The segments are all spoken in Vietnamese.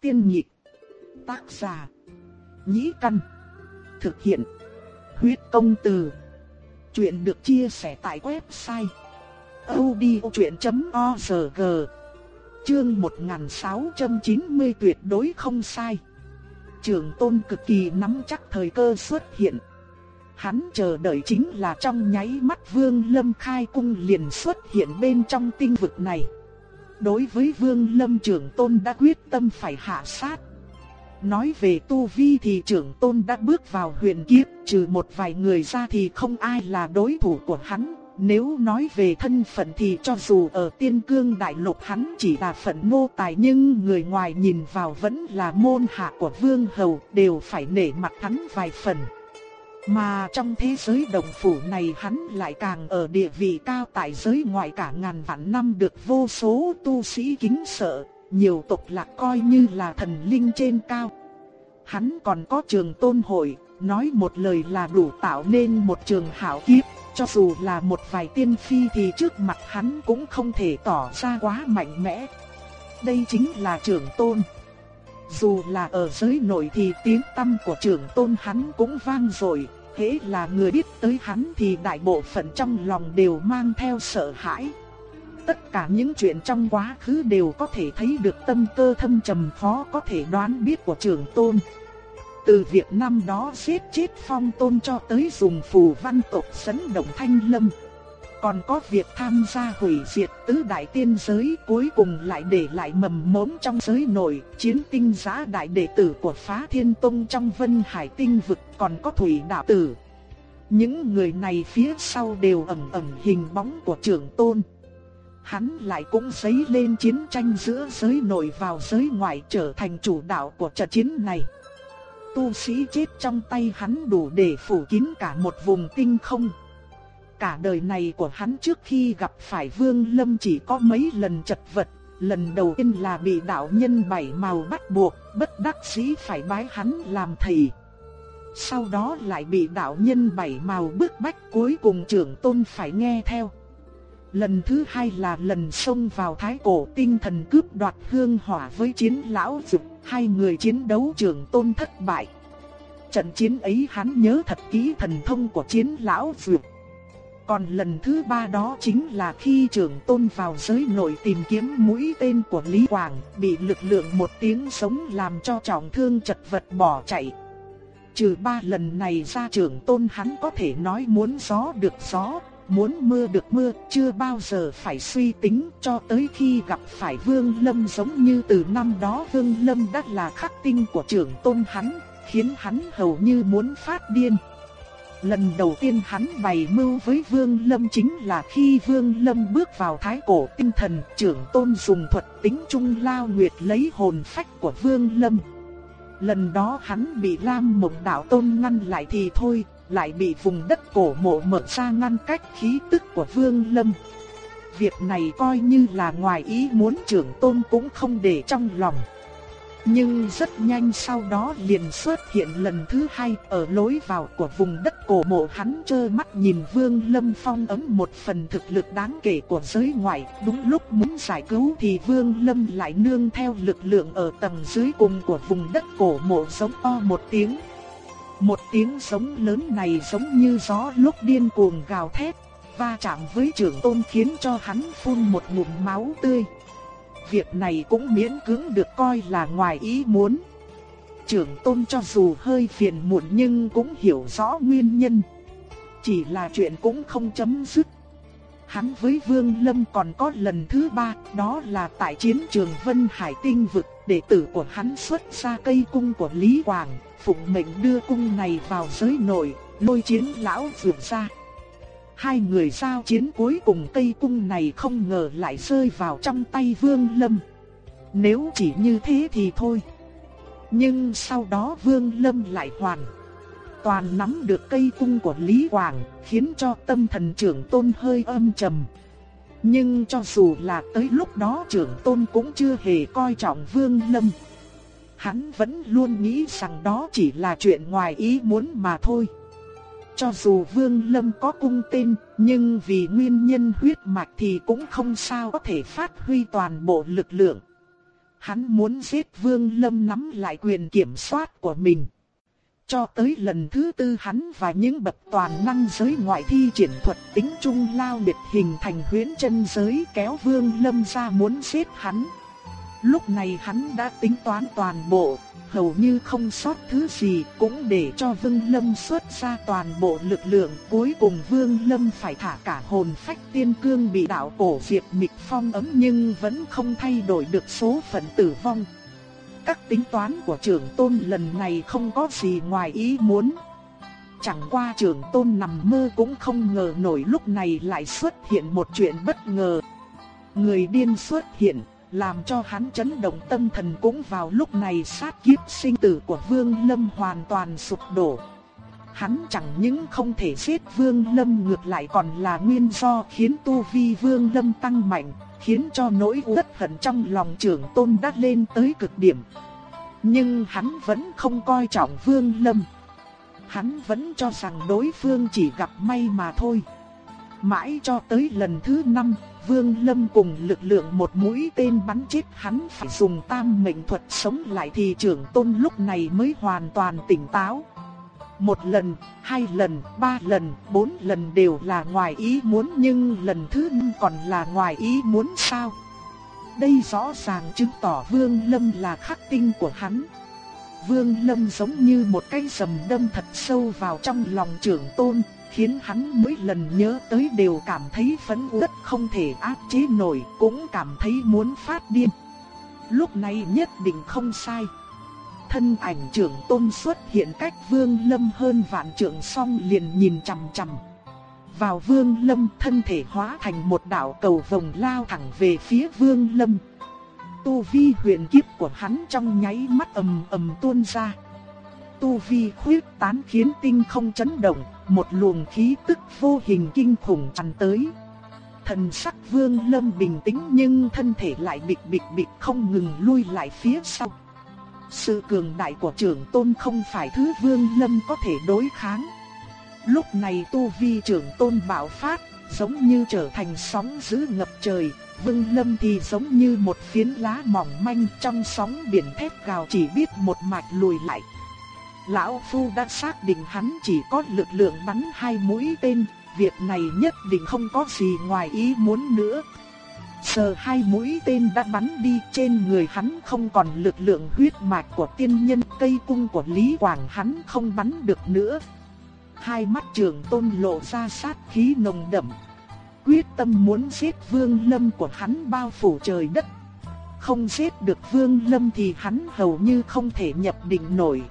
Tiên nhị Tác giả. Nhĩ căn. Thực hiện. Huyết công từ. Chuyện được chia sẻ tại website. odchuyện.org Chương 1690 tuyệt đối không sai. Trường tôn cực kỳ nắm chắc thời cơ xuất hiện. Hắn chờ đợi chính là trong nháy mắt Vương Lâm khai cung liền xuất hiện bên trong tinh vực này. Đối với Vương Lâm trưởng tôn đã quyết tâm phải hạ sát. Nói về tu vi thì trưởng tôn đã bước vào huyền kiếp, trừ một vài người ra thì không ai là đối thủ của hắn. Nếu nói về thân phận thì cho dù ở tiên cương đại lục hắn chỉ là phận nô tài nhưng người ngoài nhìn vào vẫn là môn hạ của vương hầu đều phải nể mặt hắn vài phần. Mà trong thế giới đồng phủ này hắn lại càng ở địa vị cao tại giới ngoại cả ngàn vạn năm được vô số tu sĩ kính sợ, nhiều tộc lạc coi như là thần linh trên cao. Hắn còn có trường tôn hội, nói một lời là đủ tạo nên một trường hảo kiếp, cho dù là một vài tiên phi thì trước mặt hắn cũng không thể tỏ ra quá mạnh mẽ. Đây chính là trường tôn. Dù là ở giới nội thì tiếng tâm của trưởng tôn hắn cũng vang rồi, hễ là người biết tới hắn thì đại bộ phận trong lòng đều mang theo sợ hãi. Tất cả những chuyện trong quá khứ đều có thể thấy được tâm cơ thâm trầm khó có thể đoán biết của trưởng tôn. Từ việc năm đó giết chết phong tôn cho tới dùng phù văn tộc sấn động thanh lâm. Còn có việc tham gia hủy diệt tứ đại tiên giới cuối cùng lại để lại mầm mống trong giới nội, chiến tinh giá đại đệ tử của phá thiên tông trong vân hải tinh vực còn có thủy đạo tử. Những người này phía sau đều ẩn ẩn hình bóng của trưởng tôn. Hắn lại cũng giấy lên chiến tranh giữa giới nội vào giới ngoại trở thành chủ đạo của trận chiến này. Tu sĩ chết trong tay hắn đủ để phủ kín cả một vùng tinh không. Cả đời này của hắn trước khi gặp phải Vương Lâm chỉ có mấy lần chật vật, lần đầu tiên là bị đạo nhân bảy màu bắt buộc, bất đắc dĩ phải bái hắn làm thầy. Sau đó lại bị đạo nhân bảy màu bức bách cuối cùng trưởng tôn phải nghe theo. Lần thứ hai là lần xông vào thái cổ tinh thần cướp đoạt hương hỏa với chiến lão dục, hai người chiến đấu trưởng tôn thất bại. Trận chiến ấy hắn nhớ thật kỹ thần thông của chiến lão dục. Còn lần thứ ba đó chính là khi trưởng tôn vào giới nội tìm kiếm mũi tên của Lý Quảng, bị lực lượng một tiếng sống làm cho trọng thương chật vật bỏ chạy. Trừ ba lần này ra trưởng tôn hắn có thể nói muốn gió được gió, muốn mưa được mưa, chưa bao giờ phải suy tính cho tới khi gặp phải Vương Lâm giống như từ năm đó Vương Lâm đã là khắc tinh của trưởng tôn hắn, khiến hắn hầu như muốn phát điên. Lần đầu tiên hắn bày mưu với Vương Lâm chính là khi Vương Lâm bước vào thái cổ tinh thần trưởng tôn dùng thuật tính trung lao nguyệt lấy hồn phách của Vương Lâm. Lần đó hắn bị Lam Mộng Đạo Tôn ngăn lại thì thôi, lại bị vùng đất cổ mộ mở ra ngăn cách khí tức của Vương Lâm. Việc này coi như là ngoài ý muốn trưởng tôn cũng không để trong lòng. Nhưng rất nhanh sau đó liền xuất hiện lần thứ hai ở lối vào của vùng đất cổ mộ hắn trơ mắt nhìn Vương Lâm phong ấm một phần thực lực đáng kể của giới ngoại. Đúng lúc muốn giải cứu thì Vương Lâm lại nương theo lực lượng ở tầng dưới cùng của vùng đất cổ mộ giống to một tiếng. Một tiếng giống lớn này giống như gió lúc điên cuồng gào thét, va chạm với trưởng tôn khiến cho hắn phun một ngụm máu tươi việc này cũng miễn cưỡng được coi là ngoài ý muốn. Trưởng tôn cho dù hơi phiền muộn nhưng cũng hiểu rõ nguyên nhân. Chỉ là chuyện cũng không chấm dứt. Hắn với Vương Lâm còn có lần thứ ba, đó là tại chiến trường Vân Hải Tinh Vực, đệ tử của hắn xuất ra cây cung của Lý Hoàng, phụng mệnh đưa cung này vào giới nội, lôi chiến lão vượt ra. Hai người giao chiến cuối cùng cây cung này không ngờ lại rơi vào trong tay Vương Lâm. Nếu chỉ như thế thì thôi. Nhưng sau đó Vương Lâm lại hoàn toàn nắm được cây cung của Lý Quảng, khiến cho tâm thần trưởng tôn hơi âm trầm. Nhưng cho dù là tới lúc đó trưởng tôn cũng chưa hề coi trọng Vương Lâm. Hắn vẫn luôn nghĩ rằng đó chỉ là chuyện ngoài ý muốn mà thôi. Cho dù Vương Lâm có cung tên, nhưng vì nguyên nhân huyết mạch thì cũng không sao có thể phát huy toàn bộ lực lượng. Hắn muốn giết Vương Lâm nắm lại quyền kiểm soát của mình. Cho tới lần thứ tư hắn và những bậc toàn năng giới ngoại thi triển thuật tính trung lao biệt hình thành huyễn chân giới kéo Vương Lâm ra muốn giết hắn. Lúc này hắn đã tính toán toàn bộ, hầu như không sót thứ gì cũng để cho Vương Lâm xuất ra toàn bộ lực lượng. Cuối cùng Vương Lâm phải thả cả hồn phách tiên cương bị đạo cổ diệt mịch phong ấm nhưng vẫn không thay đổi được số phận tử vong. Các tính toán của trưởng tôn lần này không có gì ngoài ý muốn. Chẳng qua trưởng tôn nằm mơ cũng không ngờ nổi lúc này lại xuất hiện một chuyện bất ngờ. Người điên xuất hiện, làm cho hắn chấn động tâm thần cũng vào lúc này sát kiếp sinh tử của Vương Lâm hoàn toàn sụp đổ. Hắn chẳng những không thể giết Vương Lâm ngược lại còn là nguyên do khiến tu vi Vương Lâm tăng mạnh, khiến cho nỗi uất hận trong lòng trưởng tôn đã lên tới cực điểm. Nhưng hắn vẫn không coi trọng Vương Lâm. Hắn vẫn cho rằng đối phương chỉ gặp may mà thôi. Mãi cho tới lần thứ năm, Vương Lâm cùng lực lượng một mũi tên bắn chết hắn phải dùng tam mệnh thuật sống lại thì trưởng tôn lúc này mới hoàn toàn tỉnh táo. Một lần, hai lần, ba lần, bốn lần đều là ngoài ý muốn nhưng lần thứ năm còn là ngoài ý muốn sao? Đây rõ ràng chứng tỏ Vương Lâm là khắc tinh của hắn. Vương Lâm giống như một cây sầm đâm thật sâu vào trong lòng trưởng tôn, khiến hắn mỗi lần nhớ tới đều cảm thấy phấn uất không thể áp chế nổi, cũng cảm thấy muốn phát điên. Lúc này nhất định không sai. Thân ảnh trưởng tôn xuất hiện cách vương lâm hơn vạn trượng song liền nhìn chằm chằm. Vào vương lâm thân thể hóa thành một đạo cầu vồng lao thẳng về phía vương lâm. Tu vi huyền kiếp của hắn trong nháy mắt ầm ầm tuôn ra. Tu vi khuyết tán khiến tinh không chấn động, một luồng khí tức vô hình kinh khủng tràn tới. Thần sắc vương lâm bình tĩnh nhưng thân thể lại bịch bịch bịch không ngừng lui lại phía sau. Sự cường đại của trưởng tôn không phải thứ vương lâm có thể đối kháng. Lúc này tu vi trưởng tôn bạo phát, giống như trở thành sóng dữ ngập trời, vương lâm thì giống như một phiến lá mỏng manh trong sóng biển thép gào chỉ biết một mạch lùi lại. Lão Phu đã xác định hắn chỉ có lực lượng bắn hai mũi tên, việc này nhất định không có gì ngoài ý muốn nữa. Giờ hai mũi tên đã bắn đi trên người hắn không còn lực lượng huyết mạch của tiên nhân cây cung của Lý Quảng hắn không bắn được nữa. Hai mắt trường tôn lộ ra sát khí nồng đậm. Quyết tâm muốn giết vương lâm của hắn bao phủ trời đất. Không giết được vương lâm thì hắn hầu như không thể nhập định nổi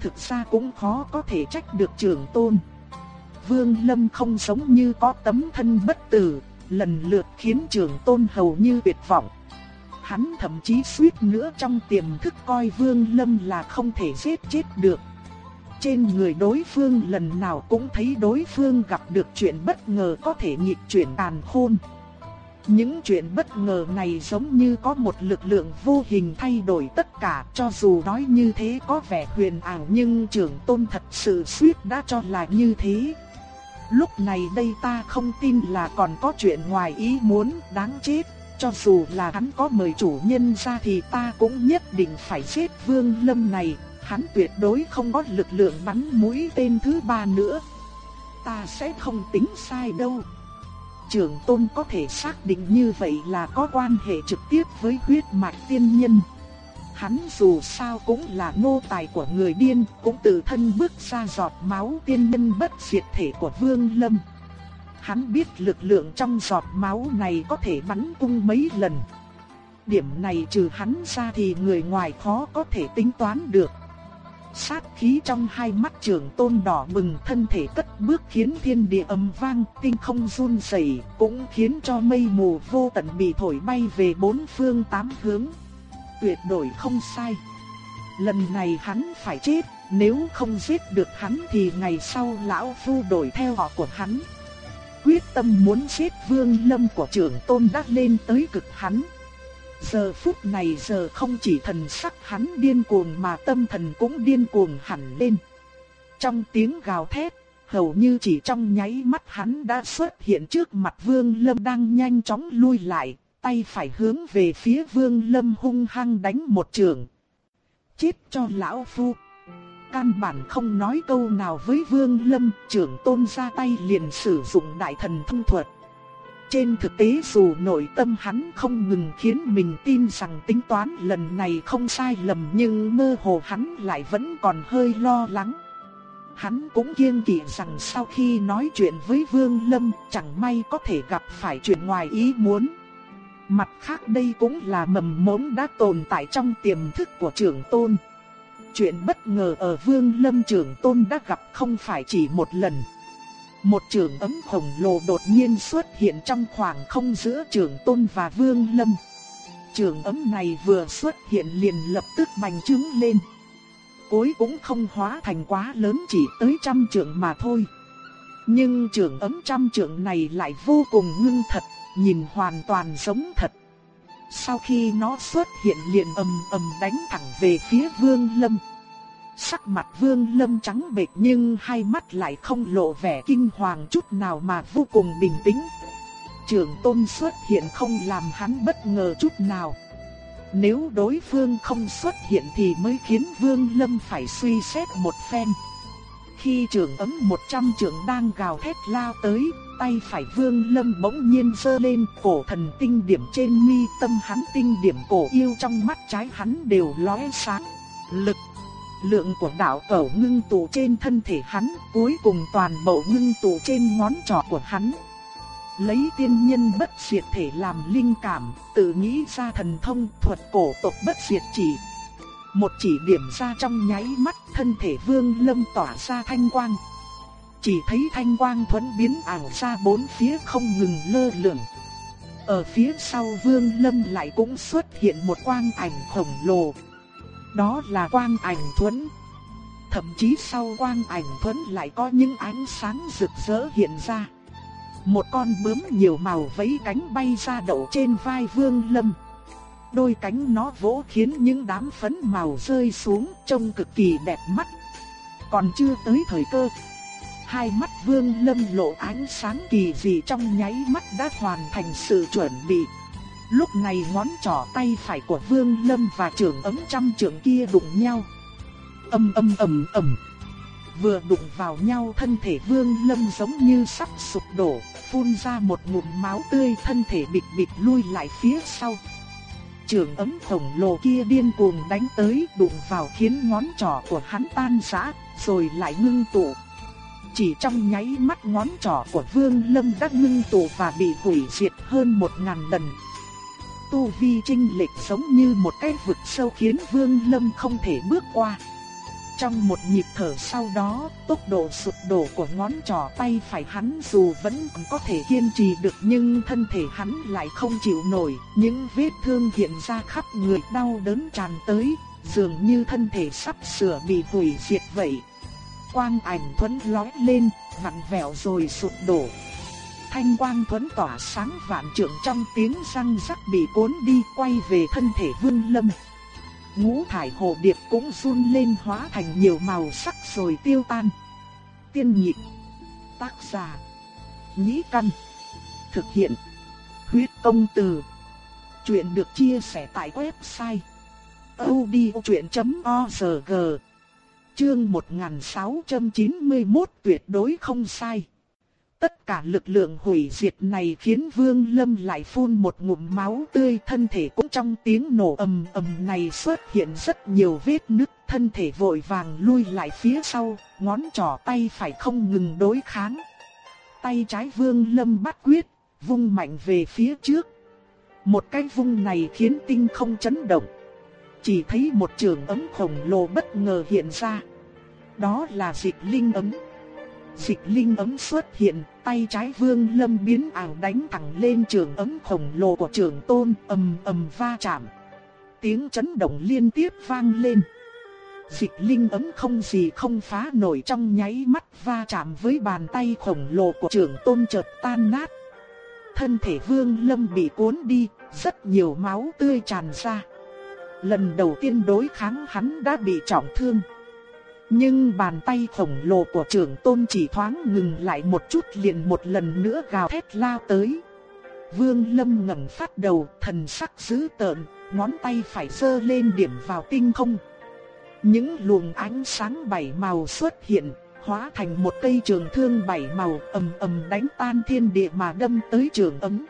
thực ra cũng khó có thể trách được trưởng tôn. Vương Lâm không giống như có tấm thân bất tử, lần lượt khiến trưởng tôn hầu như tuyệt vọng. Hắn thậm chí suýt nữa trong tiềm thức coi Vương Lâm là không thể giết chết được. Trên người đối phương lần nào cũng thấy đối phương gặp được chuyện bất ngờ có thể nghịch chuyển tàn khôn. Những chuyện bất ngờ này giống như có một lực lượng vô hình thay đổi tất cả cho dù nói như thế có vẻ huyền ảo nhưng trưởng tôn thật sự suýt đã cho là như thế. Lúc này đây ta không tin là còn có chuyện ngoài ý muốn đáng chết, cho dù là hắn có mời chủ nhân ra thì ta cũng nhất định phải giết vương lâm này, hắn tuyệt đối không có lực lượng bắn mũi tên thứ ba nữa. Ta sẽ không tính sai đâu trưởng tôn có thể xác định như vậy là có quan hệ trực tiếp với huyết mạch tiên nhân. Hắn dù sao cũng là nô tài của người điên, cũng tự thân bước ra giọt máu tiên nhân bất diệt thể của Vương Lâm. Hắn biết lực lượng trong giọt máu này có thể bắn cung mấy lần. Điểm này trừ hắn ra thì người ngoài khó có thể tính toán được. Sát khí trong hai mắt trưởng tôn đỏ bừng thân thể cất bước khiến thiên địa ầm vang, tinh không run rẩy, cũng khiến cho mây mù vô tận bị thổi bay về bốn phương tám hướng. Tuyệt đối không sai. Lần này hắn phải chết, nếu không giết được hắn thì ngày sau lão phu đổi theo họ của hắn. Quyết tâm muốn giết vương lâm của trưởng tôn đã lên tới cực hắn. Giờ phút này giờ không chỉ thần sắc hắn điên cuồng mà tâm thần cũng điên cuồng hẳn lên. Trong tiếng gào thét, hầu như chỉ trong nháy mắt hắn đã xuất hiện trước mặt Vương Lâm đang nhanh chóng lui lại, tay phải hướng về phía Vương Lâm hung hăng đánh một trường. Chết cho lão phu. Căn bản không nói câu nào với Vương Lâm, trưởng tôn ra tay liền sử dụng đại thần thông thuật. Trên thực tế dù nội tâm hắn không ngừng khiến mình tin rằng tính toán lần này không sai lầm nhưng mơ hồ hắn lại vẫn còn hơi lo lắng. Hắn cũng kiên kỵ rằng sau khi nói chuyện với Vương Lâm, chẳng may có thể gặp phải chuyện ngoài ý muốn. Mặt khác đây cũng là mầm mống đã tồn tại trong tiềm thức của trưởng tôn. Chuyện bất ngờ ở Vương Lâm trưởng tôn đã gặp không phải chỉ một lần. Một trường ấm khổng lồ đột nhiên xuất hiện trong khoảng không giữa trường tôn và Vương Lâm. Trường ấm này vừa xuất hiện liền lập tức bành trướng lên. Cuối cũng không hóa thành quá lớn chỉ tới trăm trượng mà thôi. Nhưng trường ấm trăm trượng này lại vô cùng ngưng thật, nhìn hoàn toàn giống thật. Sau khi nó xuất hiện liền ầm ầm đánh thẳng về phía Vương Lâm. Sắc mặt Vương Lâm trắng bệch nhưng hai mắt lại không lộ vẻ kinh hoàng chút nào mà vô cùng bình tĩnh. Trường tôn xuất hiện không làm hắn bất ngờ chút nào. Nếu đối phương không xuất hiện thì mới khiến Vương Lâm phải suy xét một phen. Khi trường ấm 100 trường đang gào thét lao tới, tay phải Vương Lâm bỗng nhiên sơ lên, cổ thần tinh điểm trên mi tâm hắn tinh điểm cổ yêu trong mắt trái hắn đều lóe sáng. Lực Lượng của đạo cẩu ngưng tụ trên thân thể hắn, cuối cùng toàn bộ ngưng tụ trên ngón trỏ của hắn. Lấy tiên nhân bất diệt thể làm linh cảm, tự nghĩ ra thần thông thuật cổ tộc bất diệt chỉ. Một chỉ điểm ra trong nháy mắt thân thể vương lâm tỏa ra thanh quang. Chỉ thấy thanh quang thuẫn biến ảo ra bốn phía không ngừng lơ lửng. Ở phía sau vương lâm lại cũng xuất hiện một quang ảnh khổng lồ, đó là quang ảnh thuẫn. Thậm chí sau quang ảnh thuẫn lại có những ánh sáng rực rỡ hiện ra. Một con bướm nhiều màu vẫy cánh bay ra đậu trên vai Vương Lâm. Đôi cánh nó vỗ khiến những đám phấn màu rơi xuống trông cực kỳ đẹp mắt. Còn chưa tới thời cơ. Hai mắt Vương Lâm lộ ánh sáng kỳ dị trong nháy mắt đã hoàn thành sự chuẩn bị. Lúc này ngón trỏ tay phải của Vương Lâm và trưởng ấm trăm trưởng kia đụng nhau. Âm âm ầm ầm. Vừa đụng vào nhau thân thể Vương Lâm giống như sắp sụp đổ, phun ra một ngụm máu tươi thân thể bịch bịch lui lại phía sau. Trường ấm khổng lồ kia điên cuồng đánh tới đụng vào khiến ngón trỏ của hắn tan rã, rồi lại ngưng tụ. Chỉ trong nháy mắt ngón trỏ của Vương Lâm đã ngưng tụ và bị hủy diệt hơn một ngàn lần, tu vi trinh lệch giống như một cái vực sâu khiến Vương Lâm không thể bước qua. Trong một nhịp thở sau đó, tốc độ sụp đổ của ngón trỏ tay phải hắn dù vẫn có thể kiên trì được nhưng thân thể hắn lại không chịu nổi, những vết thương hiện ra khắp người đau đớn tràn tới, dường như thân thể sắp sửa bị hủy diệt vậy. Quang ảnh thuẫn lói lên, vặn vẹo rồi sụp đổ, thanh quang thuẫn tỏa sáng vạn trượng trong tiếng răng rắc bị cuốn đi quay về thân thể Vương Lâm. Ngũ thải hồ điệp cũng run lên hóa thành nhiều màu sắc rồi tiêu tan. Tiên nhịp tác giả, nhĩ căn, thực hiện, huyết công từ. Chuyện được chia sẻ tại website odchuyện.org Chương 1691 tuyệt đối không sai. Tất cả lực lượng hủy diệt này khiến Vương Lâm lại phun một ngụm máu tươi thân thể cũng trong tiếng nổ ầm ầm này xuất hiện rất nhiều vết nứt thân thể vội vàng lui lại phía sau, ngón trỏ tay phải không ngừng đối kháng. Tay trái Vương Lâm bắt quyết, vung mạnh về phía trước. Một cái vung này khiến tinh không chấn động. Chỉ thấy một trường ấm khổng lồ bất ngờ hiện ra. Đó là dịch linh ấm. Dịch linh ấm xuất hiện, tay trái vương lâm biến ảo đánh thẳng lên trường ấm khổng lồ của trường tôn ầm ầm va chạm. Tiếng chấn động liên tiếp vang lên. Dịch linh ấm không gì không phá nổi trong nháy mắt va chạm với bàn tay khổng lồ của trường tôn chợt tan nát. Thân thể vương lâm bị cuốn đi, rất nhiều máu tươi tràn ra. Lần đầu tiên đối kháng hắn đã bị trọng thương. Nhưng bàn tay khổng lồ của trưởng tôn chỉ thoáng ngừng lại một chút liền một lần nữa gào thét lao tới. Vương Lâm ngẩng phát đầu, thần sắc dữ tợn, ngón tay phải giơ lên điểm vào tinh không. Những luồng ánh sáng bảy màu xuất hiện, hóa thành một cây trường thương bảy màu ầm ầm đánh tan thiên địa mà đâm tới trường ấm.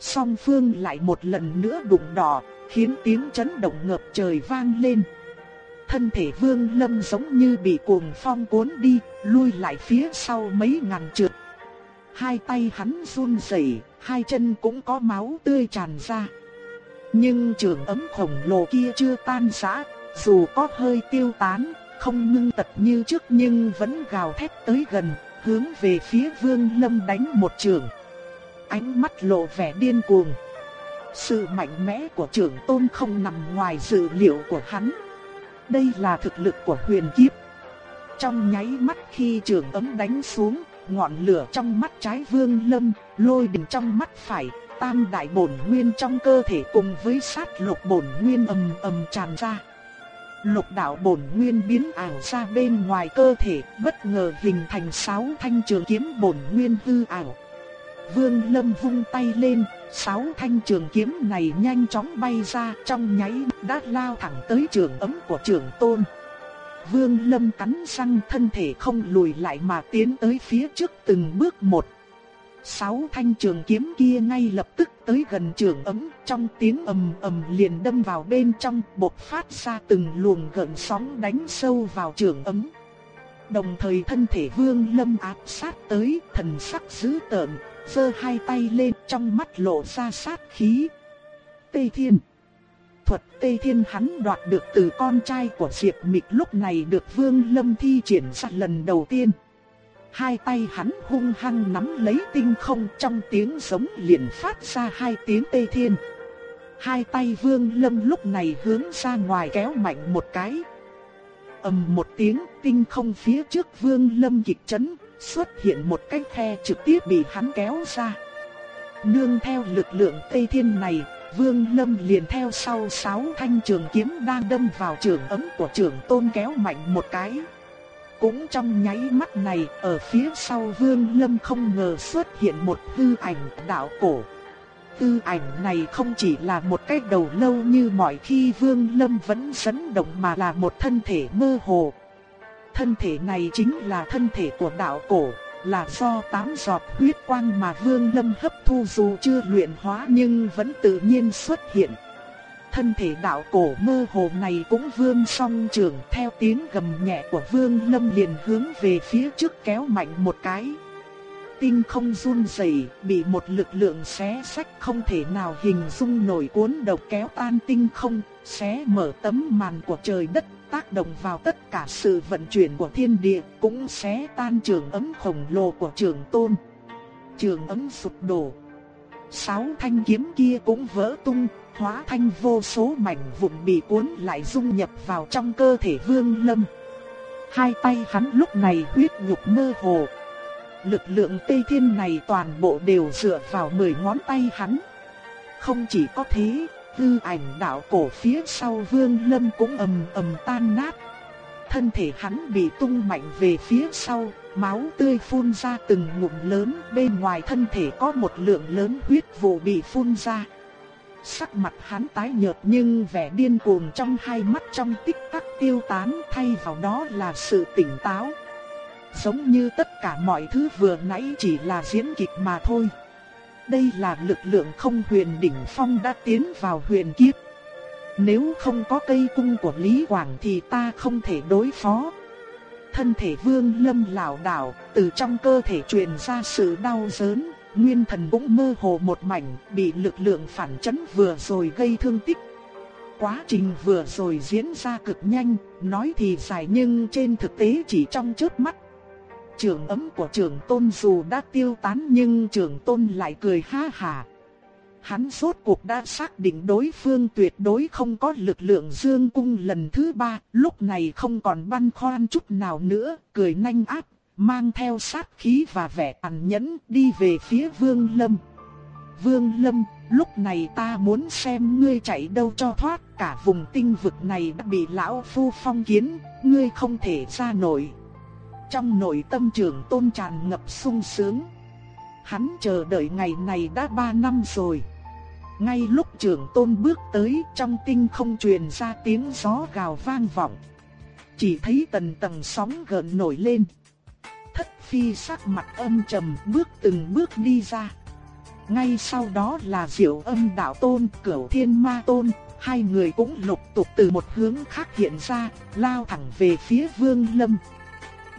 Song phương lại một lần nữa đụng đỏ, khiến tiếng chấn động ngập trời vang lên. Thân thể Vương Lâm giống như bị cuồng phong cuốn đi, lui lại phía sau mấy ngàn trượng. Hai tay hắn run rẩy, hai chân cũng có máu tươi tràn ra. Nhưng trường ấm khổng lồ kia chưa tan rã, dù có hơi tiêu tán, không ngưng tật như trước nhưng vẫn gào thét tới gần, hướng về phía Vương Lâm đánh một trường. Ánh mắt lộ vẻ điên cuồng. Sự mạnh mẽ của trưởng tôn không nằm ngoài dự liệu của hắn. Đây là thực lực của huyền kiếp. Trong nháy mắt khi trường ấm đánh xuống, ngọn lửa trong mắt trái vương lâm, lôi đình trong mắt phải, tam đại bổn nguyên trong cơ thể cùng với sát lục bổn nguyên ầm ầm tràn ra. Lục đạo bổn nguyên biến ảo ra bên ngoài cơ thể, bất ngờ hình thành sáu thanh trường kiếm bổn nguyên hư ảo. Vương Lâm vung tay lên, sáu thanh trường kiếm này nhanh chóng bay ra trong nháy đã lao thẳng tới trường ấm của trưởng tôn. Vương Lâm cắn răng thân thể không lùi lại mà tiến tới phía trước từng bước một. Sáu thanh trường kiếm kia ngay lập tức tới gần trường ấm, trong tiếng ầm ầm liền đâm vào bên trong, bộc phát ra từng luồng gợn sóng đánh sâu vào trường ấm. Đồng thời thân thể Vương Lâm áp sát tới, thần sắc dữ tợn, giơ hai tay lên, trong mắt lộ ra sát khí. Tây Thiên thuật Tây Thiên hắn đoạt được từ con trai của Diệp Mịch lúc này được Vương Lâm thi triển ra lần đầu tiên. Hai tay hắn hung hăng nắm lấy tinh không trong tiếng giống liền phát ra hai tiếng Tây Thiên. Hai tay Vương Lâm lúc này hướng ra ngoài kéo mạnh một cái. ầm một tiếng tinh không phía trước Vương Lâm kịch chấn, xuất hiện một cái khe trực tiếp bị hắn kéo ra. Nương theo lực lượng Tây Thiên này, Vương Lâm liền theo sau sáu thanh trường kiếm đang đâm vào trường ấm của trưởng tôn kéo mạnh một cái. Cũng trong nháy mắt này, ở phía sau Vương Lâm không ngờ xuất hiện một hư ảnh đạo cổ. Hư ảnh này không chỉ là một cái đầu lâu như mọi khi Vương Lâm vẫn sấn động mà là một thân thể mơ hồ. Thân thể này chính là thân thể của đạo cổ, là do tám giọt huyết quang mà Vương Lâm hấp thu dù chưa luyện hóa nhưng vẫn tự nhiên xuất hiện. Thân thể đạo cổ mơ hồ này cũng vương song trường theo tiếng gầm nhẹ của Vương Lâm liền hướng về phía trước kéo mạnh một cái. Tinh không run rẩy, bị một lực lượng xé sách không thể nào hình dung nổi cuốn đầu kéo tan tinh không, xé mở tấm màn của trời đất tác động vào tất cả sự vận chuyển của thiên địa, cũng sẽ tan trường ấm khổng lồ của trường tôn. Trường ấm sụp đổ. Sáu thanh kiếm kia cũng vỡ tung, hóa thành vô số mảnh vụn bị cuốn lại dung nhập vào trong cơ thể vương lâm. Hai tay hắn lúc này huyết nhục mơ hồ. Lực lượng Tây Thiên này toàn bộ đều dựa vào mười ngón tay hắn. Không chỉ có thế, Tư ảnh đạo cổ phía sau vương lâm cũng ầm ầm tan nát. Thân thể hắn bị tung mạnh về phía sau, máu tươi phun ra từng ngụm lớn, bên ngoài thân thể có một lượng lớn huyết vụ bị phun ra. Sắc mặt hắn tái nhợt nhưng vẻ điên cuồng trong hai mắt trong tích tắc tiêu tán thay vào đó là sự tỉnh táo. Giống như tất cả mọi thứ vừa nãy chỉ là diễn kịch mà thôi đây là lực lượng không huyền đỉnh phong đã tiến vào huyền kiếp. Nếu không có cây cung của Lý Quảng thì ta không thể đối phó. Thân thể vương lâm lảo đảo, từ trong cơ thể truyền ra sự đau đớn, nguyên thần cũng mơ hồ một mảnh, bị lực lượng phản chấn vừa rồi gây thương tích. Quá trình vừa rồi diễn ra cực nhanh, nói thì dài nhưng trên thực tế chỉ trong chớp mắt trường ấm của trường tôn dù đã tiêu tán nhưng trường tôn lại cười ha hà. Hắn rốt cuộc đã xác định đối phương tuyệt đối không có lực lượng dương cung lần thứ ba, lúc này không còn băn khoăn chút nào nữa, cười nhanh áp, mang theo sát khí và vẻ tàn nhẫn đi về phía Vương Lâm. Vương Lâm, lúc này ta muốn xem ngươi chạy đâu cho thoát, cả vùng tinh vực này đã bị lão phu phong kiến, ngươi không thể ra nổi. Trong nội tâm trưởng tôn tràn ngập sung sướng. Hắn chờ đợi ngày này đã 3 năm rồi. Ngay lúc trưởng tôn bước tới trong tinh không truyền ra tiếng gió gào vang vọng. Chỉ thấy tầng tầng sóng gợn nổi lên. Thất phi sắc mặt âm trầm bước từng bước đi ra. Ngay sau đó là diệu âm đạo tôn, cửu thiên ma tôn, hai người cũng lục tục từ một hướng khác hiện ra, lao thẳng về phía vương lâm.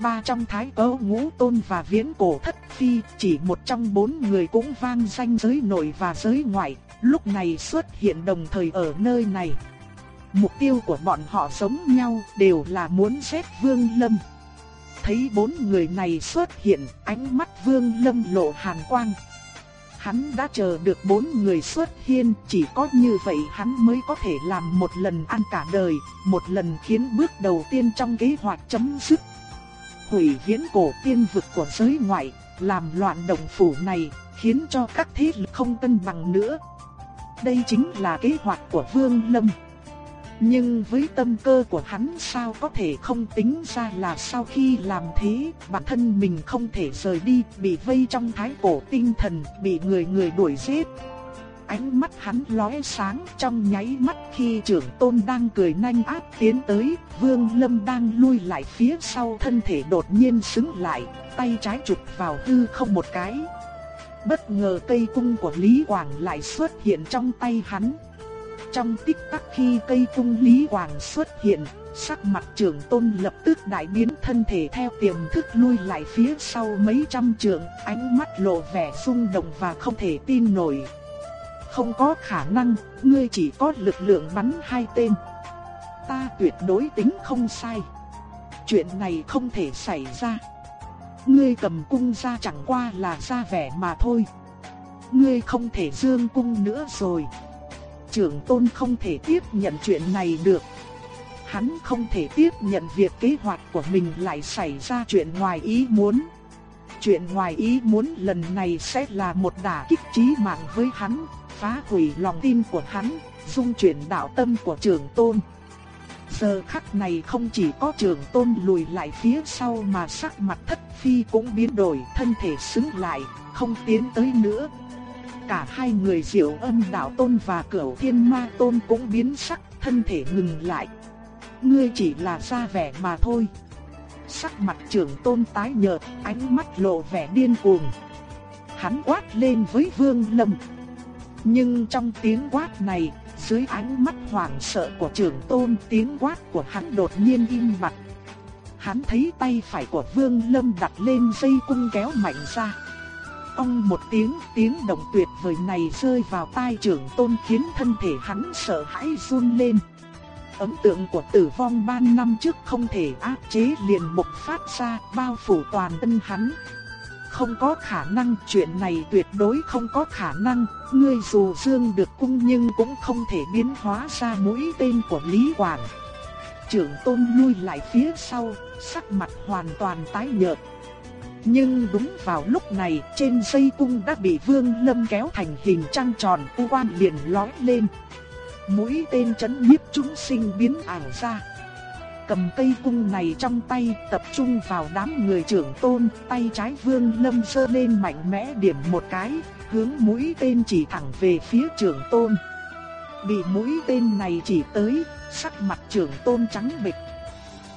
Ba trong thái cấu ngũ tôn và viễn cổ thất phi, chỉ một trong bốn người cũng vang danh giới nội và giới ngoại, lúc này xuất hiện đồng thời ở nơi này. Mục tiêu của bọn họ giống nhau đều là muốn giết vương lâm. Thấy bốn người này xuất hiện, ánh mắt vương lâm lộ hàn quang. Hắn đã chờ được bốn người xuất hiện, chỉ có như vậy hắn mới có thể làm một lần ăn cả đời, một lần khiến bước đầu tiên trong kế hoạch chấm dứt. Hủy viễn cổ tiên vực của giới ngoại, làm loạn đồng phủ này, khiến cho các thế lực không cân bằng nữa. Đây chính là kế hoạch của Vương Lâm. Nhưng với tâm cơ của hắn sao có thể không tính ra là sau khi làm thế, bản thân mình không thể rời đi, bị vây trong thái cổ tinh thần, bị người người đuổi giết. Ánh mắt hắn lóe sáng trong nháy mắt khi trưởng tôn đang cười nhanh áp tiến tới, vương lâm đang lui lại phía sau thân thể đột nhiên xứng lại, tay trái chụp vào hư không một cái. Bất ngờ cây cung của Lý Quảng lại xuất hiện trong tay hắn. Trong tích tắc khi cây cung Lý Quảng xuất hiện, sắc mặt trưởng tôn lập tức đại biến thân thể theo tiềm thức lui lại phía sau mấy trăm trượng, ánh mắt lộ vẻ rung động và không thể tin nổi. Không có khả năng, ngươi chỉ có lực lượng bắn hai tên. Ta tuyệt đối tính không sai. Chuyện này không thể xảy ra. Ngươi cầm cung ra chẳng qua là ra vẻ mà thôi. Ngươi không thể dương cung nữa rồi trưởng tôn không thể tiếp nhận chuyện này được. Hắn không thể tiếp nhận việc kế hoạch của mình lại xảy ra chuyện ngoài ý muốn. Chuyện ngoài ý muốn lần này sẽ là một đả kích chí mạng với hắn, phá hủy lòng tin của hắn, dung chuyển đạo tâm của trưởng tôn. Giờ khắc này không chỉ có trưởng tôn lùi lại phía sau mà sắc mặt thất phi cũng biến đổi, thân thể xứng lại, không tiến tới nữa, cả hai người diệu âm đạo tôn và cửu thiên ma tôn cũng biến sắc, thân thể ngừng lại. Ngươi chỉ là ra vẻ mà thôi. Sắc mặt trưởng tôn tái nhợt, ánh mắt lộ vẻ điên cuồng. Hắn quát lên với vương lâm. Nhưng trong tiếng quát này, dưới ánh mắt hoảng sợ của trưởng tôn tiếng quát của hắn đột nhiên im mặt Hắn thấy tay phải của vương lâm đặt lên dây cung kéo mạnh ra. Ông một tiếng, tiếng động tuyệt vời này rơi vào tai trưởng tôn khiến thân thể hắn sợ hãi run lên. Ấn tượng của tử vong ban năm trước không thể áp chế liền bộc phát ra, bao phủ toàn thân hắn. Không có khả năng, chuyện này tuyệt đối không có khả năng, ngươi dù dương được cung nhưng cũng không thể biến hóa ra mũi tên của Lý Quảng. Trưởng tôn lui lại phía sau, sắc mặt hoàn toàn tái nhợt. Nhưng đúng vào lúc này, trên dây cung đã bị Vương Lâm kéo thành hình trăng tròn, u quan liền lói lên. Mũi tên chấn nhiếp chúng sinh biến ảo ra. Cầm cây cung này trong tay, tập trung vào đám người trưởng tôn, tay trái Vương Lâm sơ lên mạnh mẽ điểm một cái, hướng mũi tên chỉ thẳng về phía trưởng tôn. Bị mũi tên này chỉ tới, sắc mặt trưởng tôn trắng bệch.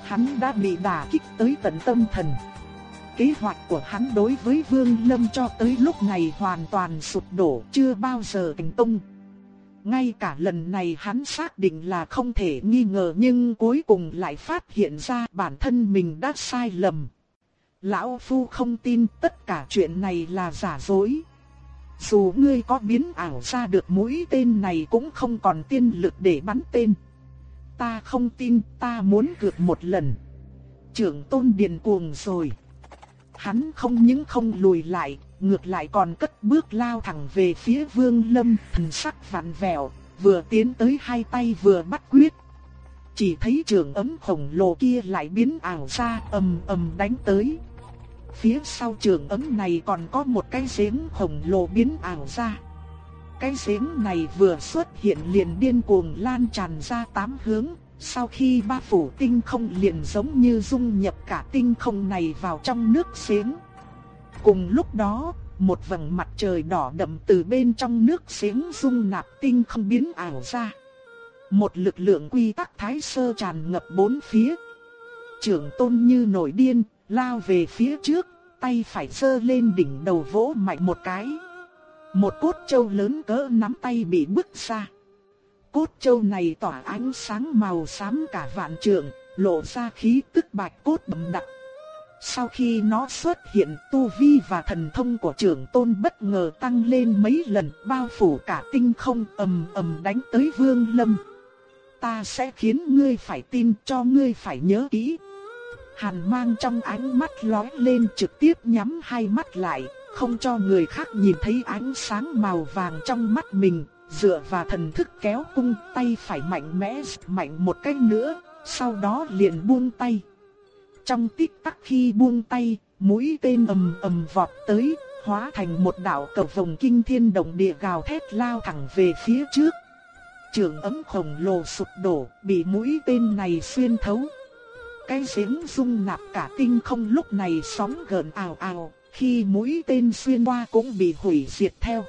Hắn đã bị đả kích tới tận tâm thần kế hoạch của hắn đối với Vương Lâm cho tới lúc này hoàn toàn sụp đổ, chưa bao giờ thành công. Ngay cả lần này hắn xác định là không thể nghi ngờ nhưng cuối cùng lại phát hiện ra bản thân mình đã sai lầm. Lão Phu không tin tất cả chuyện này là giả dối. Dù ngươi có biến ảo ra được mũi tên này cũng không còn tiên lực để bắn tên. Ta không tin, ta muốn cược một lần. Trưởng tôn điền cuồng rồi. Hắn không những không lùi lại, ngược lại còn cất bước lao thẳng về phía Vương Lâm, thần sắc vặn vẹo, vừa tiến tới hai tay vừa bắt quyết. Chỉ thấy trường ấm khổng lồ kia lại biến ảo ra, ầm ầm đánh tới. Phía sau trường ấm này còn có một cái giếng khổng lồ biến ảo ra. Cái giếng này vừa xuất hiện liền điên cuồng lan tràn ra tám hướng, sau khi ba phủ tinh không liền giống như dung nhập cả tinh không này vào trong nước giếng. Cùng lúc đó, một vầng mặt trời đỏ đậm từ bên trong nước xiếng dung nạp tinh không biến ảo ra. Một lực lượng quy tắc thái sơ tràn ngập bốn phía. Trưởng tôn như nổi điên, lao về phía trước, tay phải sơ lên đỉnh đầu vỗ mạnh một cái. Một cốt châu lớn cỡ nắm tay bị bứt ra. Cốt châu này tỏa ánh sáng màu xám cả vạn trượng, lộ ra khí tức bạch cốt đậm đặc. Sau khi nó xuất hiện, tu vi và thần thông của trưởng tôn bất ngờ tăng lên mấy lần, bao phủ cả tinh không ầm ầm đánh tới Vương Lâm. Ta sẽ khiến ngươi phải tin, cho ngươi phải nhớ kỹ. Hàn mang trong ánh mắt lóe lên trực tiếp nhắm hai mắt lại, không cho người khác nhìn thấy ánh sáng màu vàng trong mắt mình, dựa vào thần thức kéo cung tay phải mạnh mẽ mạnh một cách nữa, sau đó liền buông tay. Trong tích tắc khi buông tay, mũi tên ầm ầm vọt tới, hóa thành một đạo cầu vồng kinh thiên động địa gào thét lao thẳng về phía trước. Trường ấm khổng lồ sụp đổ, bị mũi tên này xuyên thấu. Cái giếng rung nạp cả tinh không lúc này sóng gợn ào ào, khi mũi tên xuyên qua cũng bị hủy diệt theo.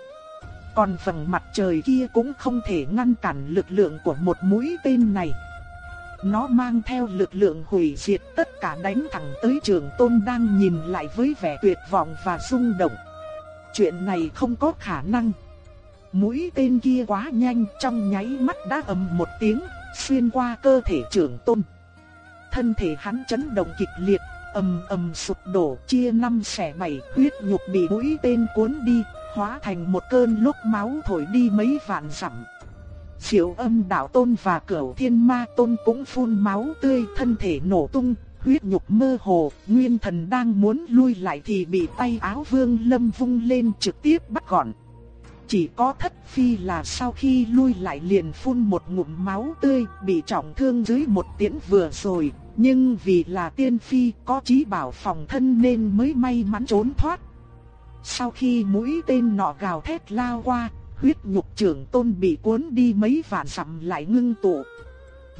Còn phần mặt trời kia cũng không thể ngăn cản lực lượng của một mũi tên này. Nó mang theo lực lượng hủy diệt tất cả đánh thẳng tới trường tôn đang nhìn lại với vẻ tuyệt vọng và rung động. Chuyện này không có khả năng. Mũi tên kia quá nhanh trong nháy mắt đã ầm một tiếng, xuyên qua cơ thể trưởng tôn. Thân thể hắn chấn động kịch liệt, ầm ầm sụp đổ chia năm xẻ bảy, huyết nhục bị mũi tên cuốn đi, hóa thành một cơn lốc máu thổi đi mấy vạn dặm. Diệu âm đạo tôn và cửu thiên ma tôn cũng phun máu tươi thân thể nổ tung, huyết nhục mơ hồ, nguyên thần đang muốn lui lại thì bị tay áo vương lâm vung lên trực tiếp bắt gọn. Chỉ có thất phi là sau khi lui lại liền phun một ngụm máu tươi, bị trọng thương dưới một tiễn vừa rồi, nhưng vì là tiên phi có trí bảo phòng thân nên mới may mắn trốn thoát. Sau khi mũi tên nọ gào thét lao qua, huyết nhục trưởng tôn bị cuốn đi mấy vạn dặm lại ngưng tụ.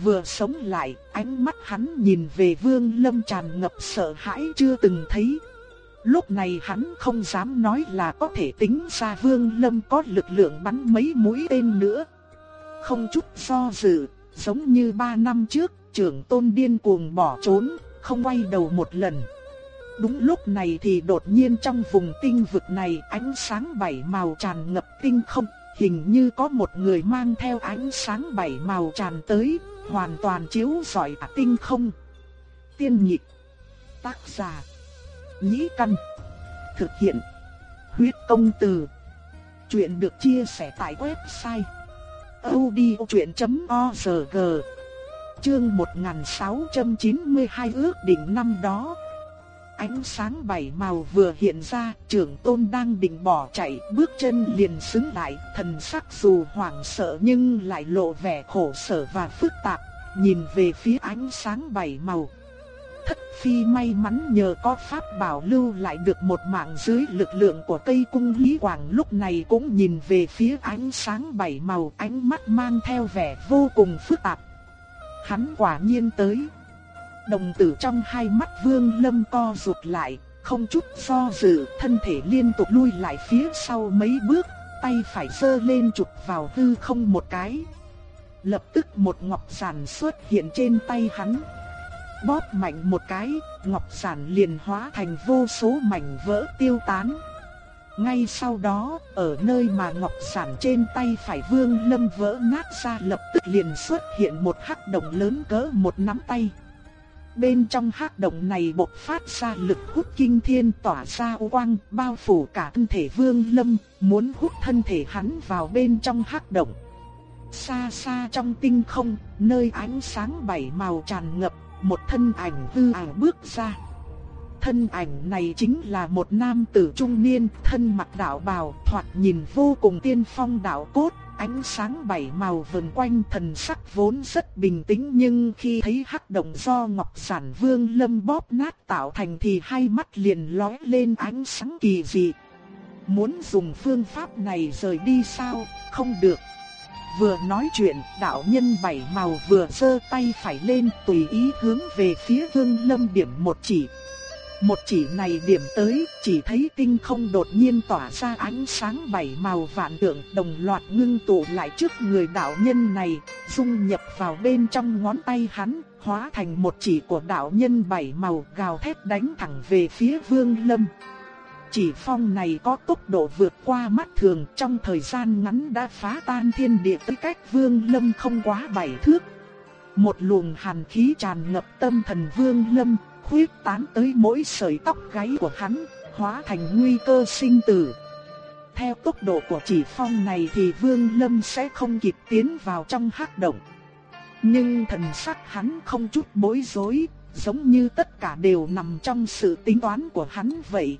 Vừa sống lại, ánh mắt hắn nhìn về vương lâm tràn ngập sợ hãi chưa từng thấy. Lúc này hắn không dám nói là có thể tính ra vương lâm có lực lượng bắn mấy mũi tên nữa. Không chút do dự, giống như ba năm trước, trưởng tôn điên cuồng bỏ trốn, không quay đầu một lần. Đúng lúc này thì đột nhiên trong vùng tinh vực này ánh sáng bảy màu tràn ngập tinh không, hình như có một người mang theo ánh sáng bảy màu tràn tới, hoàn toàn chiếu rọi cả tinh không. Tiên nhịp, tác giả, nhĩ căn, thực hiện, huyết công từ. Chuyện được chia sẻ tại website odchuyện.org Chương 1692 ước định năm đó Ánh sáng bảy màu vừa hiện ra, trưởng tôn đang định bỏ chạy, bước chân liền xứng lại, thần sắc dù hoảng sợ nhưng lại lộ vẻ khổ sở và phức tạp, nhìn về phía ánh sáng bảy màu. Thất phi may mắn nhờ có pháp bảo lưu lại được một mạng dưới lực lượng của cây cung lý quảng lúc này cũng nhìn về phía ánh sáng bảy màu ánh mắt mang theo vẻ vô cùng phức tạp. Hắn quả nhiên tới. Đồng tử trong hai mắt vương lâm co rụt lại, không chút do dự, thân thể liên tục lui lại phía sau mấy bước, tay phải sơ lên chụp vào hư không một cái. Lập tức một ngọc giản xuất hiện trên tay hắn. Bóp mạnh một cái, ngọc giản liền hóa thành vô số mảnh vỡ tiêu tán. Ngay sau đó, ở nơi mà ngọc sản trên tay phải vương lâm vỡ nát ra lập tức liền xuất hiện một hắc động lớn cỡ một nắm tay. Bên trong hắc động này bộc phát ra lực hút kinh thiên tỏa ra quang bao phủ cả thân thể vương lâm, muốn hút thân thể hắn vào bên trong hắc động. Xa xa trong tinh không, nơi ánh sáng bảy màu tràn ngập, một thân ảnh hư ảo bước ra. Thân ảnh này chính là một nam tử trung niên, thân mặc đạo bào, thoạt nhìn vô cùng tiên phong đạo cốt, ánh sáng bảy màu vần quanh thần sắc vốn rất bình tĩnh nhưng khi thấy hắc động do Ngọc Sản Vương Lâm bóp nát tạo thành thì hai mắt liền lóe lên ánh sáng kỳ dị. Muốn dùng phương pháp này rời đi sao? Không được. Vừa nói chuyện, đạo nhân bảy màu vừa giơ tay phải lên tùy ý hướng về phía Vương Lâm điểm một chỉ một chỉ này điểm tới, chỉ thấy tinh không đột nhiên tỏa ra ánh sáng bảy màu vạn tượng đồng loạt ngưng tụ lại trước người đạo nhân này, dung nhập vào bên trong ngón tay hắn, hóa thành một chỉ của đạo nhân bảy màu gào thét đánh thẳng về phía Vương Lâm. Chỉ phong này có tốc độ vượt qua mắt thường trong thời gian ngắn đã phá tan thiên địa tới cách Vương Lâm không quá bảy thước. Một luồng hàn khí tràn ngập tâm thần Vương Lâm, khuyết tán tới mỗi sợi tóc gáy của hắn, hóa thành nguy cơ sinh tử. Theo tốc độ của chỉ phong này thì Vương Lâm sẽ không kịp tiến vào trong hắc động. Nhưng thần sắc hắn không chút bối rối, giống như tất cả đều nằm trong sự tính toán của hắn vậy.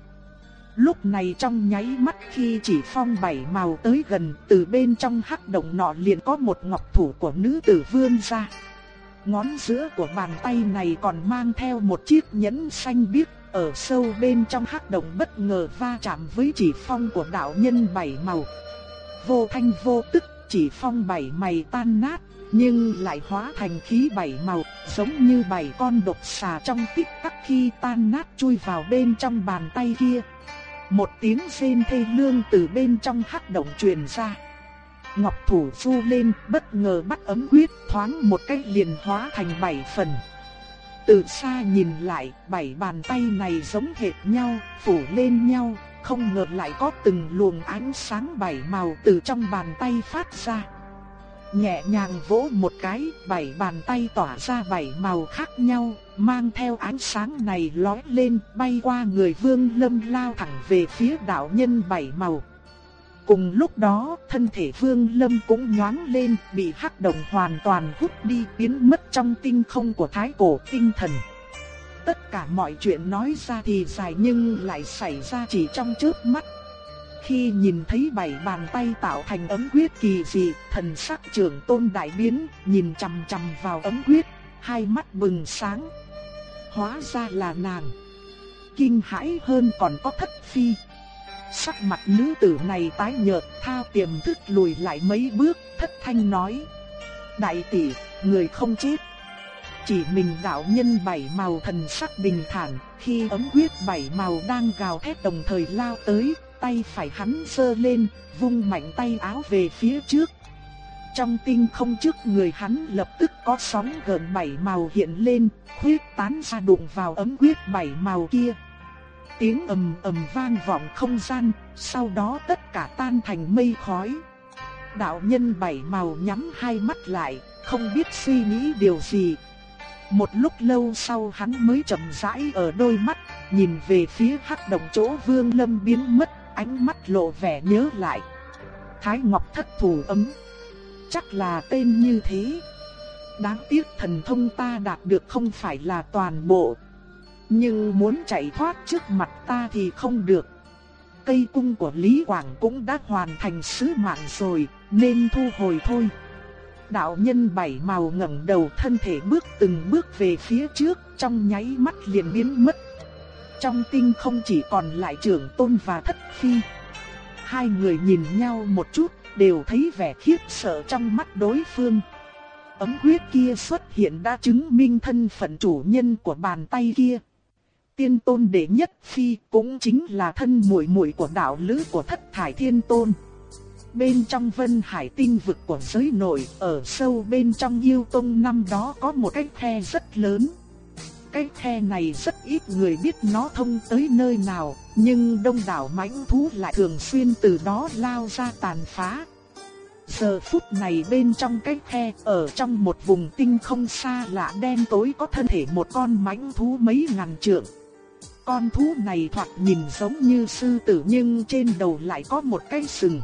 Lúc này trong nháy mắt khi chỉ phong bảy màu tới gần, từ bên trong hắc động nọ liền có một ngọc thủ của nữ tử vươn ra. Ngón giữa của bàn tay này còn mang theo một chiếc nhẫn xanh biếc, ở sâu bên trong hắc động bất ngờ va chạm với chỉ phong của đạo nhân bảy màu. Vô thanh vô tức, chỉ phong bảy mày tan nát, nhưng lại hóa thành khí bảy màu, giống như bảy con độc xà trong tích tắc khi tan nát chui vào bên trong bàn tay kia. Một tiếng rên thê lương từ bên trong hắc động truyền ra. Ngọc thủ phu lên, bất ngờ bắt ấm quyết, thoáng một cách liền hóa thành bảy phần. Từ xa nhìn lại, bảy bàn tay này giống hệt nhau, phủ lên nhau, không ngờ lại có từng luồng ánh sáng bảy màu từ trong bàn tay phát ra. Nhẹ nhàng vỗ một cái, bảy bàn tay tỏa ra bảy màu khác nhau, mang theo ánh sáng này lói lên, bay qua người Vương Lâm lao thẳng về phía đạo nhân bảy màu. Cùng lúc đó, thân thể Vương Lâm cũng nhoáng lên, bị hắc động hoàn toàn hút đi biến mất trong tinh không của thái cổ tinh thần. Tất cả mọi chuyện nói ra thì dài nhưng lại xảy ra chỉ trong trước mắt. Khi nhìn thấy bảy bàn tay tạo thành ấm quyết kỳ dị, thần sắc trưởng tôn đại biến, nhìn chằm chằm vào ấm quyết, hai mắt bừng sáng. Hóa ra là nàng. Kinh hãi hơn còn có thất phi. Sắc mặt nữ tử này tái nhợt, thao tiềm thức lùi lại mấy bước, thất thanh nói. Đại tỷ, người không chết. Chỉ mình đạo nhân bảy màu thần sắc bình thản, khi ấm huyết bảy màu đang gào thét đồng thời lao tới, tay phải hắn sơ lên, vung mạnh tay áo về phía trước. Trong tinh không trước người hắn lập tức có sóng gợn bảy màu hiện lên, huyết tán ra đụng vào ấm huyết bảy màu kia. Tiếng ầm ầm vang vọng không gian, sau đó tất cả tan thành mây khói. Đạo nhân bảy màu nhắm hai mắt lại, không biết suy nghĩ điều gì. Một lúc lâu sau hắn mới chậm rãi ở đôi mắt, nhìn về phía hắc động chỗ Vương Lâm biến mất, ánh mắt lộ vẻ nhớ lại. Thái Ngọc thất thủ ấm. Chắc là tên như thế. Đáng tiếc thần thông ta đạt được không phải là toàn bộ. Nhưng muốn chạy thoát trước mặt ta thì không được. Cây cung của Lý Quảng cũng đã hoàn thành sứ mạng rồi, nên thu hồi thôi. Đạo nhân bảy màu ngẩng đầu thân thể bước từng bước về phía trước, trong nháy mắt liền biến mất. Trong tinh không chỉ còn lại trưởng tôn và thất phi. Hai người nhìn nhau một chút, đều thấy vẻ khiếp sợ trong mắt đối phương. Ấm huyết kia xuất hiện đã chứng minh thân phận chủ nhân của bàn tay kia. Tiên tôn đệ nhất phi cũng chính là thân muội muội của đạo lữ của thất thải thiên tôn. Bên trong vân hải tinh vực của giới nội, ở sâu bên trong yêu tông năm đó có một cái khe rất lớn. Cái khe này rất ít người biết nó thông tới nơi nào, nhưng đông đảo mãnh thú lại thường xuyên từ đó lao ra tàn phá. Giờ phút này bên trong cái khe, ở trong một vùng tinh không xa lạ đen tối có thân thể một con mãnh thú mấy ngàn trượng. Con thú này thoạt nhìn giống như sư tử nhưng trên đầu lại có một cái sừng.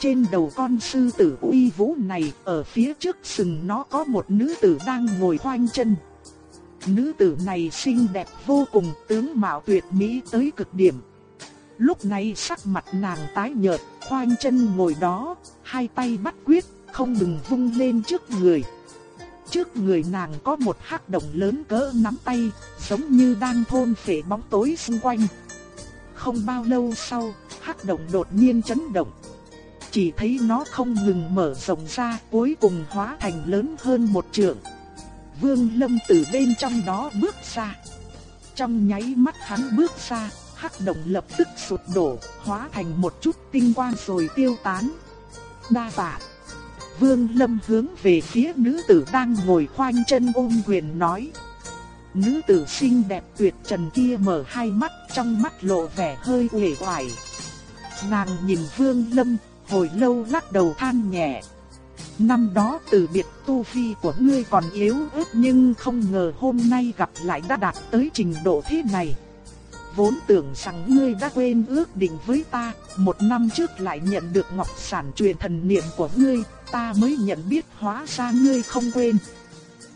Trên đầu con sư tử uy vũ này, ở phía trước sừng nó có một nữ tử đang ngồi khoanh chân. Nữ tử này xinh đẹp vô cùng, tướng mạo tuyệt mỹ tới cực điểm. Lúc này sắc mặt nàng tái nhợt, khoanh chân ngồi đó, hai tay bắt quyết, không ngừng vung lên trước người. Trước người nàng có một hắc động lớn cỡ nắm tay, giống như đang thôn phệ bóng tối xung quanh. Không bao lâu sau, hắc động đột nhiên chấn động. Chỉ thấy nó không ngừng mở rộng ra, cuối cùng hóa thành lớn hơn một trượng. Vương Lâm từ bên trong đó bước ra. Trong nháy mắt hắn bước ra, hắc động lập tức sụt đổ, hóa thành một chút tinh quang rồi tiêu tán. Đa tạ. Vương Lâm hướng về phía nữ tử đang ngồi khoanh chân ôm quyền nói. Nữ tử xinh đẹp tuyệt trần kia mở hai mắt, trong mắt lộ vẻ hơi uể oải. Nàng nhìn Vương Lâm, hồi lâu lắc đầu than nhẹ. Năm đó từ biệt tu vi của ngươi còn yếu ớt nhưng không ngờ hôm nay gặp lại đã đạt tới trình độ thế này. Vốn tưởng rằng ngươi đã quên ước định với ta, một năm trước lại nhận được ngọc sản truyền thần niệm của ngươi, ta mới nhận biết hóa ra ngươi không quên.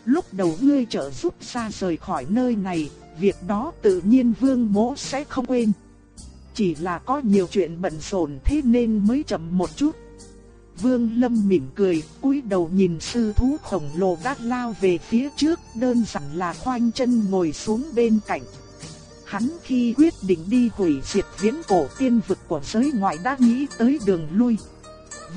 Lúc đầu ngươi trợ giúp ra rời khỏi nơi này, việc đó tự nhiên vương mỗ sẽ không quên. Chỉ là có nhiều chuyện bận rộn thế nên mới chậm một chút. Vương Lâm mỉm cười, cúi đầu nhìn sư thú khổng lồ đã lao về phía trước, đơn giản là khoanh chân ngồi xuống bên cạnh. Hắn khi quyết định đi hủy diệt viễn cổ tiên vực của giới ngoại đã nghĩ tới đường lui.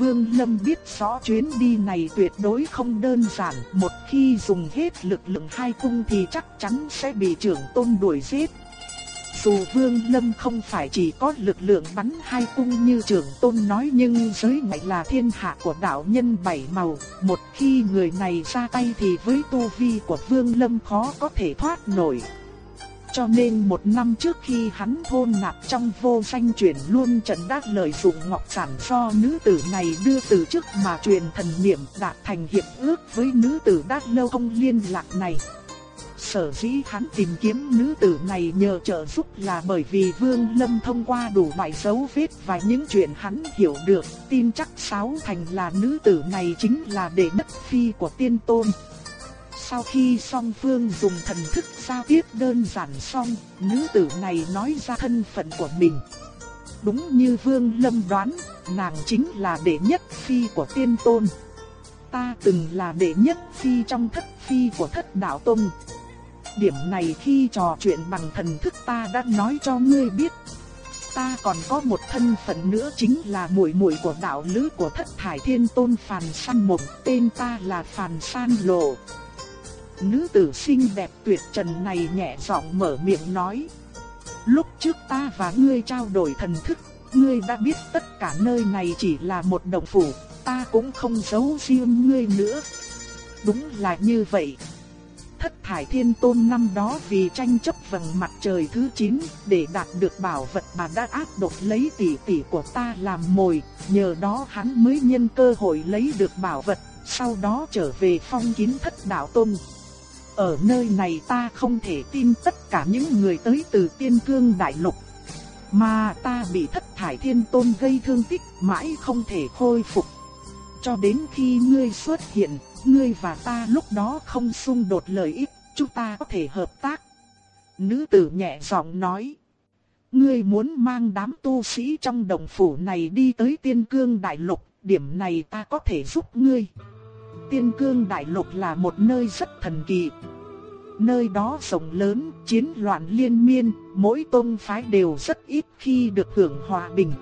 Vương Lâm biết rõ chuyến đi này tuyệt đối không đơn giản, một khi dùng hết lực lượng hai cung thì chắc chắn sẽ bị trưởng tôn đuổi giết. Dù Vương Lâm không phải chỉ có lực lượng bắn hai cung như trưởng tôn nói nhưng giới ngại là thiên hạ của đạo nhân bảy màu, một khi người này ra tay thì với tu vi của Vương Lâm khó có thể thoát nổi. Cho nên một năm trước khi hắn thôn nạp trong vô danh chuyển luôn trận đát lời dụng ngọc sản do nữ tử này đưa từ trước mà truyền thần niệm đạt thành hiệp ước với nữ tử đát lâu không liên lạc này. Sở dĩ hắn tìm kiếm nữ tử này nhờ trợ giúp là bởi vì Vương Lâm thông qua đủ loại dấu vết và những chuyện hắn hiểu được, tin chắc sáu thành là nữ tử này chính là đệ đất phi của tiên tôn. Sau khi song phương dùng thần thức giao tiếp đơn giản xong, nữ tử này nói ra thân phận của mình. Đúng như Vương Lâm đoán, nàng chính là đệ nhất phi của tiên tôn. Ta từng là đệ nhất phi trong thất phi của thất đạo tông. Điểm này khi trò chuyện bằng thần thức ta đã nói cho ngươi biết. Ta còn có một thân phận nữa chính là muội muội của đạo lữ của thất thải thiên tôn Phàn San Mộng, tên ta là Phàn San Lộ. Nữ tử xinh đẹp tuyệt trần này nhẹ giọng mở miệng nói. Lúc trước ta và ngươi trao đổi thần thức, ngươi đã biết tất cả nơi này chỉ là một động phủ, ta cũng không giấu riêng ngươi nữa. Đúng là như vậy. Thất thải thiên tôn năm đó vì tranh chấp vầng mặt trời thứ 9 để đạt được bảo vật mà đã áp độc lấy tỷ tỷ của ta làm mồi, nhờ đó hắn mới nhân cơ hội lấy được bảo vật, sau đó trở về phong kín thất đạo tôn. Ở nơi này ta không thể tin tất cả những người tới từ tiên cương đại lục. Mà ta bị thất thải thiên tôn gây thương tích mãi không thể khôi phục. Cho đến khi ngươi xuất hiện, ngươi và ta lúc đó không xung đột lợi ích, chúng ta có thể hợp tác. Nữ tử nhẹ giọng nói. Ngươi muốn mang đám tu sĩ trong đồng phủ này đi tới tiên cương đại lục, điểm này ta có thể giúp ngươi. Tiên cương đại lục là một nơi rất thần kỳ. Nơi đó rộng lớn, chiến loạn liên miên, mỗi tôn phái đều rất ít khi được hưởng hòa bình.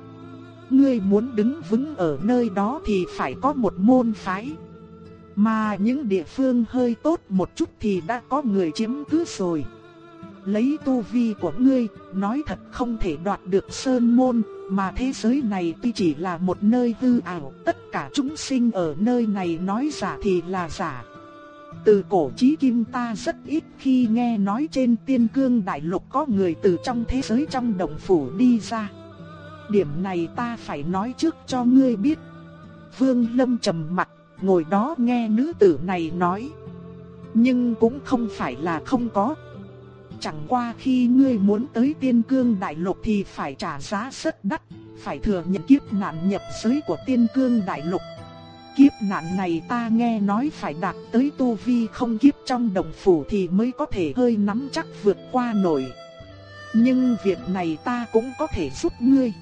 Ngươi muốn đứng vững ở nơi đó thì phải có một môn phái. Mà những địa phương hơi tốt một chút thì đã có người chiếm cứ rồi. Lấy tu vi của ngươi, nói thật không thể đoạt được sơn môn, mà thế giới này tuy chỉ là một nơi hư ảo, tất cả chúng sinh ở nơi này nói giả thì là giả. Từ cổ chí kim ta rất ít khi nghe nói trên tiên cương đại lục có người từ trong thế giới trong đồng phủ đi ra. Điểm này ta phải nói trước cho ngươi biết. Vương Lâm trầm mặt, ngồi đó nghe nữ tử này nói. Nhưng cũng không phải là không có. Chẳng qua khi ngươi muốn tới tiên cương đại lục thì phải trả giá rất đắt, phải thừa nhận kiếp nạn nhập giới của tiên cương đại lục. Kiếp nạn này ta nghe nói phải đạt tới tu vi không kiếp trong đồng phủ thì mới có thể hơi nắm chắc vượt qua nổi. Nhưng việc này ta cũng có thể giúp ngươi.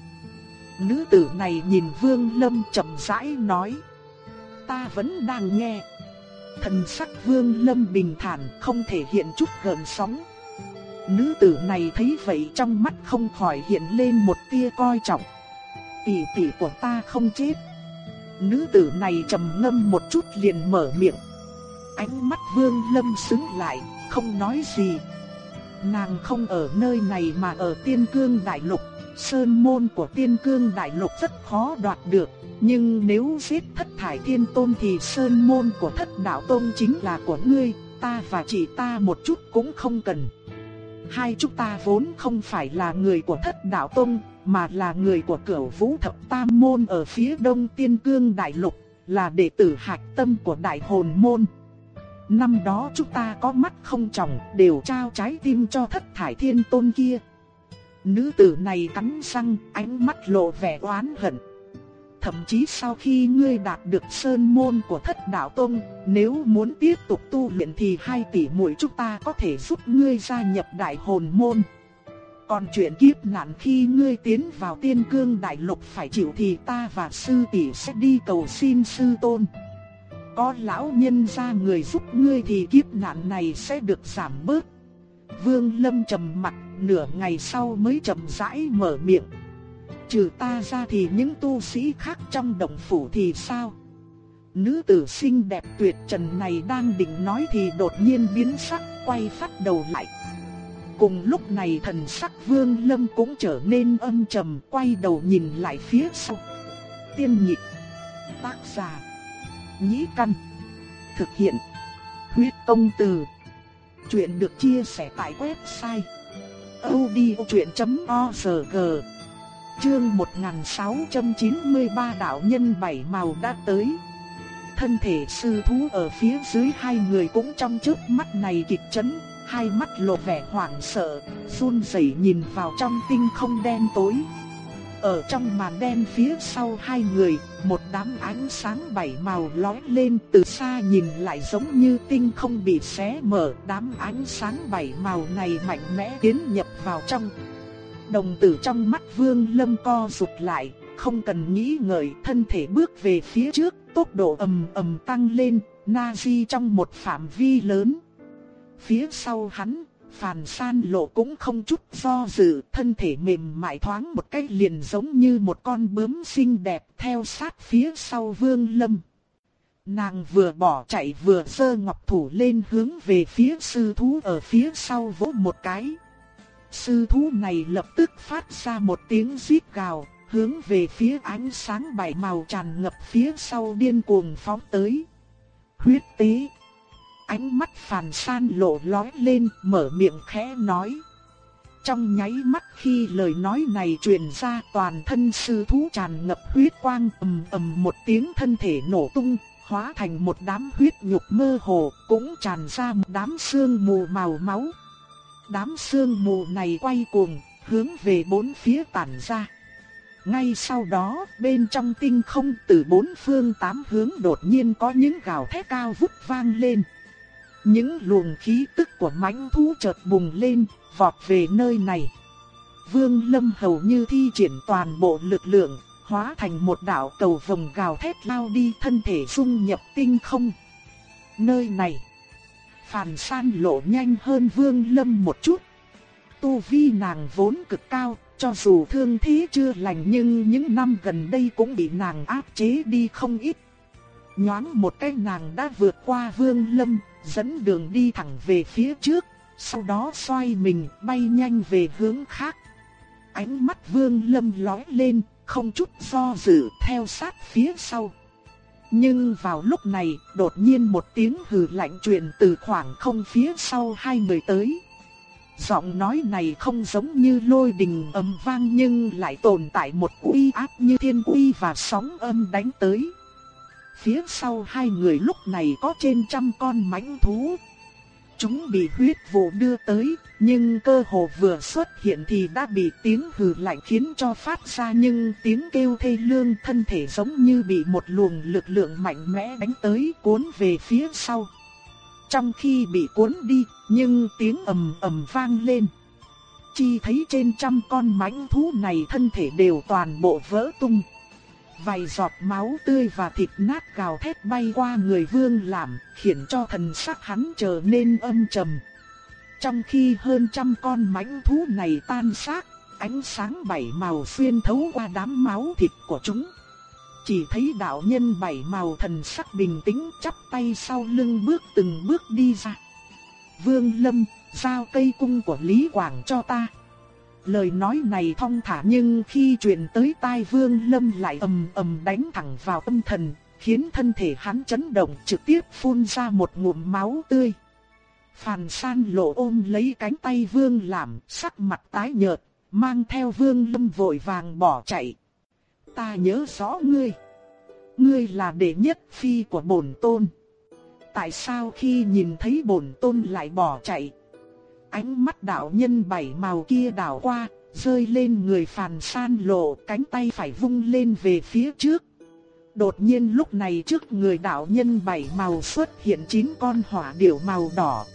Nữ tử này nhìn Vương Lâm chậm rãi nói. Ta vẫn đang nghe. Thần sắc Vương Lâm bình thản không thể hiện chút gợn sóng. Nữ tử này thấy vậy trong mắt không khỏi hiện lên một tia coi trọng. Tỷ tỷ của ta không chết. Nữ tử này trầm ngâm một chút liền mở miệng. Ánh mắt Vương Lâm sững lại, không nói gì. Nàng không ở nơi này mà ở Tiên Cương Đại Lục, sơn môn của Tiên Cương Đại Lục rất khó đoạt được, nhưng nếu giết thất thải thiên tôn thì sơn môn của thất đạo tôn chính là của ngươi, ta và chỉ ta một chút cũng không cần. Hai chúng ta vốn không phải là người của thất đạo tông mà là người của cửu vũ thập tam môn ở phía đông tiên cương đại lục, là đệ tử hạch tâm của đại hồn môn. Năm đó chúng ta có mắt không chồng đều trao trái tim cho thất thải thiên tôn kia. Nữ tử này cắn răng, ánh mắt lộ vẻ oán hận. Thậm chí sau khi ngươi đạt được sơn môn của thất đạo tông, nếu muốn tiếp tục tu luyện thì hai tỷ muội chúng ta có thể giúp ngươi gia nhập đại hồn môn. Còn chuyện kiếp nạn khi ngươi tiến vào tiên cương đại lục phải chịu thì ta và sư tỷ sẽ đi cầu xin sư tôn. Có lão nhân ra người giúp ngươi thì kiếp nạn này sẽ được giảm bớt. Vương Lâm trầm mặt, nửa ngày sau mới chậm rãi mở miệng. Trừ ta ra thì những tu sĩ khác trong động phủ thì sao? Nữ tử xinh đẹp tuyệt trần này đang định nói thì đột nhiên biến sắc, quay phát đầu lại. Cùng lúc này thần sắc Vương Lâm cũng trở nên âm trầm, quay đầu nhìn lại phía sau. Tiên nhịp, tác giả, nhĩ căn, thực hiện, huyết công từ. Chuyện được chia sẻ tại website odchuyện.org Chương 1693 đạo nhân bảy màu đã tới. Thân thể sư thú ở phía dưới hai người cũng trong trước mắt này kịch chấn, hai mắt lộ vẻ hoảng sợ, run rẩy nhìn vào trong tinh không đen tối. Ở trong màn đen phía sau hai người, một đám ánh sáng bảy màu lóe lên từ xa nhìn lại giống như tinh không bị xé mở. Đám ánh sáng bảy màu này mạnh mẽ tiến nhập vào trong. Đồng tử trong mắt vương lâm co rụt lại, không cần nghĩ ngợi thân thể bước về phía trước, tốc độ ầm ầm tăng lên, na di trong một phạm vi lớn. Phía sau hắn, phàn san lộ cũng không chút do dự, thân thể mềm mại thoáng một cái liền giống như một con bướm xinh đẹp theo sát phía sau vương lâm. Nàng vừa bỏ chạy vừa sơ ngọc thủ lên hướng về phía sư thú ở phía sau vỗ một cái. Sư thú này lập tức phát ra một tiếng rít gào, hướng về phía ánh sáng bảy màu tràn ngập phía sau điên cuồng phóng tới. Huyết tế. Ánh mắt phàn san lộ lói lên, mở miệng khẽ nói. Trong nháy mắt khi lời nói này truyền ra toàn thân sư thú tràn ngập huyết quang ầm ầm một tiếng thân thể nổ tung, hóa thành một đám huyết nhục mơ hồ, cũng tràn ra một đám xương mù màu máu. Đám sương mù này quay cuồng, hướng về bốn phía tản ra. Ngay sau đó, bên trong tinh không từ bốn phương tám hướng đột nhiên có những gào thét cao vút vang lên. Những luồng khí tức của mãnh thú chợt bùng lên, vọt về nơi này. Vương Lâm hầu như thi triển toàn bộ lực lượng, hóa thành một đạo cầu vồng gào thét lao đi thân thể dung nhập tinh không. Nơi này Phàn san lộ nhanh hơn vương lâm một chút. Tu vi nàng vốn cực cao, cho dù thương thế chưa lành nhưng những năm gần đây cũng bị nàng áp chế đi không ít. Nhoáng một cái nàng đã vượt qua vương lâm, dẫn đường đi thẳng về phía trước, sau đó xoay mình bay nhanh về hướng khác. Ánh mắt vương lâm lói lên, không chút do dự theo sát phía sau. Nhưng vào lúc này, đột nhiên một tiếng hừ lạnh truyền từ khoảng không phía sau hai người tới. Giọng nói này không giống như lôi đình ầm vang nhưng lại tồn tại một uy áp như thiên uy và sóng âm đánh tới. Phía sau hai người lúc này có trên trăm con mãnh thú. Chúng bị huyết vụ đưa tới, nhưng cơ hồ vừa xuất hiện thì đã bị tiếng hừ lạnh khiến cho phát ra nhưng tiếng kêu thê lương thân thể giống như bị một luồng lực lượng mạnh mẽ đánh tới cuốn về phía sau. Trong khi bị cuốn đi, nhưng tiếng ầm ầm vang lên. Chi thấy trên trăm con mãnh thú này thân thể đều toàn bộ vỡ tung. Vài giọt máu tươi và thịt nát gào thét bay qua người vương làm, khiến cho thần sắc hắn trở nên âm trầm. Trong khi hơn trăm con mãnh thú này tan xác, ánh sáng bảy màu xuyên thấu qua đám máu thịt của chúng. Chỉ thấy đạo nhân bảy màu thần sắc bình tĩnh chắp tay sau lưng bước từng bước đi ra. Vương Lâm, giao cây cung của Lý Quảng cho ta. Lời nói này thong thả nhưng khi truyền tới tai Vương Lâm lại ầm ầm đánh thẳng vào tâm thần, khiến thân thể hắn chấn động trực tiếp phun ra một ngụm máu tươi. Phàn san lộ ôm lấy cánh tay Vương làm sắc mặt tái nhợt, mang theo Vương Lâm vội vàng bỏ chạy. Ta nhớ rõ ngươi. Ngươi là đệ nhất phi của bổn tôn. Tại sao khi nhìn thấy bổn tôn lại bỏ chạy? Ánh mắt đạo nhân bảy màu kia đảo qua, rơi lên người phàn san lộ, cánh tay phải vung lên về phía trước. Đột nhiên lúc này trước người đạo nhân bảy màu xuất hiện chín con hỏa điểu màu đỏ.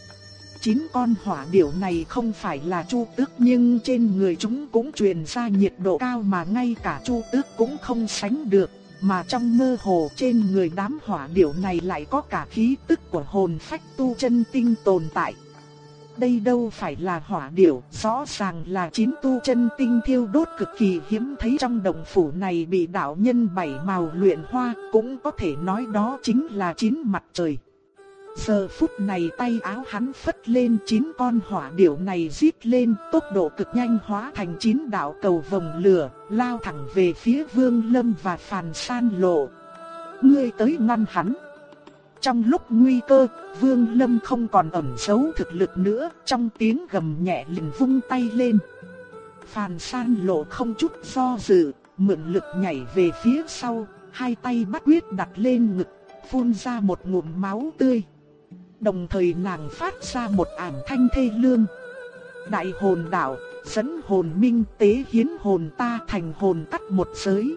Chín con hỏa điểu này không phải là chu tước nhưng trên người chúng cũng truyền ra nhiệt độ cao mà ngay cả chu tước cũng không sánh được. Mà trong mơ hồ trên người đám hỏa điểu này lại có cả khí tức của hồn phách tu chân tinh tồn tại. Đây đâu phải là hỏa điểu, rõ ràng là chín tu chân tinh thiêu đốt cực kỳ hiếm thấy trong đồng phủ này bị đạo nhân bảy màu luyện hoa, cũng có thể nói đó chính là chín mặt trời. Giờ phút này tay áo hắn phất lên chín con hỏa điểu này giết lên tốc độ cực nhanh hóa thành chín đạo cầu vòng lửa, lao thẳng về phía vương lâm và phàn san lộ. Ngươi tới ngăn hắn. Trong lúc nguy cơ, vương lâm không còn ẩn giấu thực lực nữa, trong tiếng gầm nhẹ liền vung tay lên. Phàn san lộ không chút do dự, mượn lực nhảy về phía sau, hai tay bắt quyết đặt lên ngực, phun ra một ngụm máu tươi đồng thời nàng phát ra một ảm thanh thê lương. Đại hồn đạo, dẫn hồn minh tế hiến hồn ta thành hồn tắt một giới.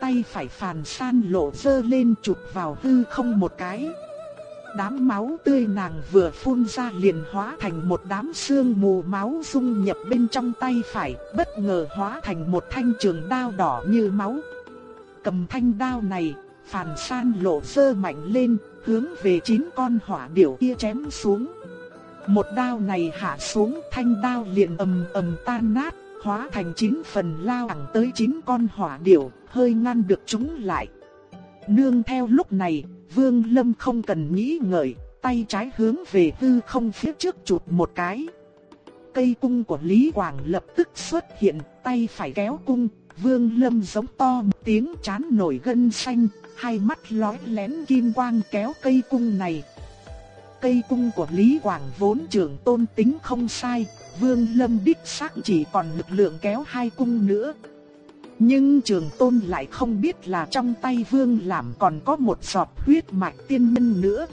Tay phải phàn san lộ dơ lên chụp vào hư không một cái. Đám máu tươi nàng vừa phun ra liền hóa thành một đám xương mù máu dung nhập bên trong tay phải, bất ngờ hóa thành một thanh trường đao đỏ như máu. Cầm thanh đao này, phàn san lộ dơ mạnh lên, hướng về chín con hỏa điểu kia chém xuống. Một đao này hạ xuống, thanh đao liền ầm ầm tan nát, hóa thành chín phần lao thẳng tới chín con hỏa điểu, hơi ngăn được chúng lại. Nương theo lúc này, Vương Lâm không cần nghĩ ngợi, tay trái hướng về hư không phía trước chụp một cái. Cây cung của Lý Quảng lập tức xuất hiện, tay phải kéo cung, Vương Lâm giống to một tiếng chán nổi gân xanh, hai mắt lóe lén kim quang kéo cây cung này. Cây cung của Lý Quảng vốn trưởng tôn tính không sai, Vương Lâm đích xác chỉ còn lực lượng kéo hai cung nữa. Nhưng trường tôn lại không biết là trong tay Vương làm còn có một giọt huyết mạch tiên nhân nữa.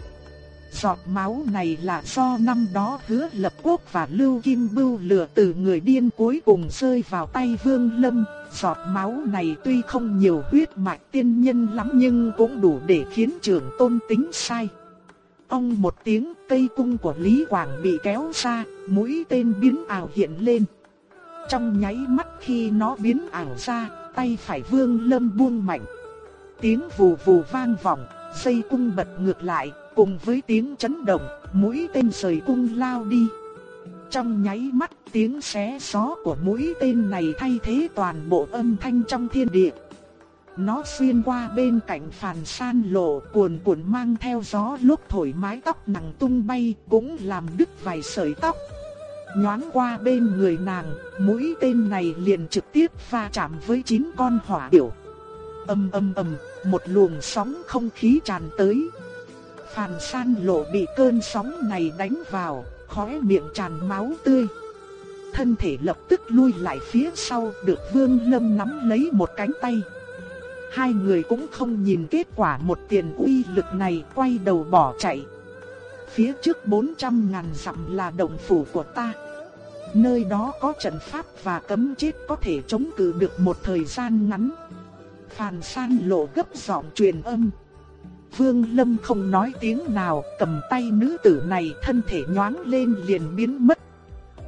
Giọt máu này là do năm đó hứa lập quốc và lưu kim bưu lừa từ người điên cuối cùng rơi vào tay Vương Lâm, giọt máu này tuy không nhiều huyết mạch tiên nhân lắm nhưng cũng đủ để khiến trưởng tôn tính sai. Ông một tiếng cây cung của Lý Quảng bị kéo ra, mũi tên biến ảo hiện lên. Trong nháy mắt khi nó biến ảo ra, tay phải vương lâm buông mạnh. Tiếng vù vù vang vọng, dây cung bật ngược lại, cùng với tiếng chấn động, mũi tên rời cung lao đi. Trong nháy mắt tiếng xé gió của mũi tên này thay thế toàn bộ âm thanh trong thiên địa. Nó xuyên qua bên cạnh phàn san lộ cuồn cuộn mang theo gió lúc thổi mái tóc nàng tung bay cũng làm đứt vài sợi tóc. Nhoáng qua bên người nàng, mũi tên này liền trực tiếp va chạm với chín con hỏa điểu. Âm âm âm, một luồng sóng không khí tràn tới. Phàn san lộ bị cơn sóng này đánh vào, khóe miệng tràn máu tươi. Thân thể lập tức lui lại phía sau, được Vương Lâm nắm lấy một cánh tay. Hai người cũng không nhìn kết quả một tiền uy lực này, quay đầu bỏ chạy. Phía trước 400 ngàn dặm là động phủ của ta. Nơi đó có trận pháp và cấm chết có thể chống cự được một thời gian ngắn. Phàn san lộ gấp giọng truyền âm. Vương Lâm không nói tiếng nào, cầm tay nữ tử này thân thể nhoáng lên liền biến mất.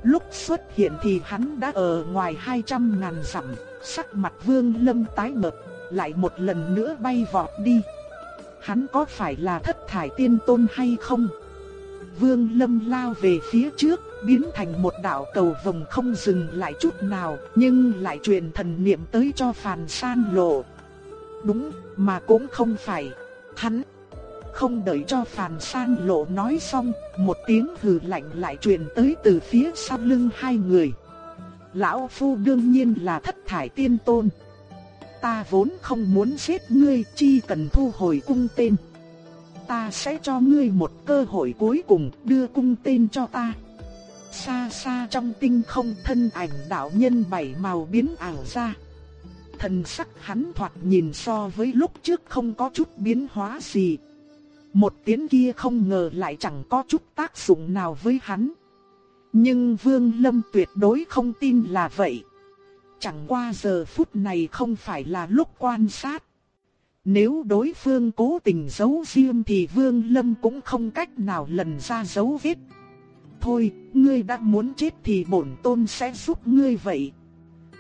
Lúc xuất hiện thì hắn đã ở ngoài 200 ngàn dặm, sắc mặt Vương Lâm tái nhợt, lại một lần nữa bay vọt đi. Hắn có phải là thất thải tiên tôn hay không? Vương Lâm lao về phía trước, biến thành một đạo cầu vồng không dừng lại chút nào, nhưng lại truyền thần niệm tới cho Phàn San Lộ. Đúng, mà cũng không phải. Hắn Không đợi cho Phàn San lộ nói xong, một tiếng hừ lạnh lại truyền tới từ phía sau lưng hai người. Lão Phu đương nhiên là thất thải tiên tôn. Ta vốn không muốn giết ngươi, chi cần thu hồi cung tên. Ta sẽ cho ngươi một cơ hội cuối cùng đưa cung tên cho ta. Xa xa trong tinh không thân ảnh đạo nhân bảy màu biến ảo ra. Thần sắc hắn thoạt nhìn so với lúc trước không có chút biến hóa gì. Một tiếng kia không ngờ lại chẳng có chút tác dụng nào với hắn. Nhưng Vương Lâm tuyệt đối không tin là vậy. Chẳng qua giờ phút này không phải là lúc quan sát. Nếu đối phương cố tình giấu riêng thì Vương Lâm cũng không cách nào lần ra dấu vết. Thôi, ngươi đã muốn chết thì bổn tôn sẽ giúp ngươi vậy.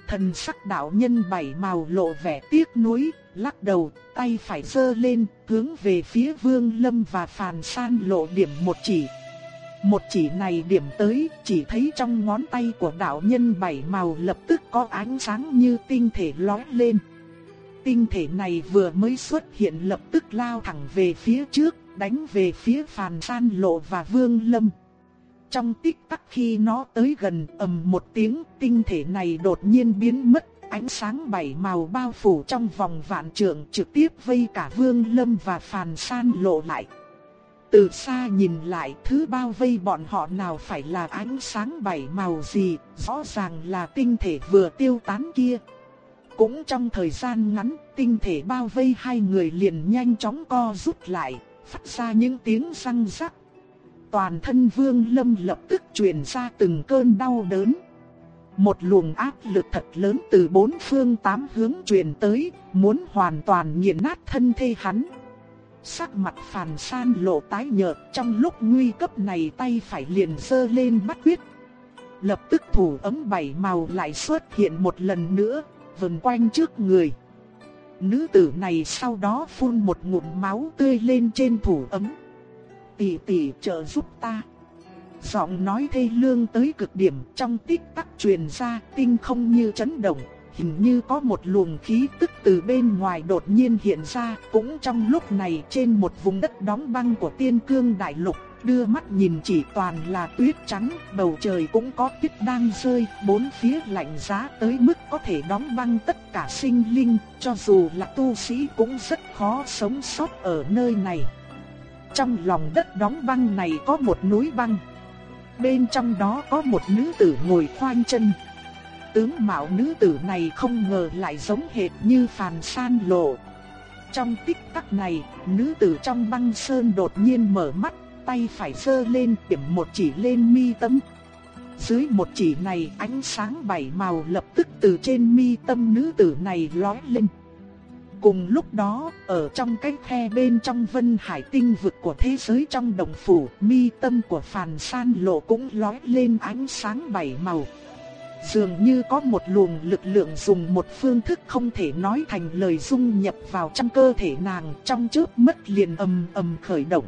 Thần sắc đạo nhân bảy màu lộ vẻ tiếc nuối, lắc đầu, tay phải giơ lên, hướng về phía Vương Lâm và Phàn San lộ điểm một chỉ. Một chỉ này điểm tới, chỉ thấy trong ngón tay của đạo nhân bảy màu lập tức có ánh sáng như tinh thể lóe lên. Tinh thể này vừa mới xuất hiện lập tức lao thẳng về phía trước, đánh về phía Phàn San lộ và Vương Lâm. Trong tích tắc khi nó tới gần ầm một tiếng tinh thể này đột nhiên biến mất, ánh sáng bảy màu bao phủ trong vòng vạn trượng trực tiếp vây cả Vương Lâm và Phàn San lộ lại. Từ xa nhìn lại thứ bao vây bọn họ nào phải là ánh sáng bảy màu gì, rõ ràng là tinh thể vừa tiêu tán kia. Cũng trong thời gian ngắn, tinh thể bao vây hai người liền nhanh chóng co rút lại, phát ra những tiếng răng rắc toàn thân Vương Lâm lập tức truyền ra từng cơn đau đớn. Một luồng áp lực thật lớn từ bốn phương tám hướng truyền tới, muốn hoàn toàn nghiền nát thân thể hắn. Sắc mặt phàn san lộ tái nhợt trong lúc nguy cấp này tay phải liền sơ lên bắt quyết. Lập tức thủ ấm bảy màu lại xuất hiện một lần nữa, vần quanh trước người. Nữ tử này sau đó phun một ngụm máu tươi lên trên thủ ấm tỷ tỷ trợ giúp ta. Giọng nói thê lương tới cực điểm trong tích tắc truyền ra tinh không như chấn động, hình như có một luồng khí tức từ bên ngoài đột nhiên hiện ra, cũng trong lúc này trên một vùng đất đóng băng của tiên cương đại lục, đưa mắt nhìn chỉ toàn là tuyết trắng, bầu trời cũng có tuyết đang rơi, bốn phía lạnh giá tới mức có thể đóng băng tất cả sinh linh, cho dù là tu sĩ cũng rất khó sống sót ở nơi này. Trong lòng đất đóng băng này có một núi băng. Bên trong đó có một nữ tử ngồi khoanh chân. Tướng mạo nữ tử này không ngờ lại giống hệt như phàn san lộ. Trong tích tắc này, nữ tử trong băng sơn đột nhiên mở mắt, tay phải giơ lên điểm một chỉ lên mi tâm. Dưới một chỉ này ánh sáng bảy màu lập tức từ trên mi tâm nữ tử này lóe lên. Cùng lúc đó, ở trong cái khe bên trong vân hải tinh vực của thế giới trong đồng phủ, mi tâm của phàn san lộ cũng lói lên ánh sáng bảy màu. Dường như có một luồng lực lượng dùng một phương thức không thể nói thành lời dung nhập vào trong cơ thể nàng trong chớp mất liền ầm ầm khởi động.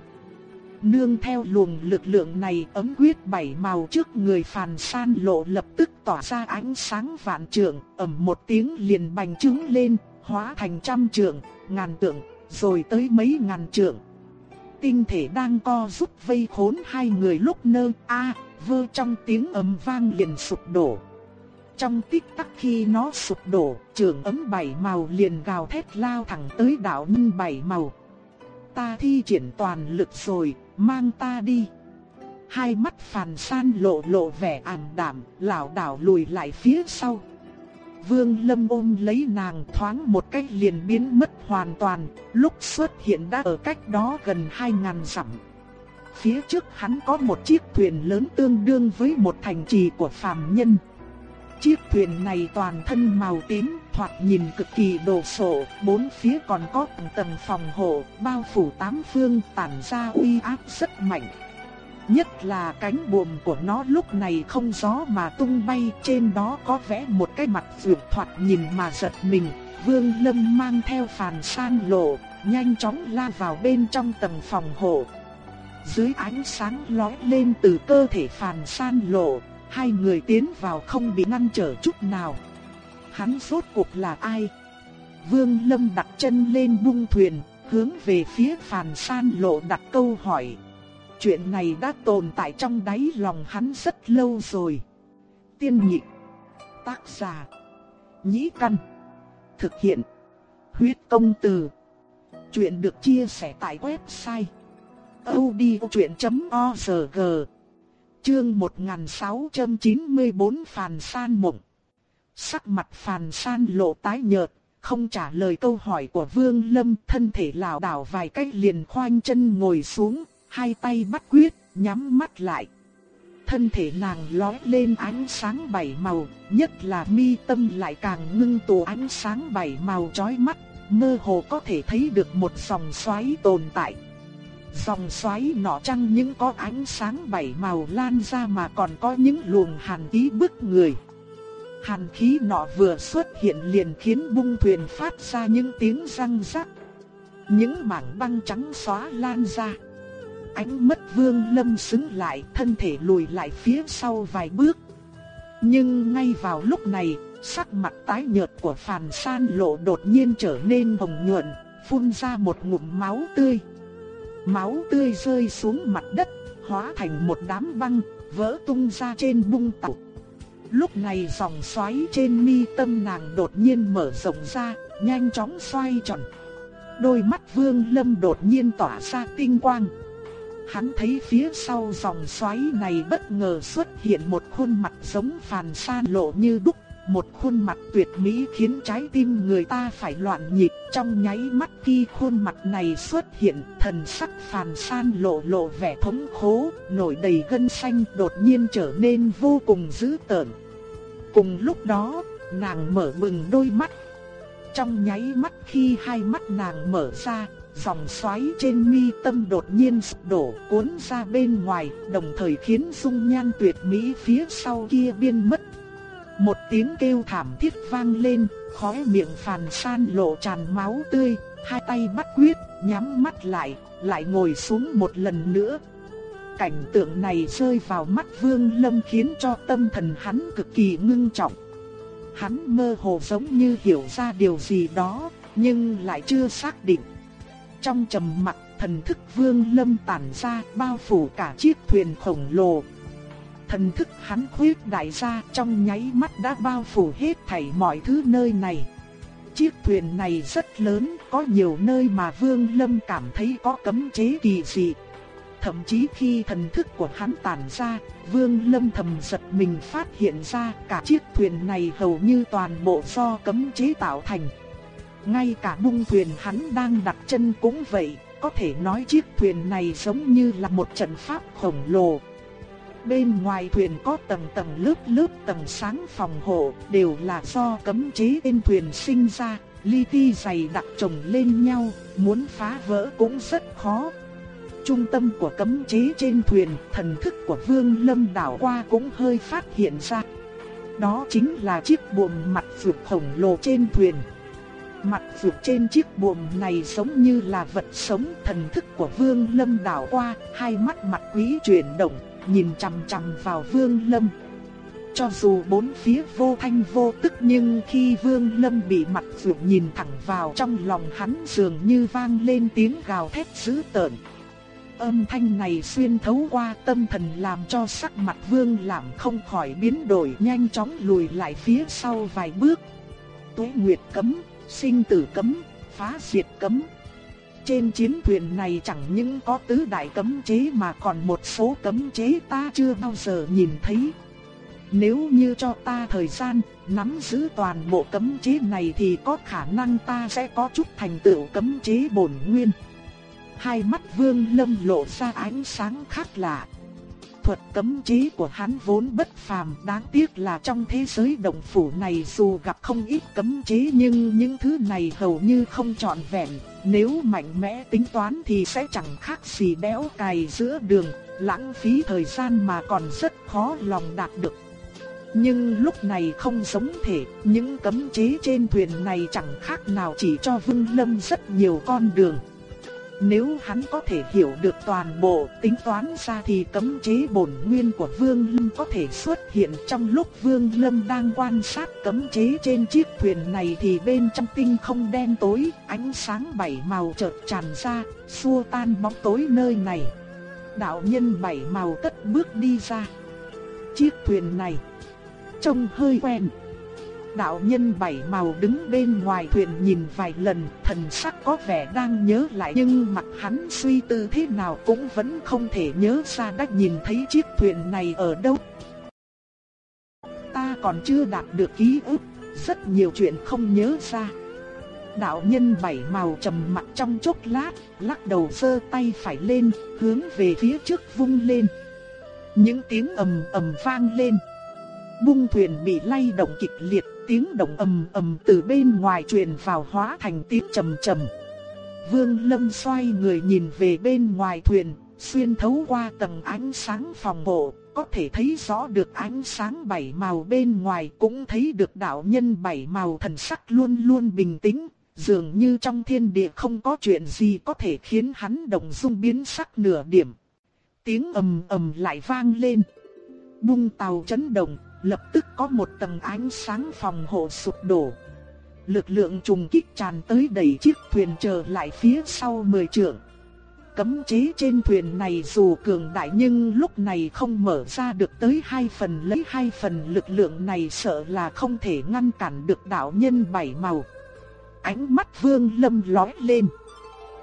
Nương theo luồng lực lượng này ấm quyết bảy màu trước người phàn san lộ lập tức tỏa ra ánh sáng vạn trượng, ầm một tiếng liền bành trướng lên, hóa thành trăm trượng, ngàn trượng, rồi tới mấy ngàn trượng. Tinh thể đang co rút vây khốn hai người lúc nơ a vơ trong tiếng ầm vang liền sụp đổ. Trong tích tắc khi nó sụp đổ, trường ấm bảy màu liền gào thét lao thẳng tới đạo nhân bảy màu. Ta thi triển toàn lực rồi, mang ta đi. Hai mắt phàn san lộ lộ vẻ ảm đạm, lảo đảo lùi lại phía sau. Vương Lâm ôm lấy nàng thoáng một cách liền biến mất hoàn toàn, lúc xuất hiện đã ở cách đó gần hai ngàn dặm. Phía trước hắn có một chiếc thuyền lớn tương đương với một thành trì của phàm nhân. Chiếc thuyền này toàn thân màu tím, thoạt nhìn cực kỳ đồ sộ, bốn phía còn có tầng tầng phòng hộ, bao phủ tám phương tản ra uy áp rất mạnh. Nhất là cánh buồm của nó lúc này không gió mà tung bay trên đó có vẽ một cái mặt vượt thoạt nhìn mà giật mình. Vương Lâm mang theo phàn san lộ, nhanh chóng la vào bên trong tầng phòng hộ. Dưới ánh sáng lóe lên từ cơ thể phàn san lộ, hai người tiến vào không bị ngăn trở chút nào. Hắn rốt cuộc là ai? Vương Lâm đặt chân lên bung thuyền, hướng về phía Phàn San Lộ đặt câu hỏi. Chuyện này đã tồn tại trong đáy lòng hắn rất lâu rồi. Tiên nhị Tác giả. Nhĩ căn. Thực hiện. Huyết công từ. Chuyện được chia sẻ tại website. odchuyện.org Chương 1694 Phàn San Mộng Sắc mặt Phàn San lộ tái nhợt, không trả lời câu hỏi của Vương Lâm, thân thể lảo đảo vài cách liền khoanh chân ngồi xuống, hai tay bắt quyết, nhắm mắt lại. Thân thể nàng lóe lên ánh sáng bảy màu, nhất là mi tâm lại càng ngưng tụ ánh sáng bảy màu chói mắt, mơ hồ có thể thấy được một dòng xoáy tồn tại. Dòng xoáy nọ chăng những có ánh sáng bảy màu lan ra mà còn có những luồng hàn khí bức người. Hàn khí nọ vừa xuất hiện liền khiến bung thuyền phát ra những tiếng răng rắc. Những mảng băng trắng xóa lan ra. Ánh mắt vương lâm xứng lại thân thể lùi lại phía sau vài bước. Nhưng ngay vào lúc này, sắc mặt tái nhợt của phàn san lộ đột nhiên trở nên hồng nhuận, phun ra một ngụm máu tươi. Máu tươi rơi xuống mặt đất, hóa thành một đám băng, vỡ tung ra trên bung tàu. Lúc này dòng xoáy trên mi tâm nàng đột nhiên mở rộng ra, nhanh chóng xoay tròn. Đôi mắt vương lâm đột nhiên tỏa ra tinh quang. Hắn thấy phía sau dòng xoáy này bất ngờ xuất hiện một khuôn mặt giống phàn san lộ như đúc. Một khuôn mặt tuyệt mỹ khiến trái tim người ta phải loạn nhịp trong nháy mắt khi khuôn mặt này xuất hiện thần sắc phàn san lộ lộ vẻ thống khổ, nổi đầy gân xanh đột nhiên trở nên vô cùng dữ tợn. Cùng lúc đó, nàng mở bừng đôi mắt. Trong nháy mắt khi hai mắt nàng mở ra, dòng xoáy trên mi tâm đột nhiên sụp đổ cuốn ra bên ngoài, đồng thời khiến dung nhan tuyệt mỹ phía sau kia biên mất. Một tiếng kêu thảm thiết vang lên, khóe miệng phàn san lộ tràn máu tươi, hai tay bắt quyết, nhắm mắt lại, lại ngồi xuống một lần nữa, Cảnh tượng này rơi vào mắt Vương Lâm khiến cho tâm thần hắn cực kỳ ngưng trọng. Hắn mơ hồ giống như hiểu ra điều gì đó, nhưng lại chưa xác định. Trong trầm mặc, thần thức Vương Lâm tản ra bao phủ cả chiếc thuyền khổng lồ. Thần thức hắn khuyết đại ra trong nháy mắt đã bao phủ hết thảy mọi thứ nơi này. Chiếc thuyền này rất lớn, có nhiều nơi mà Vương Lâm cảm thấy có cấm chế kỳ dị. Thậm chí khi thần thức của hắn tản ra, Vương Lâm thầm giật mình phát hiện ra cả chiếc thuyền này hầu như toàn bộ do cấm chế tạo thành. Ngay cả bung thuyền hắn đang đặt chân cũng vậy, có thể nói chiếc thuyền này giống như là một trận pháp khổng lồ. Bên ngoài thuyền có tầng tầng lớp lớp tầng sáng phòng hộ, đều là do cấm chế trên thuyền sinh ra, li ti dày đặc chồng lên nhau, muốn phá vỡ cũng rất khó, trung tâm của cấm chế trên thuyền, thần thức của Vương Lâm đảo qua cũng hơi phát hiện ra. Đó chính là chiếc buồm mặt phượng khổng lồ trên thuyền. Mặt phượng trên chiếc buồm này giống như là vật sống, thần thức của Vương Lâm đảo qua, hai mắt mặt quý chuyển động, nhìn chằm chằm vào Vương Lâm. Cho dù bốn phía vô thanh vô tức nhưng khi Vương Lâm bị mặt phượng nhìn thẳng vào trong lòng hắn dường như vang lên tiếng gào thét dữ tợn. Âm thanh này xuyên thấu qua tâm thần làm cho sắc mặt vương làm không khỏi biến đổi nhanh chóng lùi lại phía sau vài bước. Tuế Nguyệt cấm, sinh tử cấm, phá diệt cấm. Trên chiến thuyền này chẳng những có tứ đại cấm chế mà còn một số cấm chế ta chưa bao giờ nhìn thấy. Nếu như cho ta thời gian, nắm giữ toàn bộ cấm chế này thì có khả năng ta sẽ có chút thành tựu cấm chế bổn nguyên. Hai mắt vương lâm lộ ra ánh sáng khác lạ. Thuật cấm chế của hắn vốn bất phàm đáng tiếc là trong thế giới động phủ này dù gặp không ít cấm chế nhưng những thứ này hầu như không trọn vẹn. Nếu mạnh mẽ tính toán thì sẽ chẳng khác gì đéo cày giữa đường, lãng phí thời gian mà còn rất khó lòng đạt được. Nhưng lúc này không giống thể, những cấm chế trên thuyền này chẳng khác nào chỉ cho Vương Lâm rất nhiều con đường. Nếu hắn có thể hiểu được toàn bộ tính toán ra thì cấm chế bổn nguyên của Vương Lâm có thể xuất hiện trong lúc Vương Lâm đang quan sát cấm chế trên chiếc thuyền này thì bên trong tinh không đen tối, ánh sáng bảy màu chợt tràn ra, xua tan bóng tối nơi này. Đạo nhân bảy màu cất bước đi ra. Chiếc thuyền này trông hơi quen. Đạo nhân bảy màu đứng bên ngoài thuyền nhìn vài lần, thần sắc có vẻ đang nhớ lại nhưng mặt hắn suy tư thế nào cũng vẫn không thể nhớ ra đã nhìn thấy chiếc thuyền này ở đâu. Ta còn chưa đạt được ký ức, rất nhiều chuyện không nhớ ra. Đạo nhân bảy màu trầm mặt trong chốc lát, lắc đầu giơ tay phải lên, hướng về phía trước vung lên. Những tiếng ầm ầm vang lên. Bung thuyền bị lay động kịch liệt, tiếng động ầm ầm từ bên ngoài truyền vào hóa thành tiếng trầm trầm. Vương Lâm xoay người nhìn về bên ngoài thuyền, xuyên thấu qua tầng ánh sáng phòng hộ, có thể thấy rõ được ánh sáng bảy màu bên ngoài, cũng thấy được đạo nhân bảy màu thần sắc luôn luôn bình tĩnh, dường như trong thiên địa không có chuyện gì có thể khiến hắn động dung biến sắc nửa điểm. Tiếng ầm ầm lại vang lên. Bung tàu chấn động, lập tức có một tầng ánh sáng phòng hộ sụp đổ. Lực lượng trùng kích tràn tới đẩy chiếc thuyền trở lại phía sau mười trượng. Cấm chế trên thuyền này dù cường đại nhưng lúc này không mở ra được tới hai phần lấy hai phần lực lượng này sợ là không thể ngăn cản được đạo nhân bảy màu. Ánh mắt vương lâm lói lên.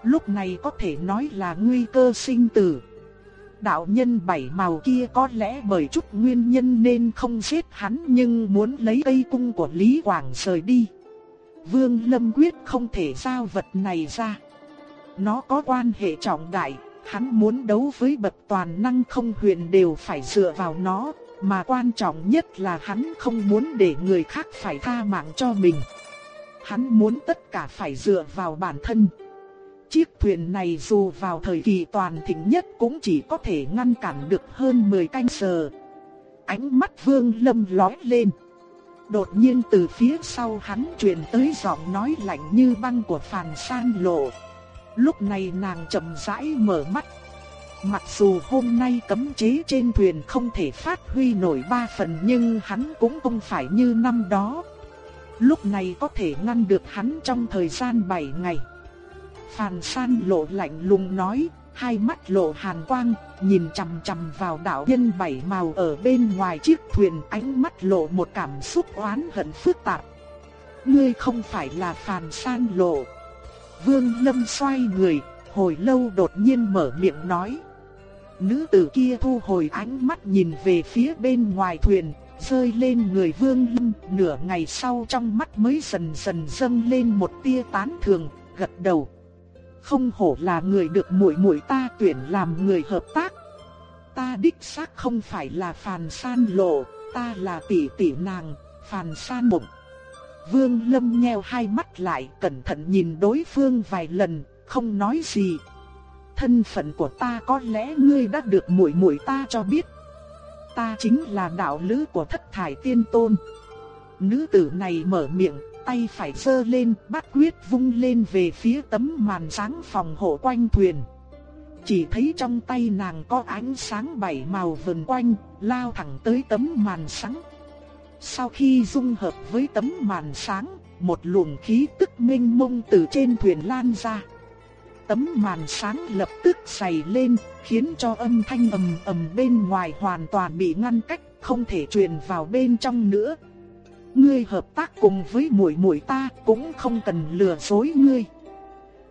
Lúc này có thể nói là nguy cơ sinh tử đạo nhân bảy màu kia có lẽ bởi chút nguyên nhân nên không giết hắn nhưng muốn lấy cây cung của Lý Quảng rời đi. Vương Lâm quyết không thể giao vật này ra. Nó có quan hệ trọng đại, hắn muốn đấu với bậc toàn năng không huyền đều phải dựa vào nó, mà quan trọng nhất là hắn không muốn để người khác phải tha mạng cho mình. Hắn muốn tất cả phải dựa vào bản thân. Chiếc thuyền này dù vào thời kỳ toàn thịnh nhất cũng chỉ có thể ngăn cản được hơn 10 canh giờ. Ánh mắt vương lâm lóe lên. Đột nhiên từ phía sau hắn truyền tới giọng nói lạnh như băng của Phàn San Lộ. Lúc này nàng chậm rãi mở mắt. Mặc dù hôm nay cấm chế trên thuyền không thể phát huy nổi ba phần nhưng hắn cũng không phải như năm đó. Lúc này có thể ngăn được hắn trong thời gian 7 ngày. Phàn san lộ lạnh lùng nói, hai mắt lộ hàn quang, nhìn chằm chằm vào đạo nhân bảy màu ở bên ngoài chiếc thuyền ánh mắt lộ một cảm xúc oán hận phức tạp. Ngươi không phải là phàn san lộ. Vương Lâm xoay người, hồi lâu đột nhiên mở miệng nói. Nữ tử kia thu hồi ánh mắt nhìn về phía bên ngoài thuyền, rơi lên người Vương Lâm, nửa ngày sau trong mắt mới dần dần dâng lên một tia tán thường, gật đầu. Không hổ là người được muội muội ta tuyển làm người hợp tác. Ta đích xác không phải là phàn san lộ, ta là tỷ tỷ nàng, phàn san mộng. Vương Lâm nheo hai mắt lại cẩn thận nhìn đối phương vài lần, không nói gì. Thân phận của ta có lẽ ngươi đã được muội muội ta cho biết. Ta chính là đạo lữ của thất thải tiên tôn. Nữ tử này mở miệng tay phải giơ lên, bắt quyết vung lên về phía tấm màn sáng phòng hộ quanh thuyền. Chỉ thấy trong tay nàng có ánh sáng bảy màu vần quanh, lao thẳng tới tấm màn sáng. Sau khi dung hợp với tấm màn sáng, một luồng khí tức minh mông từ trên thuyền lan ra. Tấm màn sáng lập tức dày lên, khiến cho âm thanh ầm ầm bên ngoài hoàn toàn bị ngăn cách, không thể truyền vào bên trong nữa ngươi hợp tác cùng với muội muội ta cũng không cần lừa dối ngươi.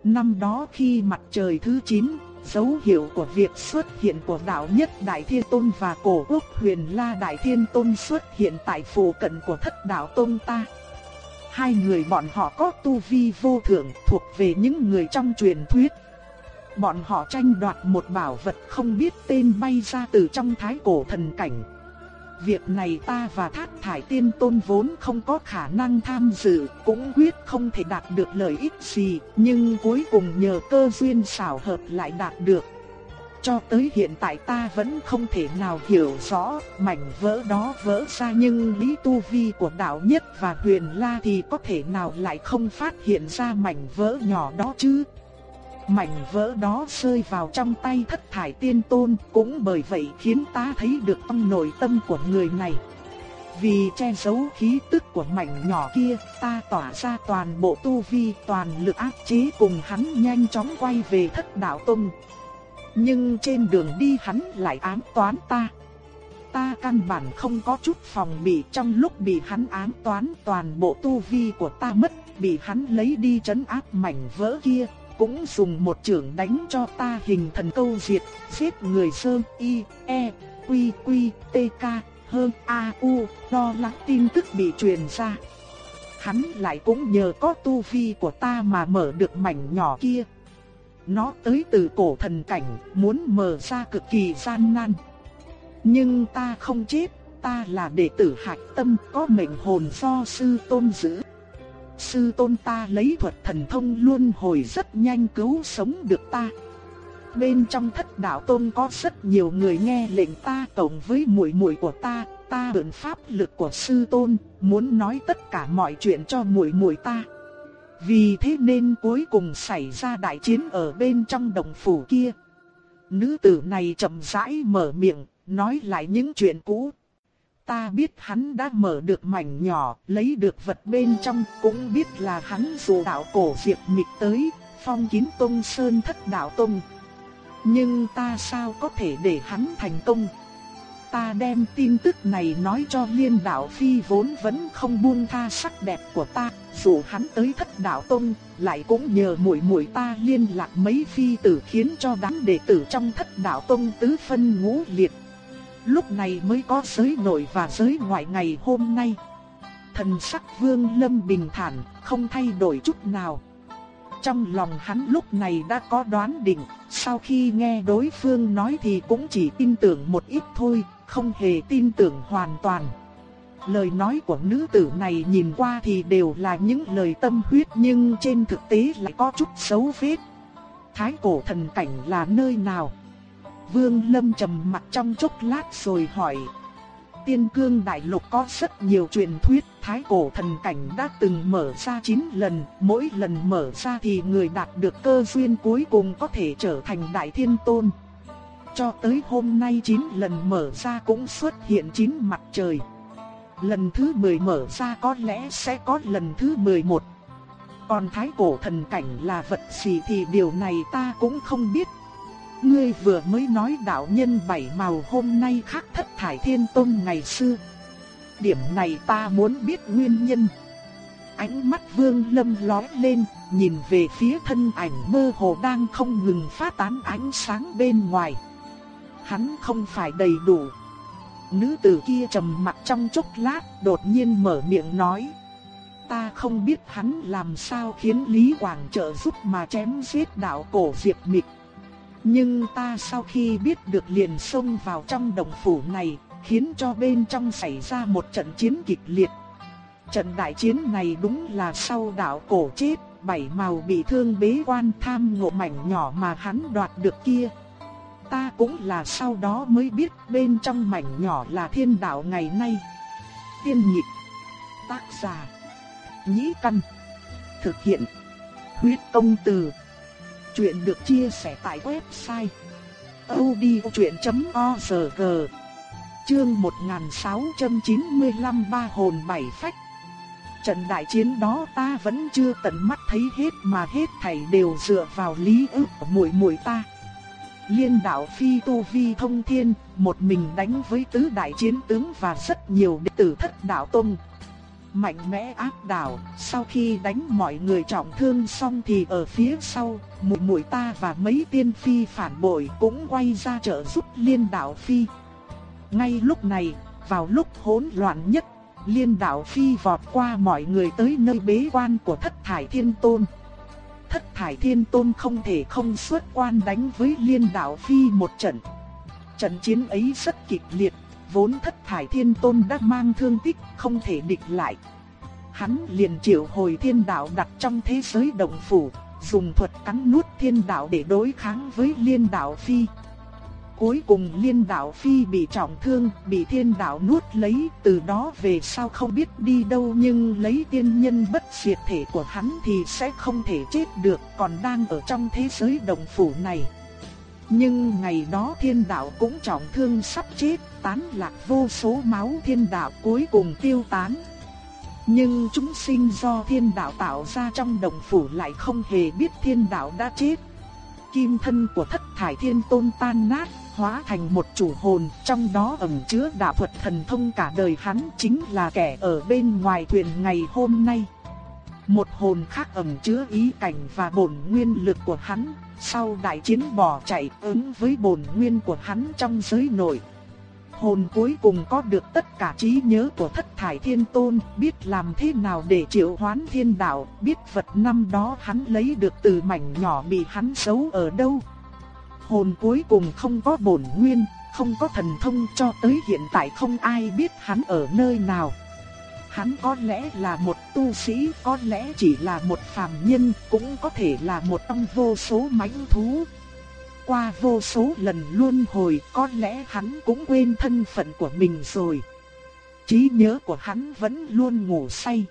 Năm đó khi mặt trời thứ 9, dấu hiệu của việc xuất hiện của đạo nhất Đại Thiên Tôn và cổ quốc huyền La Đại Thiên Tôn xuất hiện tại phủ cận của thất đạo Tôn ta. Hai người bọn họ có tu vi vô thượng thuộc về những người trong truyền thuyết. Bọn họ tranh đoạt một bảo vật không biết tên bay ra từ trong thái cổ thần cảnh. Việc này ta và thát thải tiên tôn vốn không có khả năng tham dự, cũng quyết không thể đạt được lợi ích gì, nhưng cuối cùng nhờ cơ duyên xảo hợp lại đạt được. Cho tới hiện tại ta vẫn không thể nào hiểu rõ mảnh vỡ đó vỡ ra nhưng lý tu vi của đạo nhất và huyền la thì có thể nào lại không phát hiện ra mảnh vỡ nhỏ đó chứ. Mảnh vỡ đó rơi vào trong tay thất thải tiên tôn cũng bởi vậy khiến ta thấy được trong nội tâm của người này. Vì che giấu khí tức của mảnh nhỏ kia, ta tỏa ra toàn bộ tu vi toàn lực áp chế cùng hắn nhanh chóng quay về thất đạo tông. Nhưng trên đường đi hắn lại ám toán ta. Ta căn bản không có chút phòng bị trong lúc bị hắn ám toán toàn bộ tu vi của ta mất, bị hắn lấy đi chấn áp mảnh vỡ kia, cũng dùng một trưởng đánh cho ta hình thần câu diệt, giết người sơn y, e, quy quy, t, k, hơn a, u, lo lắng tin tức bị truyền ra. Hắn lại cũng nhờ có tu vi của ta mà mở được mảnh nhỏ kia. Nó tới từ cổ thần cảnh, muốn mở ra cực kỳ gian nan. Nhưng ta không chết, ta là đệ tử hạch tâm có mệnh hồn do sư tôn giữ. Sư tôn ta lấy thuật thần thông luôn hồi rất nhanh cứu sống được ta. Bên trong thất đạo tôn có rất nhiều người nghe lệnh ta cộng với muội muội của ta, ta mượn pháp lực của sư tôn, muốn nói tất cả mọi chuyện cho muội muội ta. Vì thế nên cuối cùng xảy ra đại chiến ở bên trong đồng phủ kia. Nữ tử này chậm rãi mở miệng, nói lại những chuyện cũ. Ta biết hắn đã mở được mảnh nhỏ, lấy được vật bên trong, cũng biết là hắn dụ đạo cổ diệt mịch tới, phong kín tông sơn thất đạo tông. Nhưng ta sao có thể để hắn thành công? Ta đem tin tức này nói cho liên đạo phi vốn vẫn không buông tha sắc đẹp của ta, dù hắn tới thất đạo tông, lại cũng nhờ muội muội ta liên lạc mấy phi tử khiến cho đám đệ tử trong thất đạo tông tứ phân ngũ liệt. Lúc này mới có giới nội và giới ngoại ngày hôm nay. Thần sắc vương lâm bình thản, không thay đổi chút nào. Trong lòng hắn lúc này đã có đoán định, sau khi nghe đối phương nói thì cũng chỉ tin tưởng một ít thôi, không hề tin tưởng hoàn toàn. Lời nói của nữ tử này nhìn qua thì đều là những lời tâm huyết nhưng trên thực tế lại có chút xấu vết. Thái cổ thần cảnh là nơi nào? Vương Lâm trầm mặt trong chốc lát rồi hỏi. Tiên cương đại lục có rất nhiều truyền thuyết, thái cổ thần cảnh đã từng mở ra 9 lần, mỗi lần mở ra thì người đạt được cơ duyên cuối cùng có thể trở thành đại thiên tôn. Cho tới hôm nay 9 lần mở ra cũng xuất hiện 9 mặt trời. Lần thứ 10 mở ra có lẽ sẽ có lần thứ 11. Còn thái cổ thần cảnh là vật gì thì điều này ta cũng không biết. Ngươi vừa mới nói đạo nhân bảy màu hôm nay khác thất thải thiên tôn ngày xưa. Điểm này ta muốn biết nguyên nhân. Ánh mắt vương lâm lói lên, nhìn về phía thân ảnh mơ hồ đang không ngừng phát tán ánh sáng bên ngoài. Hắn không phải đầy đủ. Nữ tử kia trầm mặt trong chốc lát, đột nhiên mở miệng nói. Ta không biết hắn làm sao khiến Lý Quảng trợ giúp mà chém giết đạo cổ Diệp Mịch. Nhưng ta sau khi biết được liền xông vào trong đồng phủ này, khiến cho bên trong xảy ra một trận chiến kịch liệt. Trận đại chiến này đúng là sau đạo cổ chết, bảy màu bị thương bế quan tham ngộ mảnh nhỏ mà hắn đoạt được kia. Ta cũng là sau đó mới biết bên trong mảnh nhỏ là thiên đạo ngày nay. Tiên nhịp, tác giả, nhĩ căn, thực hiện, huyết công từ. Chuyện được chia sẻ tại website odchuyện.org Chương 1695 Ba hồn bảy phách. Trận đại chiến đó ta vẫn chưa tận mắt thấy hết mà hết thảy đều dựa vào lý ức của muội muội ta. Liên đạo phi tu vi thông thiên, một mình đánh với tứ đại chiến tướng và rất nhiều đệ tử thất đạo tông mạnh mẽ áp đảo, sau khi đánh mọi người trọng thương xong thì ở phía sau, muội mũi ta và mấy tiên phi phản bội cũng quay ra trợ giúp liên đạo phi. Ngay lúc này, vào lúc hỗn loạn nhất, liên đạo phi vọt qua mọi người tới nơi bế quan của thất thải thiên tôn. Thất thải thiên tôn không thể không xuất quan đánh với liên đạo phi một trận. Trận chiến ấy rất kịch liệt, vốn thất thải thiên tôn đã mang thương tích, không thể địch lại. Hắn liền triệu hồi thiên đạo đặt trong thế giới động phủ, dùng thuật cắn nuốt thiên đạo để đối kháng với liên đạo phi. cuối cùng liên đạo phi bị trọng thương, bị thiên đạo nuốt lấy, từ đó về sau không biết đi đâu nhưng lấy tiên nhân bất diệt thể của hắn thì sẽ không thể chết được, còn đang ở trong thế giới đồng phủ này. Nhưng ngày đó thiên đạo cũng trọng thương sắp chết, tán lạc vô số máu thiên đạo cuối cùng tiêu tán. Nhưng chúng sinh do thiên đạo tạo ra trong đồng phủ lại không hề biết thiên đạo đã chết. Kim thân của thất thải thiên tôn tan nát, hóa thành một chủ hồn, trong đó ẩn chứa đạo thuật thần thông cả đời hắn chính là kẻ ở bên ngoài thuyền ngày hôm nay. Một hồn khác ẩn chứa ý cảnh và bổn nguyên lực của hắn, sau đại chiến bỏ chạy ứng với bổn nguyên của hắn trong giới nội. Hồn cuối cùng có được tất cả trí nhớ của thất thải thiên tôn, biết làm thế nào để triệu hoán thiên đạo, biết vật năm đó hắn lấy được từ mảnh nhỏ bị hắn giấu ở đâu. Hồn cuối cùng không có bổn nguyên, không có thần thông cho tới hiện tại không ai biết hắn ở nơi nào. Hắn có lẽ là một tu sĩ, có lẽ chỉ là một phàm nhân, cũng có thể là một trong vô số mãnh thú. Qua vô số lần luân hồi, có lẽ hắn cũng quên thân phận của mình rồi. Trí nhớ của hắn vẫn luôn ngủ say.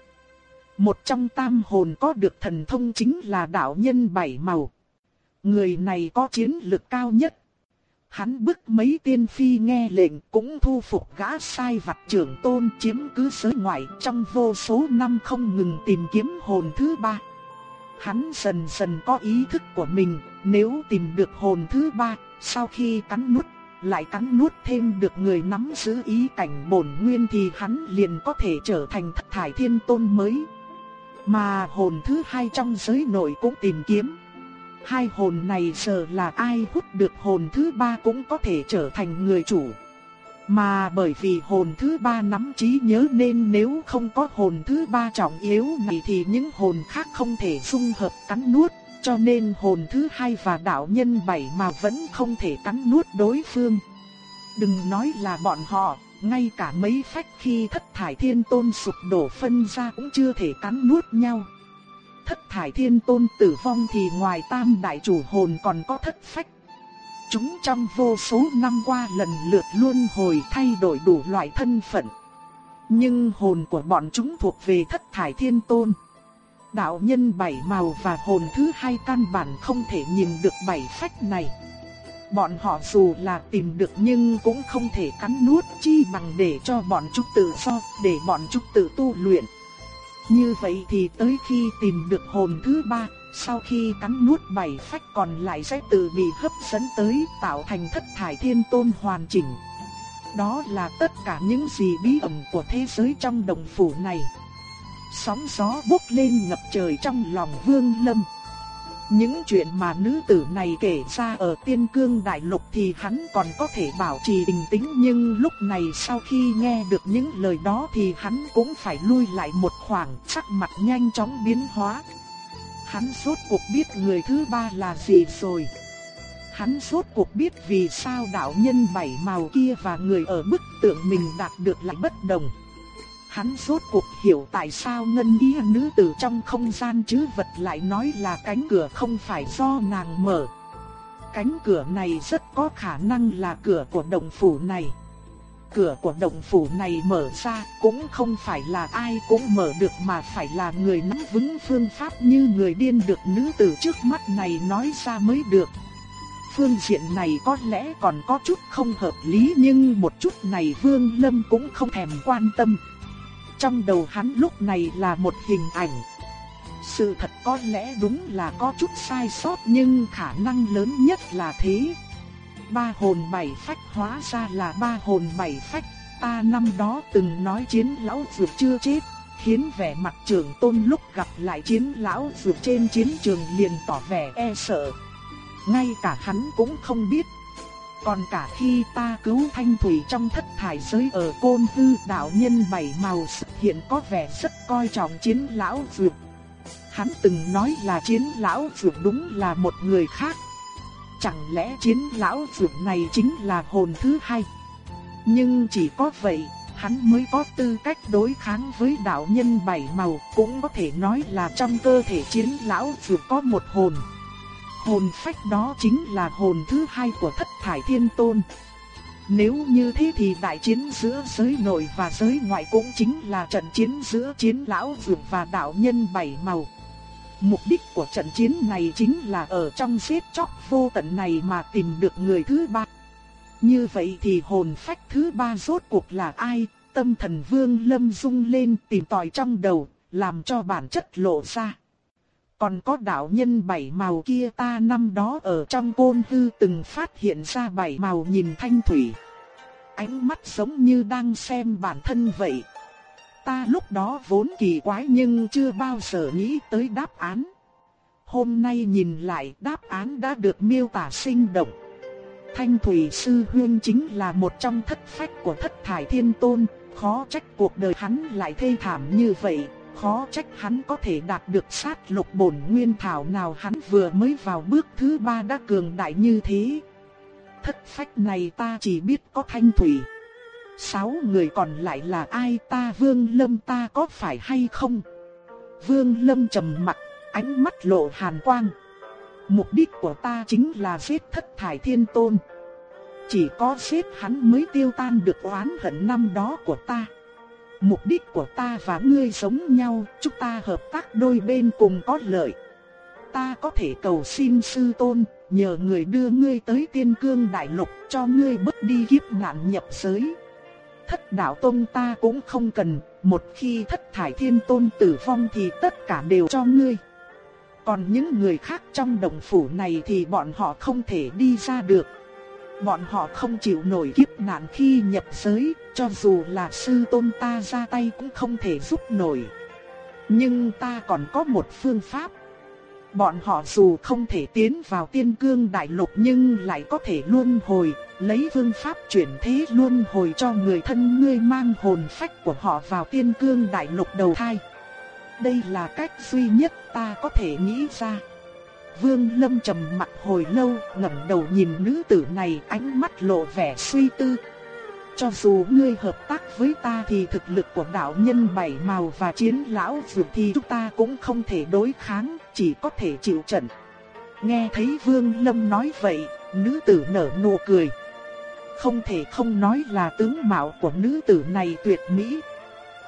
Một trong tam hồn có được thần thông chính là đạo nhân bảy màu. Người này có chiến lực cao nhất hắn bức mấy tiên phi nghe lệnh cũng thu phục gã sai vặt trưởng tôn chiếm cứ giới ngoại trong vô số năm không ngừng tìm kiếm hồn thứ ba. Hắn dần dần có ý thức của mình, nếu tìm được hồn thứ ba, sau khi cắn nuốt, lại cắn nuốt thêm được người nắm giữ ý cảnh bổn nguyên thì hắn liền có thể trở thành thất thải thiên tôn mới. Mà hồn thứ hai trong giới nội cũng tìm kiếm. Hai hồn này giờ là ai hút được hồn thứ ba cũng có thể trở thành người chủ. Mà bởi vì hồn thứ ba nắm trí nhớ nên nếu không có hồn thứ ba trọng yếu này thì những hồn khác không thể dung hợp cắn nuốt. Cho nên hồn thứ hai và đạo nhân bảy mà vẫn không thể cắn nuốt đối phương. Đừng nói là bọn họ, ngay cả mấy phách khi thất thải thiên tôn sụp đổ phân ra cũng chưa thể cắn nuốt nhau thất thải thiên tôn tử vong thì ngoài tam đại chủ hồn còn có thất phách. Chúng trong vô số năm qua lần lượt luôn hồi thay đổi đủ loại thân phận. Nhưng hồn của bọn chúng thuộc về thất thải thiên tôn. Đạo nhân bảy màu và hồn thứ hai căn bản không thể nhìn được bảy phách này. Bọn họ dù là tìm được nhưng cũng không thể cắn nuốt chi bằng để cho bọn chúng tự do, để bọn chúng tự tu luyện. Như vậy thì tới khi tìm được hồn thứ ba, sau khi cắn nuốt bảy phách còn lại sẽ tự bị hấp dẫn tới tạo thành thất thải thiên tôn hoàn chỉnh. Đó là tất cả những gì bí ẩn của thế giới trong đồng phủ này. Sóng gió bốc lên ngập trời trong lòng vương lâm. Những chuyện mà nữ tử này kể ra ở tiên cương đại lục thì hắn còn có thể bảo trì bình tĩnh, nhưng lúc này sau khi nghe được những lời đó thì hắn cũng phải lui lại một khoảng, sắc mặt nhanh chóng biến hóa. Hắn suốt cuộc biết người thứ ba là gì rồi. Hắn suốt cuộc biết vì sao đạo nhân bảy màu kia và người ở bức tượng mình đạt được lại bất đồng. Hắn rốt cuộc hiểu tại sao ngân y nữ tử trong không gian chứ vật lại nói là cánh cửa không phải do nàng mở. Cánh cửa này rất có khả năng là cửa của động phủ này. Cửa của động phủ này mở ra cũng không phải là ai cũng mở được mà phải là người nắm vững phương pháp như người điên được nữ tử trước mắt này nói ra mới được. Phương diện này có lẽ còn có chút không hợp lý nhưng một chút này Vương Lâm cũng không thèm quan tâm. Trong đầu hắn lúc này là một hình ảnh. Sự thật có lẽ đúng là có chút sai sót nhưng khả năng lớn nhất là thế. Ba hồn bảy phách hóa ra là ba hồn bảy phách. Ta năm đó từng nói chiến lão dược chưa chết, khiến vẻ mặt trưởng tôn lúc gặp lại chiến lão dược trên chiến trường liền tỏ vẻ e sợ. Ngay cả hắn cũng không biết còn cả khi ta cứu thanh thủy trong thất thải giới ở côn tư đạo nhân bảy màu hiện có vẻ rất coi trọng chiến lão dược. Hắn từng nói là chiến lão dược đúng là một người khác. Chẳng lẽ chiến lão dược này chính là hồn thứ hai? Nhưng chỉ có vậy, hắn mới có tư cách đối kháng với đạo nhân bảy màu, cũng có thể nói là trong cơ thể chiến lão dược có một hồn. Hồn phách đó chính là hồn thứ hai của thất thải thiên tôn. Nếu như thế thì đại chiến giữa giới nội và giới ngoại cũng chính là trận chiến giữa chiến lão vượt và đạo nhân bảy màu. Mục đích của trận chiến này chính là ở trong xếp chóc vô tận này mà tìm được người thứ ba. Như vậy thì hồn phách thứ ba rốt cuộc là ai? Tâm thần vương lâm rung lên tìm tòi trong đầu, làm cho bản chất lộ ra. Còn có đạo nhân bảy màu kia ta năm đó ở trong côn hư từng phát hiện ra bảy màu nhìn thanh thủy. Ánh mắt giống như đang xem bản thân vậy. Ta lúc đó vốn kỳ quái nhưng chưa bao giờ nghĩ tới đáp án. Hôm nay nhìn lại đáp án đã được miêu tả sinh động. Thanh Thủy Sư Huyên chính là một trong thất phách của thất thải thiên tôn, khó trách cuộc đời hắn lại thê thảm như vậy, khó trách hắn có thể đạt được sát lục bổn nguyên thảo nào hắn vừa mới vào bước thứ ba đã cường đại như thế. Thất phách này ta chỉ biết có Thanh Thủy. Sáu người còn lại là ai ta Vương Lâm ta có phải hay không? Vương Lâm trầm mặt, ánh mắt lộ hàn quang. Mục đích của ta chính là giết thất thải thiên tôn. Chỉ có giết hắn mới tiêu tan được oán hận năm đó của ta. Mục đích của ta và ngươi giống nhau, chúng ta hợp tác đôi bên cùng có lợi. Ta có thể cầu xin sư tôn, nhờ người đưa ngươi tới tiên cương đại lục cho ngươi bước đi kiếp nạn nhập giới. Thất đạo tôn ta cũng không cần, một khi thất thải thiên tôn tử vong thì tất cả đều cho ngươi. Còn những người khác trong đồng phủ này thì bọn họ không thể đi ra được. Bọn họ không chịu nổi kiếp nạn khi nhập giới, cho dù là sư tôn ta ra tay cũng không thể giúp nổi. Nhưng ta còn có một phương pháp. Bọn họ dù không thể tiến vào tiên cương đại lục nhưng lại có thể luân hồi, lấy phương pháp chuyển thế luân hồi cho người thân ngươi mang hồn phách của họ vào tiên cương đại lục đầu thai. Đây là cách duy nhất ta có thể nghĩ ra. Vương Lâm trầm mặt hồi lâu, ngẩng đầu nhìn nữ tử này, ánh mắt lộ vẻ suy tư. Cho dù ngươi hợp tác với ta thì thực lực của đạo nhân bảy màu và chiến lão dược thì chúng ta cũng không thể đối kháng, chỉ có thể chịu trận. Nghe thấy Vương Lâm nói vậy, nữ tử nở nụ cười. Không thể không nói là tướng mạo của nữ tử này tuyệt mỹ.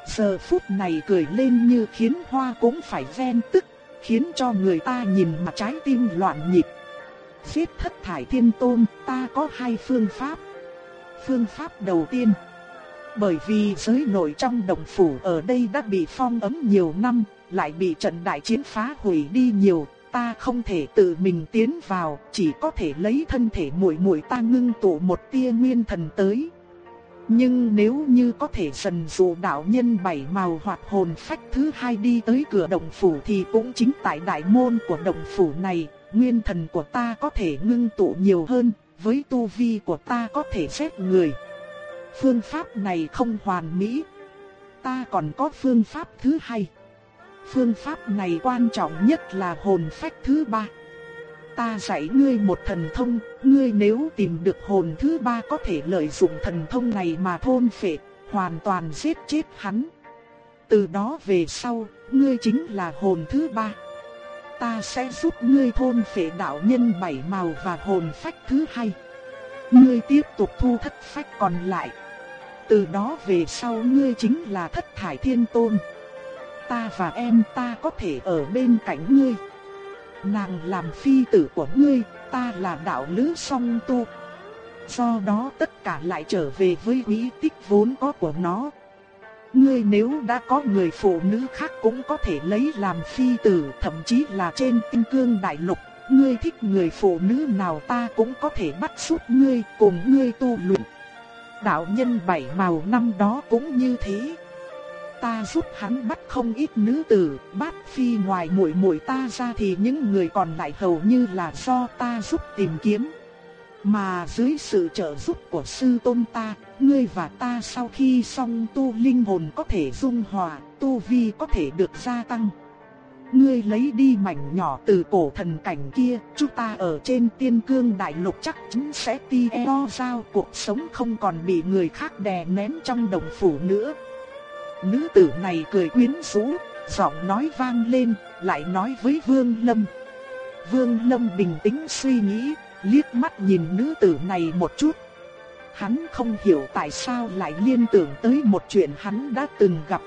Giờ phút này cười lên như khiến hoa cũng phải ven tức khiến cho người ta nhìn mà trái tim loạn nhịp. Giết thất thải thiên tôn, ta có hai phương pháp. Phương pháp đầu tiên, bởi vì giới nội trong đồng phủ ở đây đã bị phong ấm nhiều năm, lại bị trận đại chiến phá hủy đi nhiều, ta không thể tự mình tiến vào, chỉ có thể lấy thân thể muội muội ta ngưng tụ một tia nguyên thần tới. Nhưng nếu như có thể dần dụ đạo nhân bảy màu hoặc hồn phách thứ hai đi tới cửa động phủ thì cũng chính tại đại môn của động phủ này, nguyên thần của ta có thể ngưng tụ nhiều hơn, với tu vi của ta có thể xét người. Phương pháp này không hoàn mỹ. Ta còn có phương pháp thứ hai. Phương pháp này quan trọng nhất là hồn phách thứ ba. Ta dạy ngươi một thần thông, ngươi nếu tìm được hồn thứ ba có thể lợi dụng thần thông này mà thôn phệ, hoàn toàn giết chết hắn. Từ đó về sau, ngươi chính là hồn thứ ba. Ta sẽ giúp ngươi thôn phệ đạo nhân bảy màu và hồn phách thứ hai. Ngươi tiếp tục thu thất phách còn lại. Từ đó về sau ngươi chính là thất thải thiên tôn. Ta và em ta có thể ở bên cạnh ngươi. Nàng làm phi tử của ngươi, ta là đạo lữ song tu. Do đó tất cả lại trở về với quý tích vốn có của nó. Ngươi nếu đã có người phụ nữ khác cũng có thể lấy làm phi tử, thậm chí là trên tinh cương đại lục. Ngươi thích người phụ nữ nào ta cũng có thể bắt suốt ngươi cùng ngươi tu luyện. Đạo nhân bảy màu năm đó cũng như thế ta giúp hắn bắt không ít nữ tử, bát phi ngoài muội muội ta ra thì những người còn lại hầu như là do ta giúp tìm kiếm. Mà dưới sự trợ giúp của sư tôn ta, ngươi và ta sau khi xong tu linh hồn có thể dung hòa, tu vi có thể được gia tăng. Ngươi lấy đi mảnh nhỏ từ cổ thần cảnh kia, chúng ta ở trên tiên cương đại lục chắc chắn sẽ ti eo giao cuộc sống không còn bị người khác đè nén trong đồng phủ nữa. Nữ tử này cười quyến rũ, giọng nói vang lên, lại nói với Vương Lâm. Vương Lâm bình tĩnh suy nghĩ, liếc mắt nhìn nữ tử này một chút. Hắn không hiểu tại sao lại liên tưởng tới một chuyện hắn đã từng gặp.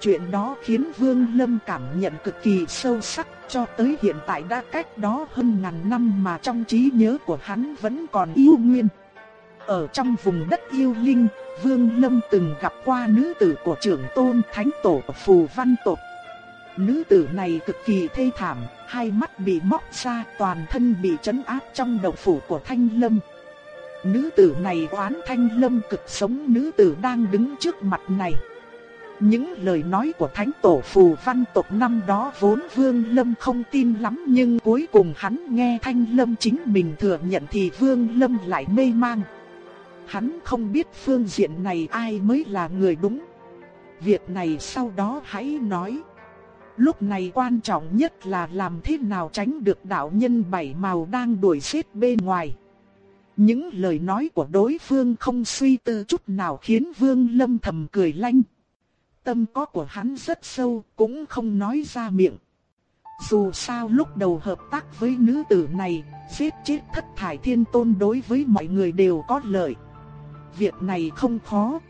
Chuyện đó khiến Vương Lâm cảm nhận cực kỳ sâu sắc cho tới hiện tại đã cách đó hơn ngàn năm mà trong trí nhớ của hắn vẫn còn yêu nguyên. Ở trong vùng đất yêu linh, Vương Lâm từng gặp qua nữ tử của trưởng tôn thánh tổ Phù Văn Tộc. Nữ tử này cực kỳ thê thảm, hai mắt bị móc ra, toàn thân bị chấn áp trong động phủ của Thanh Lâm. Nữ tử này oán Thanh Lâm cực sống nữ tử đang đứng trước mặt này. Những lời nói của thánh tổ phù văn tộc năm đó vốn Vương Lâm không tin lắm nhưng cuối cùng hắn nghe Thanh Lâm chính mình thừa nhận thì Vương Lâm lại mê mang. Hắn không biết phương diện này ai mới là người đúng. Việc này sau đó hãy nói. Lúc này quan trọng nhất là làm thế nào tránh được đạo nhân bảy màu đang đuổi giết bên ngoài. Những lời nói của đối phương không suy tư chút nào khiến Vương Lâm thầm cười lanh. Tâm có của hắn rất sâu, cũng không nói ra miệng. Dù sao lúc đầu hợp tác với nữ tử này, giết chết thất thải thiên tôn đối với mọi người đều có lợi. Việc này không khó.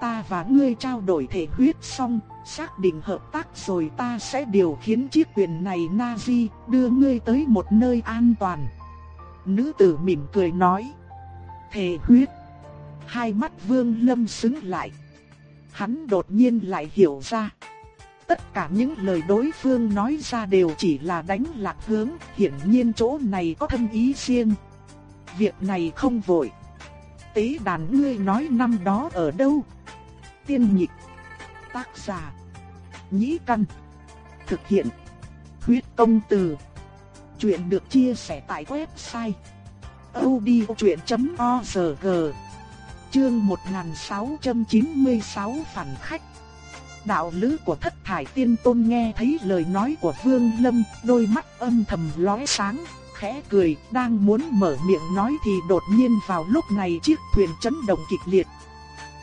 Ta và ngươi trao đổi thể huyết xong, xác định hợp tác rồi ta sẽ điều khiển chiếc thuyền này Nazi đưa ngươi tới một nơi an toàn. Nữ tử mỉm cười nói. Thể huyết. Hai mắt vương lâm xứng lại. Hắn đột nhiên lại hiểu ra. Tất cả những lời đối phương nói ra đều chỉ là đánh lạc hướng, hiển nhiên chỗ này có thân ý riêng. Việc này không vội. Tế đàn ngươi nói năm đó ở đâu? Tiên nhịch. Tác giả. Nhĩ căn. Thực hiện. Huyết công từ. Chuyện được chia sẻ tại website. odchuyện.org Chương 1696 phản khách Đạo lữ của thất thải tiên tôn nghe thấy lời nói của Vương Lâm, đôi mắt âm thầm lóe sáng, khẽ cười, đang muốn mở miệng nói thì đột nhiên vào lúc này chiếc thuyền chấn động kịch liệt.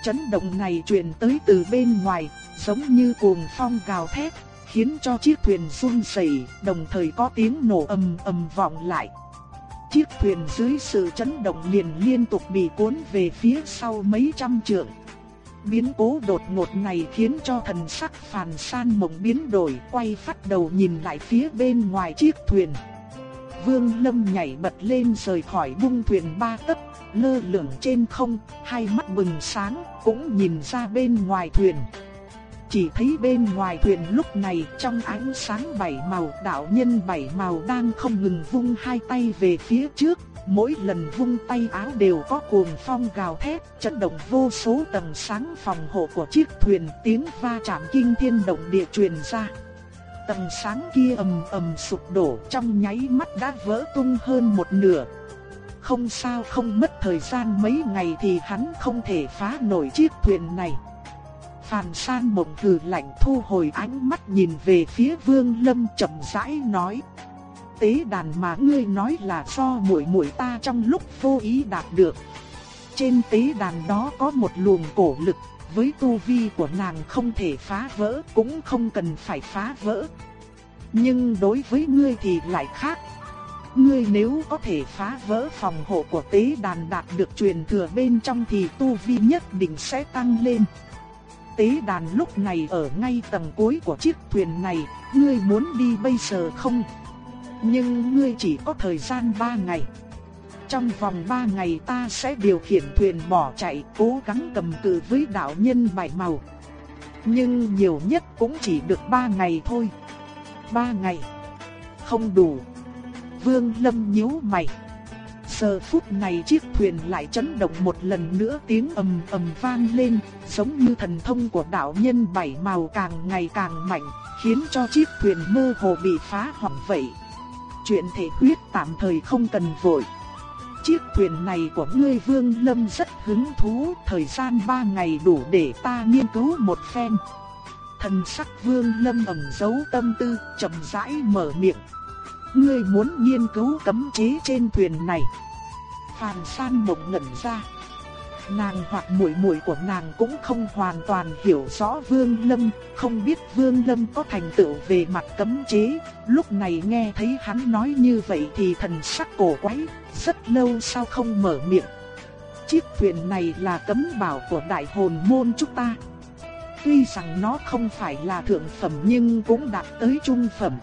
Chấn động này truyền tới từ bên ngoài, giống như cuồng phong gào thét, khiến cho chiếc thuyền run rẩy, đồng thời có tiếng nổ ầm ầm vọng lại. Chiếc thuyền dưới sự chấn động liền liên tục bị cuốn về phía sau mấy trăm trượng. Biến cố đột ngột này khiến cho thần sắc phàn san mộng biến đổi, quay phát đầu nhìn lại phía bên ngoài chiếc thuyền. Vương Lâm nhảy bật lên rời khỏi bung thuyền ba tấc, lơ lửng trên không, hai mắt bừng sáng, cũng nhìn ra bên ngoài thuyền. Chỉ thấy bên ngoài thuyền lúc này trong ánh sáng bảy màu đạo nhân bảy màu đang không ngừng vung hai tay về phía trước, mỗi lần vung tay áo đều có cuồng phong gào thét, chấn động vô số tầng sáng phòng hộ của chiếc thuyền tiếng va chạm kinh thiên động địa truyền ra. Tầng sáng kia ầm ầm sụp đổ trong nháy mắt đã vỡ tung hơn một nửa. Không sao không mất thời gian mấy ngày thì hắn không thể phá nổi chiếc thuyền này. Phàn san mộng thử lạnh thu hồi ánh mắt nhìn về phía vương lâm chậm rãi nói. Tế đàn mà ngươi nói là do muội muội ta trong lúc vô ý đạt được. Trên tế đàn đó có một luồng cổ lực, với tu vi của nàng không thể phá vỡ cũng không cần phải phá vỡ. Nhưng đối với ngươi thì lại khác. Ngươi nếu có thể phá vỡ phòng hộ của tế đàn đạt được truyền thừa bên trong thì tu vi nhất định sẽ tăng lên tế đàn lúc này ở ngay tầng cuối của chiếc thuyền này, ngươi muốn đi bây giờ không? Nhưng ngươi chỉ có thời gian 3 ngày. Trong vòng 3 ngày ta sẽ điều khiển thuyền bỏ chạy, cố gắng cầm cự với đạo nhân bảy màu. Nhưng nhiều nhất cũng chỉ được 3 ngày thôi. 3 ngày. Không đủ. Vương Lâm nhíu mày. Giờ phút này chiếc thuyền lại chấn động một lần nữa tiếng ầm ầm vang lên, giống như thần thông của đạo nhân bảy màu càng ngày càng mạnh, khiến cho chiếc thuyền mơ hồ bị phá hỏng vậy. Chuyện thể huyết tạm thời không cần vội. Chiếc thuyền này của ngươi Vương Lâm rất hứng thú, thời gian ba ngày đủ để ta nghiên cứu một phen. Thần sắc Vương Lâm ẩn giấu tâm tư, chậm rãi mở miệng. Ngươi muốn nghiên cứu cấm chế trên thuyền này. Phàn san mộng ngẩn ra nàng hoặc muội muội của nàng cũng không hoàn toàn hiểu rõ Vương Lâm, không biết Vương Lâm có thành tựu về mặt cấm chế. Lúc này nghe thấy hắn nói như vậy thì thần sắc cổ quái, rất lâu sao không mở miệng. Chiếc thuyền này là cấm bảo của đại hồn môn chúng ta. Tuy rằng nó không phải là thượng phẩm nhưng cũng đạt tới trung phẩm.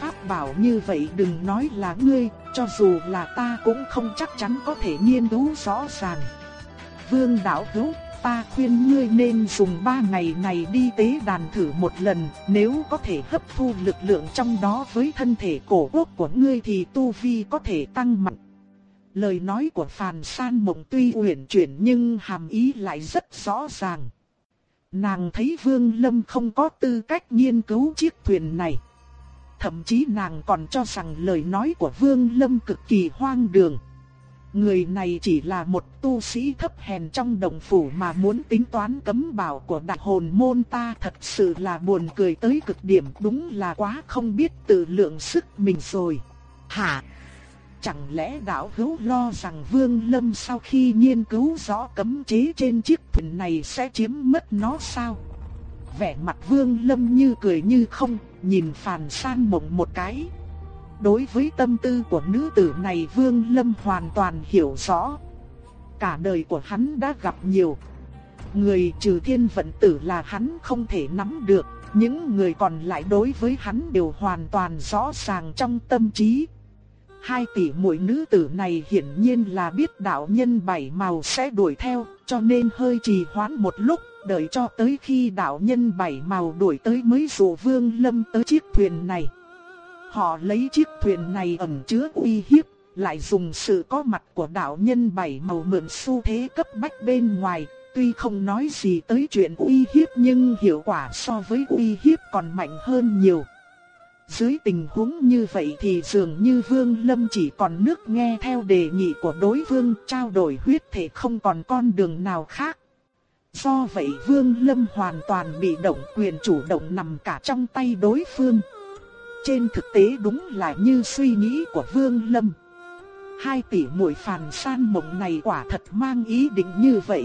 Pháp bảo như vậy đừng nói là ngươi, cho dù là ta cũng không chắc chắn có thể nghiên cứu rõ ràng. Vương đạo hữu, ta khuyên ngươi nên dùng ba ngày này đi tế đàn thử một lần, nếu có thể hấp thu lực lượng trong đó với thân thể cổ quốc của ngươi thì tu vi có thể tăng mạnh. Lời nói của Phàn San Mộng tuy uyển chuyển nhưng hàm ý lại rất rõ ràng. Nàng thấy Vương Lâm không có tư cách nghiên cứu chiếc thuyền này. Thậm chí nàng còn cho rằng lời nói của Vương Lâm cực kỳ hoang đường. Người này chỉ là một tu sĩ thấp hèn trong đồng phủ mà muốn tính toán cấm bảo của đại hồn môn ta thật sự là buồn cười tới cực điểm đúng là quá không biết tự lượng sức mình rồi. Hả? Chẳng lẽ đạo hữu lo rằng Vương Lâm sau khi nghiên cứu rõ cấm chế trên chiếc thuyền này sẽ chiếm mất nó sao? Vẻ mặt Vương Lâm như cười như không, nhìn Phàn San Mộng một cái. Đối với tâm tư của nữ tử này Vương Lâm hoàn toàn hiểu rõ. Cả đời của hắn đã gặp nhiều. Người trừ thiên vận tử là hắn không thể nắm được, những người còn lại đối với hắn đều hoàn toàn rõ ràng trong tâm trí. Hai tỷ muội nữ tử này hiển nhiên là biết đạo nhân bảy màu sẽ đuổi theo, cho nên hơi trì hoãn một lúc, đợi cho tới khi đạo nhân bảy màu đuổi tới mới dụ Vương Lâm tới chiếc thuyền này. Họ lấy chiếc thuyền này ẩn chứa uy hiếp, lại dùng sự có mặt của đạo nhân bảy màu mượn xu thế cấp bách bên ngoài, tuy không nói gì tới chuyện uy hiếp nhưng hiệu quả so với uy hiếp còn mạnh hơn nhiều. Dưới tình huống như vậy thì dường như Vương Lâm chỉ còn nước nghe theo đề nghị của đối phương trao đổi huyết thể không còn con đường nào khác. Do vậy Vương Lâm hoàn toàn bị động quyền chủ động nằm cả trong tay đối phương. Trên thực tế đúng là như suy nghĩ của Vương Lâm. Hai tỷ muội phàn san mộng này quả thật mang ý định như vậy.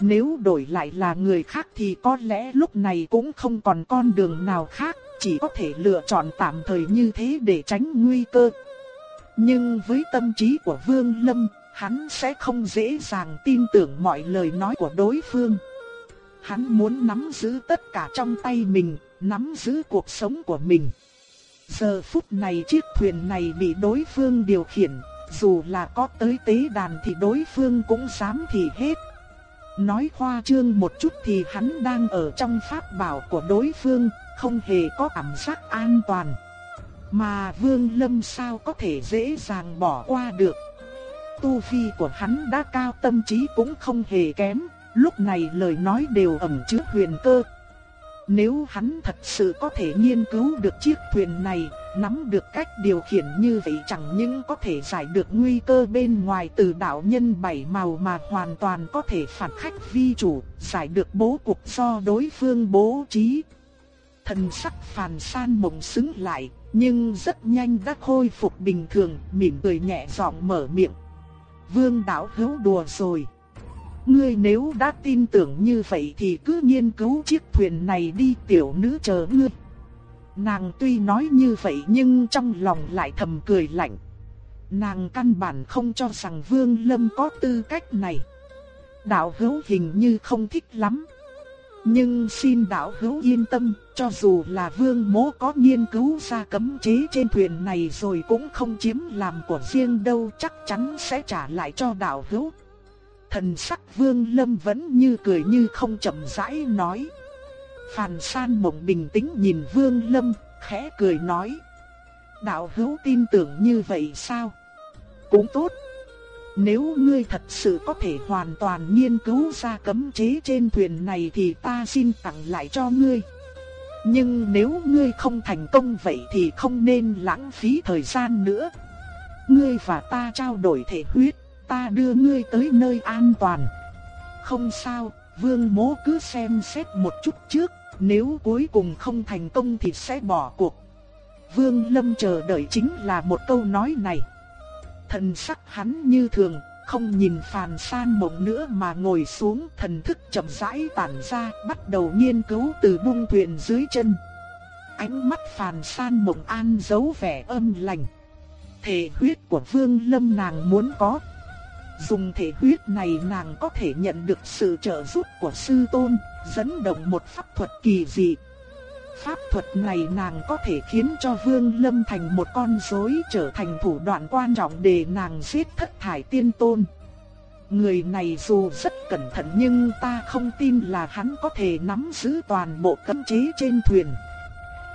Nếu đổi lại là người khác thì có lẽ lúc này cũng không còn con đường nào khác, chỉ có thể lựa chọn tạm thời như thế để tránh nguy cơ. Nhưng với tâm trí của Vương Lâm, hắn sẽ không dễ dàng tin tưởng mọi lời nói của đối phương. Hắn muốn nắm giữ tất cả trong tay mình, nắm giữ cuộc sống của mình. Giờ phút này chiếc thuyền này bị đối phương điều khiển, dù là có tới tế đàn thì đối phương cũng dám thì hết. Nói khoa trương một chút thì hắn đang ở trong pháp bảo của đối phương, không hề có cảm giác an toàn. Mà Vương Lâm sao có thể dễ dàng bỏ qua được. Tu vi của hắn đã cao tâm trí cũng không hề kém, lúc này lời nói đều ẩn chứa huyền cơ, nếu hắn thật sự có thể nghiên cứu được chiếc thuyền này, nắm được cách điều khiển như vậy chẳng những có thể giải được nguy cơ bên ngoài từ đạo nhân bảy màu mà hoàn toàn có thể phản khách vi chủ, giải được bố cục do đối phương bố trí. Thần sắc phàn san mộng xứng lại, nhưng rất nhanh đã khôi phục bình thường, mỉm cười nhẹ giọng mở miệng. Vương đạo hữu đùa rồi. Ngươi nếu đã tin tưởng như vậy thì cứ nghiên cứu chiếc thuyền này đi tiểu nữ chờ ngươi. Nàng tuy nói như vậy nhưng trong lòng lại thầm cười lạnh. Nàng căn bản không cho rằng Vương Lâm có tư cách này. Đạo hữu hình như không thích lắm. Nhưng xin đạo hữu yên tâm, cho dù là vương mố có nghiên cứu ra cấm chế trên thuyền này rồi cũng không chiếm làm của riêng đâu chắc chắn sẽ trả lại cho đạo hữu. Thần sắc vương lâm vẫn như cười như không chậm rãi nói. Phàn san mộng bình tĩnh nhìn vương lâm, khẽ cười nói. Đạo hữu tin tưởng như vậy sao? Cũng tốt. Nếu ngươi thật sự có thể hoàn toàn nghiên cứu ra cấm chế trên thuyền này thì ta xin tặng lại cho ngươi. Nhưng nếu ngươi không thành công vậy thì không nên lãng phí thời gian nữa. Ngươi và ta trao đổi thể huyết ta đưa ngươi tới nơi an toàn. Không sao, vương mố cứ xem xét một chút trước, nếu cuối cùng không thành công thì sẽ bỏ cuộc. Vương Lâm chờ đợi chính là một câu nói này. Thần sắc hắn như thường, không nhìn Phàn San Mộng nữa mà ngồi xuống, thần thức chậm rãi tản ra, bắt đầu nghiên cứu từ bung thuyền dưới chân. Ánh mắt Phàn San Mộng an giấu vẻ âm lành. Thể huyết của Vương Lâm nàng muốn có. Dùng thể huyết này nàng có thể nhận được sự trợ giúp của sư tôn, dẫn động một pháp thuật kỳ dị. Pháp thuật này nàng có thể khiến cho Vương Lâm thành một con rối trở thành thủ đoạn quan trọng để nàng giết thất thải tiên tôn. Người này dù rất cẩn thận nhưng ta không tin là hắn có thể nắm giữ toàn bộ cấm chế trên thuyền.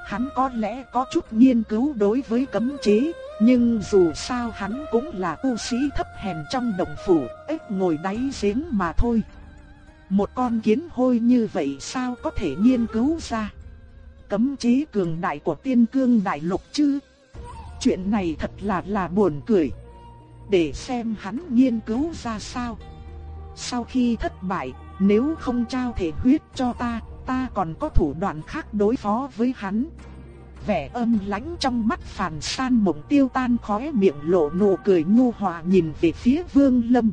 Hắn có lẽ có chút nghiên cứu đối với cấm chế, nhưng dù sao hắn cũng là tu sĩ thấp hèn trong đồng phủ, ếch ngồi đáy giếng mà thôi. Một con kiến hôi như vậy sao có thể nghiên cứu ra? Cấm chế cường đại của tiên cương đại lục chứ? Chuyện này thật là là buồn cười. Để xem hắn nghiên cứu ra sao. Sau khi thất bại, nếu không trao thể huyết cho ta, ta còn có thủ đoạn khác đối phó với hắn vẻ âm lãnh trong mắt phàn san mộng tiêu tan khóe miệng lộ nụ cười nhu hòa nhìn về phía vương lâm.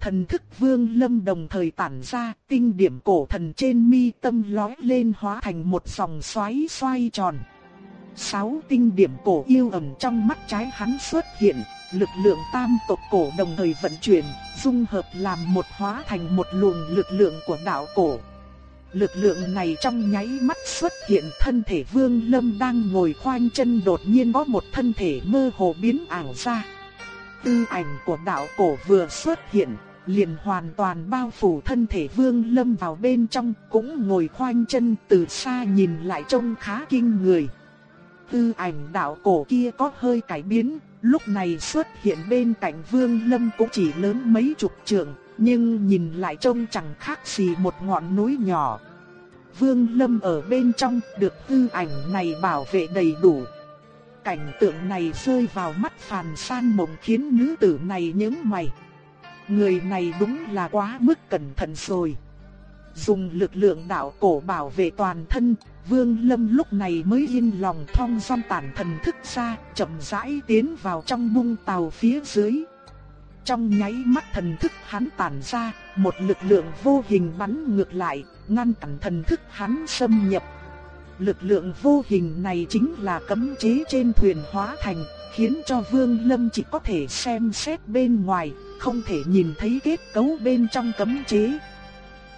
Thần thức vương lâm đồng thời tản ra, tinh điểm cổ thần trên mi tâm lói lên hóa thành một dòng xoáy xoay tròn. Sáu tinh điểm cổ yêu ẩn trong mắt trái hắn xuất hiện, lực lượng tam tộc cổ đồng thời vận chuyển, dung hợp làm một hóa thành một luồng lực lượng của đạo cổ. Lực lượng này trong nháy mắt xuất hiện thân thể Vương Lâm đang ngồi khoanh chân đột nhiên có một thân thể mơ hồ biến ảo ra. Tư ảnh của đạo cổ vừa xuất hiện, liền hoàn toàn bao phủ thân thể Vương Lâm vào bên trong, cũng ngồi khoanh chân từ xa nhìn lại trông khá kinh người. Tư ảnh đạo cổ kia có hơi cải biến, lúc này xuất hiện bên cạnh Vương Lâm cũng chỉ lớn mấy chục trượng, nhưng nhìn lại trông chẳng khác gì một ngọn núi nhỏ. Vương Lâm ở bên trong được tư ảnh này bảo vệ đầy đủ. Cảnh tượng này rơi vào mắt phàn san mộng khiến nữ tử này nhướng mày. Người này đúng là quá mức cẩn thận rồi. Dùng lực lượng đạo cổ bảo vệ toàn thân, Vương Lâm lúc này mới yên lòng thong dong tản thần thức ra, chậm rãi tiến vào trong bung tàu phía dưới. Trong nháy mắt thần thức hắn tản ra, một lực lượng vô hình bắn ngược lại, ngăn cản thần thức hắn xâm nhập. Lực lượng vô hình này chính là cấm chế trên thuyền hóa thành, khiến cho Vương Lâm chỉ có thể xem xét bên ngoài, không thể nhìn thấy kết cấu bên trong cấm chế.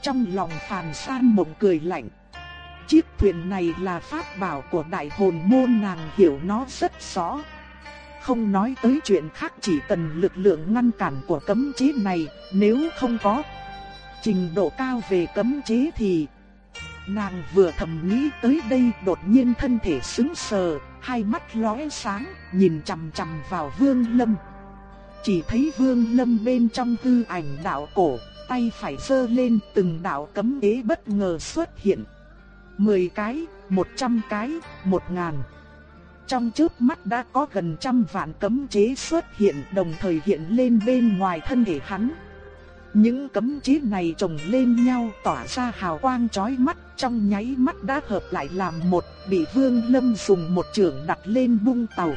Trong lòng Phàn San mộng cười lạnh. Chiếc thuyền này là pháp bảo của đại hồn môn nàng hiểu nó rất rõ. Không nói tới chuyện khác chỉ cần lực lượng ngăn cản của cấm chế này, nếu không có trình độ cao về cấm chế thì nàng vừa thầm nghĩ tới đây đột nhiên thân thể sững sờ, hai mắt lóe sáng, nhìn chằm chằm vào Vương Lâm. Chỉ thấy Vương Lâm bên trong tư ảnh đạo cổ, tay phải sơ lên từng đạo cấm chế bất ngờ xuất hiện. Mười cái, một trăm cái, một ngàn. Trong chớp mắt đã có gần trăm vạn cấm chế xuất hiện đồng thời hiện lên bên ngoài thân thể hắn. Những cấm chế này chồng lên nhau tỏa ra hào quang chói mắt trong nháy mắt đã hợp lại làm một bị Vương Lâm dùng một trường đặt lên bung tàu.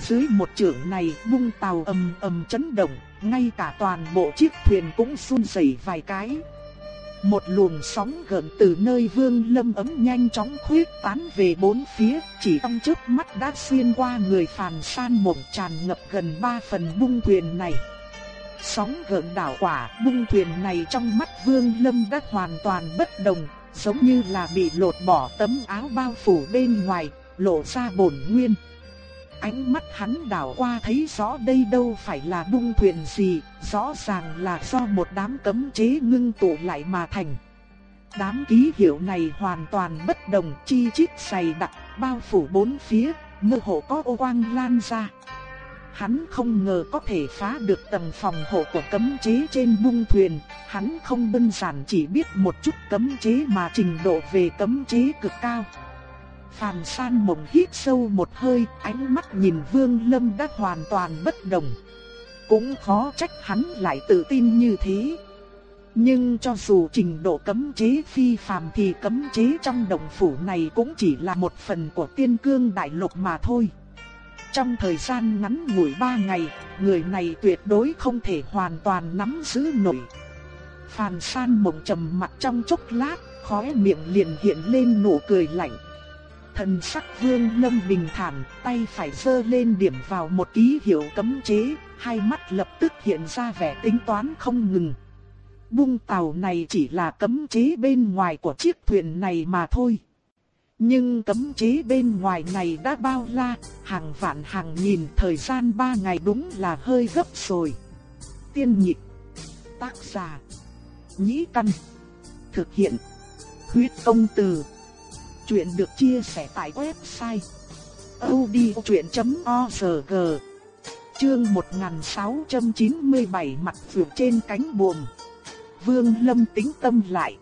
Dưới một trường này bung tàu ầm ầm chấn động, ngay cả toàn bộ chiếc thuyền cũng run rẩy vài cái. Một luồng sóng gợn từ nơi vương lâm ấm nhanh chóng khuyết tán về bốn phía, chỉ trong chớp mắt đã xuyên qua người phàn san mộng tràn ngập gần ba phần bung thuyền này. Sóng gợn đảo quả, bung thuyền này trong mắt vương lâm đã hoàn toàn bất đồng, giống như là bị lột bỏ tấm áo bao phủ bên ngoài, lộ ra bổn nguyên. Ánh mắt hắn đảo qua thấy rõ đây đâu phải là bung thuyền gì, rõ ràng là do một đám cấm chế ngưng tụ lại mà thành. Đám ký hiệu này hoàn toàn bất đồng, chi chít dày đặc, bao phủ bốn phía, mơ hồ có ô quang lan ra. Hắn không ngờ có thể phá được tầng phòng hộ của cấm chế trên bung thuyền, hắn không đơn giản chỉ biết một chút cấm chế mà trình độ về cấm chế cực cao. Phàn san mộng hít sâu một hơi, ánh mắt nhìn Vương Lâm đã hoàn toàn bất đồng. Cũng khó trách hắn lại tự tin như thế. Nhưng cho dù trình độ cấm chế phi phàm thì cấm chế trong đồng phủ này cũng chỉ là một phần của tiên cương đại lục mà thôi. trong thời gian ngắn ngủi ba ngày, người này tuyệt đối không thể hoàn toàn nắm giữ nổi. Phàn san mộng trầm mặt trong chốc lát, khóe miệng liền hiện lên nụ cười lạnh. Thần sắc vương lâm bình thản, tay phải giơ lên điểm vào một ký hiệu cấm chế, hai mắt lập tức hiện ra vẻ tính toán không ngừng. Bung tàu này chỉ là cấm chế bên ngoài của chiếc thuyền này mà thôi. Nhưng cấm chế bên ngoài này đã bao la, hàng vạn hàng nghìn thời gian ba ngày đúng là hơi gấp rồi. Tiên nhịp, tác giả, nhĩ căn, thực hiện, huyết công từ. Chuyện được chia sẻ tại website odchuyện.org Chương 1697 mặt vượt trên cánh buồm. Vương Lâm tính tâm lại.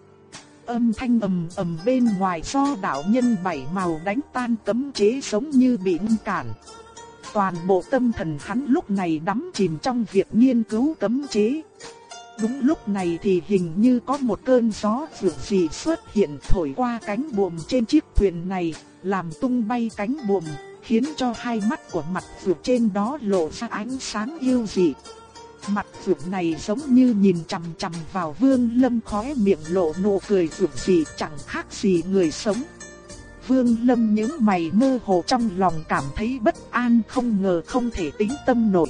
Âm thanh ầm ầm bên ngoài do đạo nhân bảy màu đánh tan cấm chế giống như bị ngăn cản. Toàn bộ tâm thần hắn lúc này đắm chìm trong việc nghiên cứu cấm chế. Đúng lúc này thì hình như có một cơn gió vượt gì xuất hiện thổi qua cánh buồm trên chiếc thuyền này, làm tung bay cánh buồm, khiến cho hai mắt của mặt vượt trên đó lộ ra ánh sáng yêu dị. Mặt vượt này giống như nhìn chằm chằm vào vương lâm khóe miệng lộ nụ cười vượt gì chẳng khác gì người sống. Vương lâm những mày mơ hồ trong lòng cảm thấy bất an không ngờ không thể tính tâm nổi.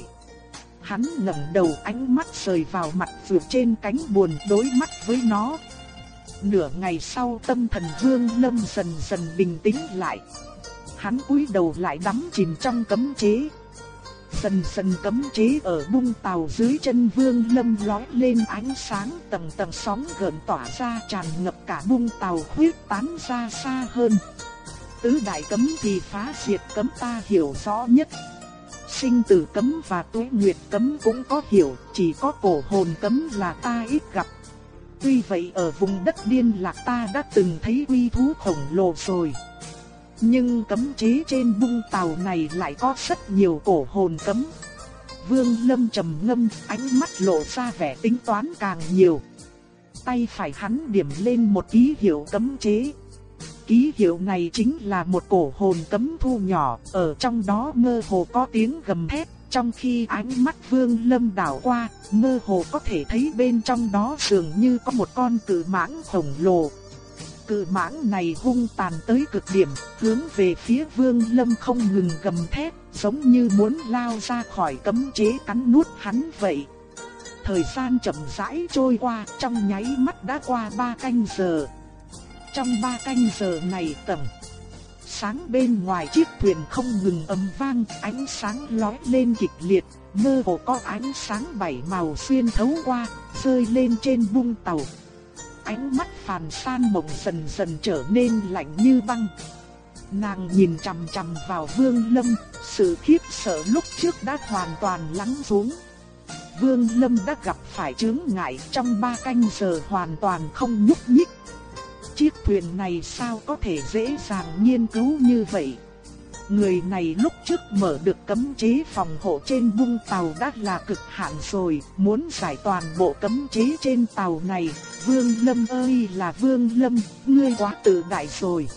Hắn ngẩng đầu ánh mắt rời vào mặt vượt trên cánh buồn đối mắt với nó. Nửa ngày sau tâm thần vương lâm dần dần bình tĩnh lại. Hắn cúi đầu lại đắm chìm trong cấm chế. Dần dần cấm chế ở bung tàu dưới chân vương lâm lói lên ánh sáng tầng tầng sóng gợn tỏa ra tràn ngập cả bung tàu huyết tán ra xa hơn. Tứ đại cấm thì phá diệt cấm ta hiểu rõ nhất. Sinh tử cấm và tuế nguyệt cấm cũng có hiểu, chỉ có cổ hồn cấm là ta ít gặp. Tuy vậy ở vùng đất điên lạc ta đã từng thấy uy thú khổng lồ rồi. Nhưng cấm chế trên bung tàu này lại có rất nhiều cổ hồn cấm. Vương Lâm trầm ngâm, ánh mắt lộ ra vẻ tính toán càng nhiều. Tay phải hắn điểm lên một ký hiệu cấm chế. Ký hiệu này chính là một cổ hồn cấm thu nhỏ, ở trong đó mơ hồ có tiếng gầm thét, trong khi ánh mắt Vương Lâm đảo qua, mơ hồ có thể thấy bên trong đó dường như có một con cự mãng khổng lồ, cự mãng này hung tàn tới cực điểm, hướng về phía vương lâm không ngừng gầm thét, giống như muốn lao ra khỏi cấm chế cắn nuốt hắn vậy. Thời gian chậm rãi trôi qua, trong nháy mắt đã qua ba canh giờ. Trong ba canh giờ này tầm sáng bên ngoài chiếc thuyền không ngừng ầm vang, ánh sáng lóe lên kịch liệt, mơ hồ có ánh sáng bảy màu xuyên thấu qua, rơi lên trên bung tàu ánh mắt phàn san mộng dần dần trở nên lạnh như băng. Nàng nhìn chằm chằm vào Vương Lâm, sự khiếp sợ lúc trước đã hoàn toàn lắng xuống. Vương Lâm đã gặp phải chướng ngại trong ba canh giờ hoàn toàn không nhúc nhích. Chiếc thuyền này sao có thể dễ dàng nghiên cứu như vậy? Người này lúc trước mở được cấm chế phòng hộ trên bung tàu đã là cực hạn rồi, muốn giải toàn bộ cấm chế trên tàu này, Vương Lâm ơi là Vương Lâm, ngươi quá tự đại rồi.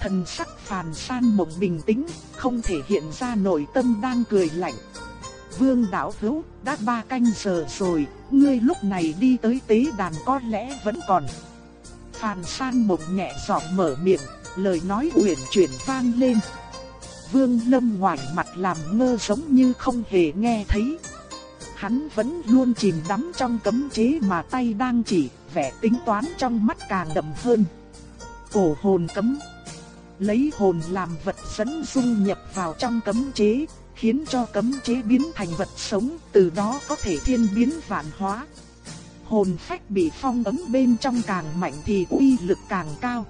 Thần sắc phàn san mộng bình tĩnh, không thể hiện ra nội tâm đang cười lạnh. Vương đạo hữu, đã ba canh giờ rồi, ngươi lúc này đi tới tế đàn có lẽ vẫn còn. Phàn san mộng nhẹ giọng mở miệng, lời nói uyển chuyển vang lên. Vương Lâm ngoảnh mặt làm ngơ giống như không hề nghe thấy. Hắn vẫn luôn chìm đắm trong cấm chế mà tay đang chỉ, vẻ tính toán trong mắt càng đậm hơn. Cổ hồn cấm Lấy hồn làm vật dẫn dung nhập vào trong cấm chế, khiến cho cấm chế biến thành vật sống, từ đó có thể thiên biến vạn hóa. Hồn phách bị phong ấm bên trong càng mạnh thì uy lực càng cao.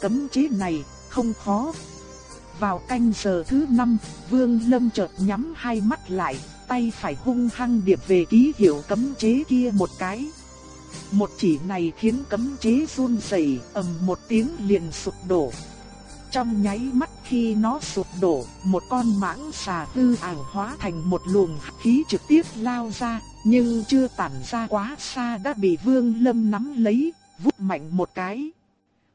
Cấm chế này không khó, vào canh giờ thứ năm, Vương Lâm chợt nhắm hai mắt lại, tay phải hung hăng điệp về ký hiệu cấm chế kia một cái. Một chỉ này khiến cấm chế run rẩy, ầm một tiếng liền sụp đổ. Trong nháy mắt khi nó sụp đổ, một con mãng xà tư ảo hóa thành một luồng khí trực tiếp lao ra, nhưng chưa tản ra quá xa đã bị Vương Lâm nắm lấy, vút mạnh một cái.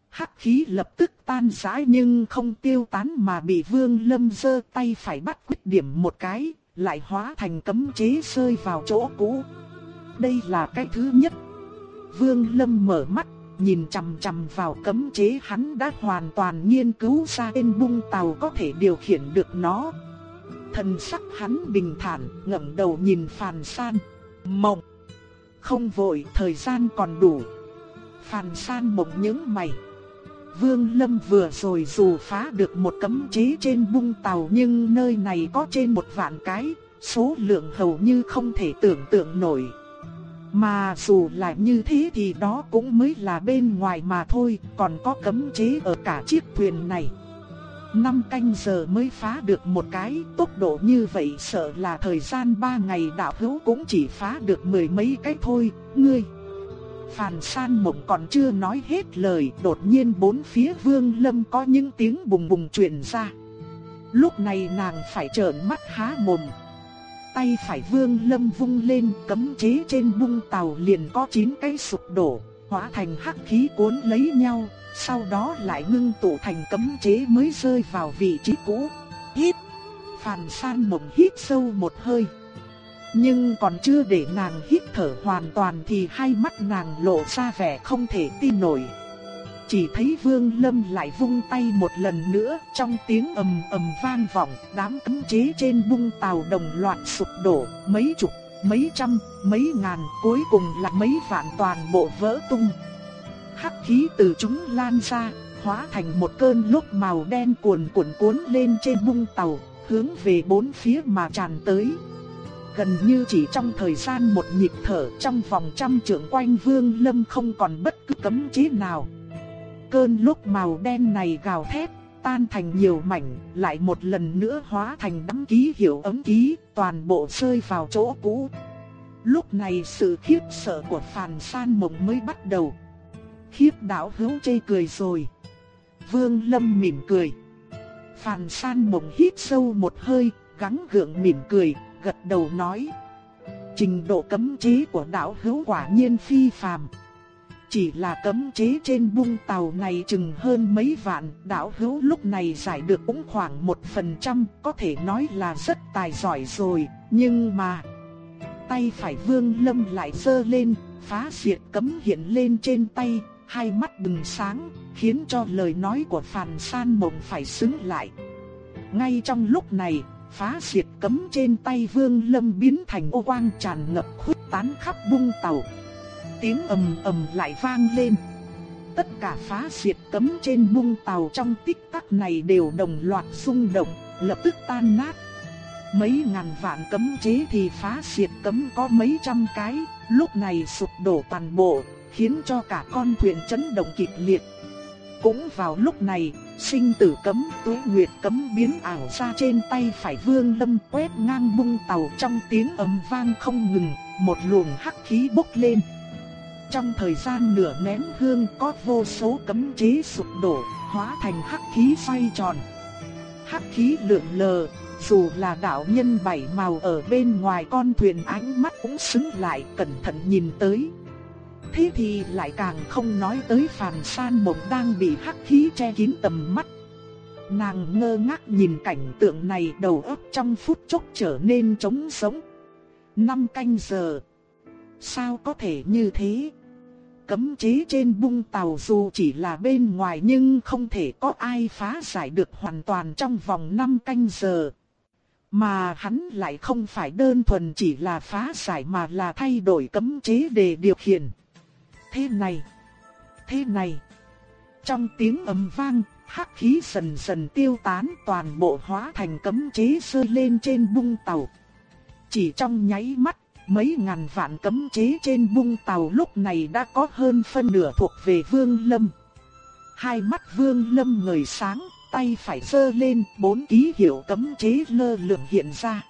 hắc khí lập tức tan rã nhưng không tiêu tán mà bị Vương Lâm giơ tay phải bắt quyết điểm một cái, lại hóa thành cấm chế rơi vào chỗ cũ. Đây là cái thứ nhất. Vương Lâm mở mắt, nhìn chằm chằm vào cấm chế hắn đã hoàn toàn nghiên cứu ra trên bung tàu có thể điều khiển được nó. Thần sắc hắn bình thản, ngẩng đầu nhìn Phàn San. Mộng. Không vội, thời gian còn đủ. Phàn San mộng những mày. Vương Lâm vừa rồi dù phá được một cấm chế trên bung tàu nhưng nơi này có trên một vạn cái, số lượng hầu như không thể tưởng tượng nổi. Mà dù là như thế thì đó cũng mới là bên ngoài mà thôi, còn có cấm chế ở cả chiếc thuyền này. Năm canh giờ mới phá được một cái, tốc độ như vậy sợ là thời gian ba ngày đạo hữu cũng chỉ phá được mười mấy cái thôi, ngươi. Phàn san mộng còn chưa nói hết lời, đột nhiên bốn phía vương lâm có những tiếng bùng bùng truyền ra. Lúc này nàng phải trợn mắt há mồm. Tay phải vương lâm vung lên cấm chế trên bung tàu liền có chín cái sụp đổ, hóa thành hắc khí cuốn lấy nhau, sau đó lại ngưng tụ thành cấm chế mới rơi vào vị trí cũ. Hít! Phàn san mộng hít sâu một hơi. Nhưng còn chưa để nàng hít thở hoàn toàn thì hai mắt nàng lộ ra vẻ không thể tin nổi. Chỉ thấy Vương Lâm lại vung tay một lần nữa, trong tiếng ầm ầm vang vọng, đám cấm chế trên bung tàu đồng loạt sụp đổ, mấy chục, mấy trăm, mấy ngàn, cuối cùng là mấy vạn toàn bộ vỡ tung. Hắc khí từ chúng lan ra, hóa thành một cơn lốc màu đen cuồn cuộn cuốn lên trên bung tàu, hướng về bốn phía mà tràn tới. Gần như chỉ trong thời gian một nhịp thở trong vòng trăm trượng quanh Vương Lâm không còn bất cứ cấm chế nào. Cơn lốc màu đen này gào thét, tan thành nhiều mảnh, lại một lần nữa hóa thành đám ký hiệu ấm ký, toàn bộ rơi vào chỗ cũ. Lúc này sự khiếp sợ của Phàn San Mộng mới bắt đầu. Khiếp đảo hữu chê cười rồi. Vương Lâm mỉm cười. Phàn San Mộng hít sâu một hơi, gắng gượng mỉm cười, gật đầu nói. Trình độ cấm chế của đạo hữu quả nhiên phi phàm. Chỉ là cấm chế trên bung tàu này chừng hơn mấy vạn, đạo hữu lúc này giải được cũng khoảng một phần trăm, có thể nói là rất tài giỏi rồi, nhưng mà... Tay phải vương lâm lại dơ lên, phá diệt cấm hiện lên trên tay, hai mắt bừng sáng, khiến cho lời nói của Phàn San Mộng phải xứng lại. Ngay trong lúc này, phá diệt cấm trên tay Vương Lâm biến thành ô quang tràn ngập khuếch tán khắp bung tàu. Tiếng ầm ầm lại vang lên. Tất cả phá diệt cấm trên bung tàu trong tích tắc này đều đồng loạt xung động, lập tức tan nát. Mấy ngàn vạn cấm chế thì phá diệt cấm có mấy trăm cái, lúc này sụp đổ toàn bộ, khiến cho cả con thuyền chấn động kịch liệt. Cũng vào lúc này, sinh tử cấm tuế nguyệt cấm biến ảo ra trên tay phải vương lâm quét ngang bung tàu trong tiếng ầm vang không ngừng, một luồng hắc khí bốc lên. Trong thời gian nửa nén hương có vô số cấm chế sụp đổ, hóa thành hắc khí xoay tròn. Hắc khí lượn lờ, dù là đạo nhân bảy màu ở bên ngoài con thuyền ánh mắt cũng sững lại cẩn thận nhìn tới. Thế thì lại càng không nói tới phàn san mộng đang bị hắc khí che kín tầm mắt. Nàng ngơ ngác nhìn cảnh tượng này đầu óc trong phút chốc trở nên trống sống. Năm canh giờ. Sao có thể như thế? Cấm chế trên bung tàu dù chỉ là bên ngoài nhưng không thể có ai phá giải được hoàn toàn trong vòng 5 canh giờ. Mà hắn lại không phải đơn thuần chỉ là phá giải mà là thay đổi cấm chế để điều khiển thế này, thế này. Trong tiếng ầm vang, hắc khí dần dần tiêu tán toàn bộ hóa thành cấm chế sơ lên trên bung tàu. Chỉ trong nháy mắt, mấy ngàn vạn cấm chế trên bung tàu lúc này đã có hơn phân nửa thuộc về Vương Lâm. Hai mắt Vương Lâm ngời sáng, tay phải giơ lên, bốn ký hiệu cấm chế lơ lửng hiện ra.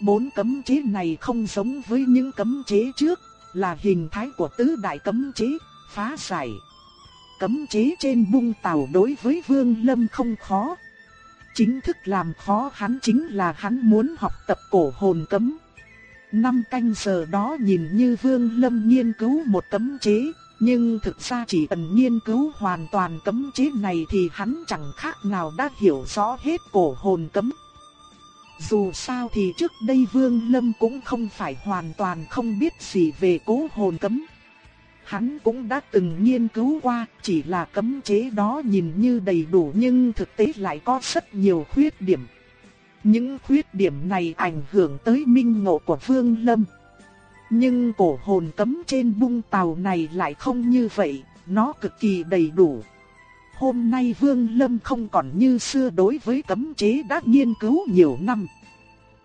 Bốn cấm chế này không giống với những cấm chế trước, là hình thái của tứ đại cấm chế, phá giải. Cấm chế trên bung tàu đối với Vương Lâm không khó. Chính thức làm khó hắn chính là hắn muốn học tập cổ hồn cấm. Năm canh giờ đó nhìn như Vương Lâm nghiên cứu một cấm chế, Nhưng thực ra chỉ cần nghiên cứu hoàn toàn cấm chế này thì hắn chẳng khác nào đã hiểu rõ hết cổ hồn cấm. Dù sao thì trước đây Vương Lâm cũng không phải hoàn toàn không biết gì về cố hồn cấm. Hắn cũng đã từng nghiên cứu qua, chỉ là cấm chế đó nhìn như đầy đủ nhưng thực tế lại có rất nhiều khuyết điểm. Những khuyết điểm này ảnh hưởng tới minh ngộ của Vương Lâm. Nhưng cổ hồn cấm trên bung tàu này lại không như vậy, nó cực kỳ đầy đủ. Hôm nay Vương Lâm không còn như xưa đối với cấm chế đã nghiên cứu nhiều năm.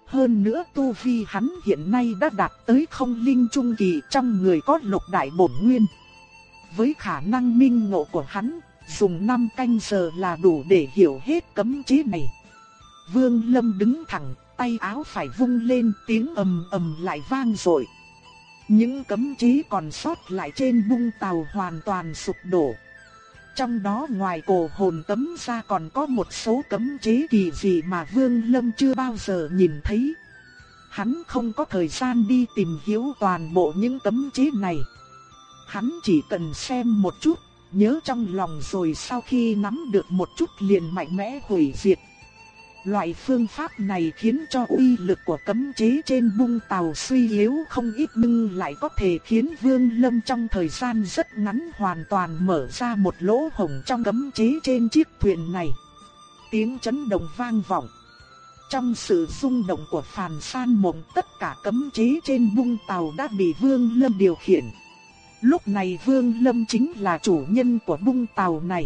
Hơn nữa tu vi hắn hiện nay đã đạt tới không linh trung kỳ trong người có lục đại bổn nguyên. Với khả năng minh ngộ của hắn, dùng 5 canh giờ là đủ để hiểu hết cấm chế này. Vương Lâm đứng thẳng, tay áo phải vung lên tiếng ầm ầm lại vang rồi. Những cấm chế còn sót lại trên bung tàu hoàn toàn sụp đổ. Trong đó ngoài cổ hồn cấm ra còn có một số cấm chế kỳ dị mà Vương Lâm chưa bao giờ nhìn thấy. Hắn không có thời gian đi tìm hiểu toàn bộ những cấm chế này. Hắn chỉ cần xem một chút, nhớ trong lòng rồi sau khi nắm được một chút liền mạnh mẽ hủy diệt. Loại phương pháp này khiến cho uy lực của cấm chế trên bung tàu suy yếu không ít nhưng lại có thể khiến Vương Lâm trong thời gian rất ngắn hoàn toàn mở ra một lỗ hổng trong cấm chế trên chiếc thuyền này. Tiếng chấn động vang vọng. Trong sự rung động của phàn san mộng, tất cả cấm chế trên bung tàu đã bị Vương Lâm điều khiển. Lúc này Vương Lâm chính là chủ nhân của bung tàu này.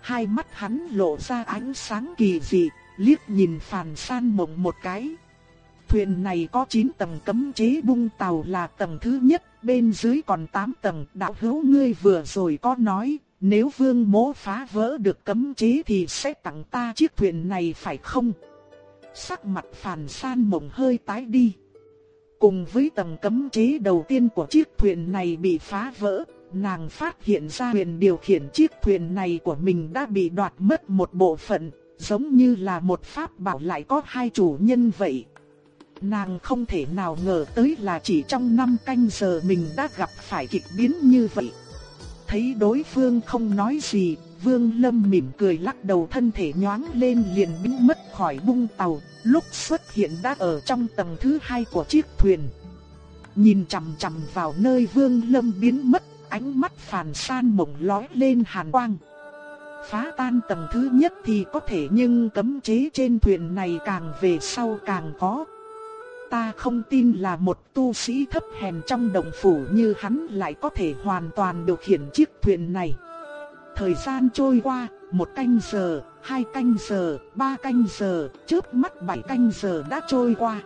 Hai mắt hắn lộ ra ánh sáng kỳ dị liếc nhìn phàn san mộng một cái. Thuyền này có 9 tầng cấm chế bung tàu là tầng thứ nhất, bên dưới còn 8 tầng. Đạo hữu ngươi vừa rồi có nói, nếu vương mố phá vỡ được cấm chế thì sẽ tặng ta chiếc thuyền này phải không? Sắc mặt phàn san mộng hơi tái đi. Cùng với tầng cấm chế đầu tiên của chiếc thuyền này bị phá vỡ, nàng phát hiện ra quyền điều khiển chiếc thuyền này của mình đã bị đoạt mất một bộ phận, giống như là một pháp bảo lại có hai chủ nhân vậy. Nàng không thể nào ngờ tới là chỉ trong năm canh giờ mình đã gặp phải kịch biến như vậy. Thấy đối phương không nói gì, Vương Lâm mỉm cười lắc đầu thân thể nhoáng lên liền biến mất khỏi bung tàu, lúc xuất hiện đã ở trong tầng thứ hai của chiếc thuyền. Nhìn chằm chằm vào nơi Vương Lâm biến mất, ánh mắt phàn san mộng lóe lên hàn quang phá tan tầng thứ nhất thì có thể nhưng cấm chế trên thuyền này càng về sau càng khó. Ta không tin là một tu sĩ thấp hèn trong đồng phủ như hắn lại có thể hoàn toàn điều khiển chiếc thuyền này. Thời gian trôi qua, một canh giờ, hai canh giờ, ba canh giờ, chớp mắt bảy canh giờ đã trôi qua.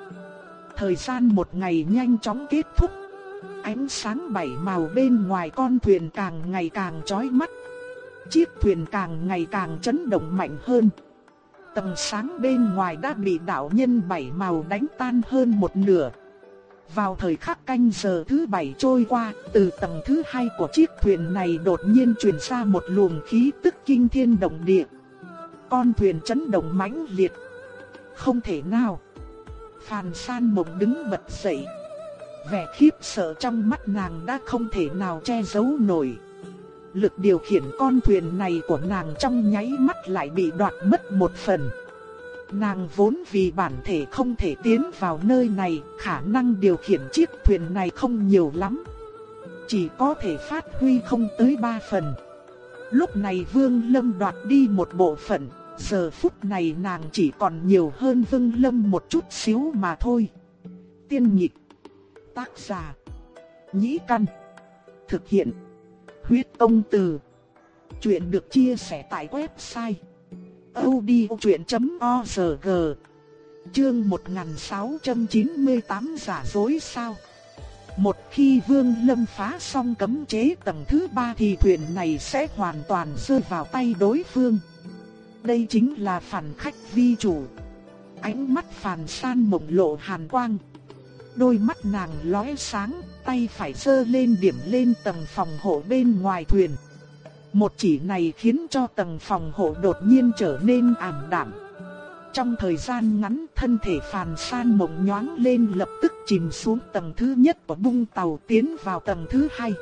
Thời gian một ngày nhanh chóng kết thúc. Ánh sáng bảy màu bên ngoài con thuyền càng ngày càng chói mắt Chiếc thuyền càng ngày càng chấn động mạnh hơn. Tầng sáng bên ngoài đã bị đạo nhân bảy màu đánh tan hơn một nửa. Vào thời khắc canh giờ thứ bảy trôi qua, từ tầng thứ hai của chiếc thuyền này đột nhiên truyền ra một luồng khí tức kinh thiên động địa. Con thuyền chấn động mãnh liệt. Không thể nào. Phàn san mộng đứng bật dậy. Vẻ khiếp sợ trong mắt nàng đã không thể nào che giấu nổi lực điều khiển con thuyền này của nàng trong nháy mắt lại bị đoạt mất một phần. Nàng vốn vì bản thể không thể tiến vào nơi này, khả năng điều khiển chiếc thuyền này không nhiều lắm. Chỉ có thể phát huy không tới ba phần. Lúc này Vương Lâm đoạt đi một bộ phận, giờ phút này nàng chỉ còn nhiều hơn Vương Lâm một chút xíu mà thôi. Tiên nhịp, tác giả, nhĩ căn, thực hiện Huyết công từ. Chuyện được chia sẻ tại website odchuyện.org Chương 1698 giả dối sao? Một khi Vương Lâm phá xong cấm chế tầng thứ ba thì thuyền này sẽ hoàn toàn rơi vào tay đối phương. Đây chính là phản khách vi chủ. Ánh mắt phàn san mộng lộ hàn quang. Đôi mắt nàng lóe sáng tay phải sơ lên điểm lên tầng phòng hộ bên ngoài thuyền. Một chỉ này khiến cho tầng phòng hộ đột nhiên trở nên ảm đạm. Trong thời gian ngắn thân thể phàn san mộng nhoáng lên lập tức chìm xuống tầng thứ nhất của bung tàu tiến vào tầng thứ hai.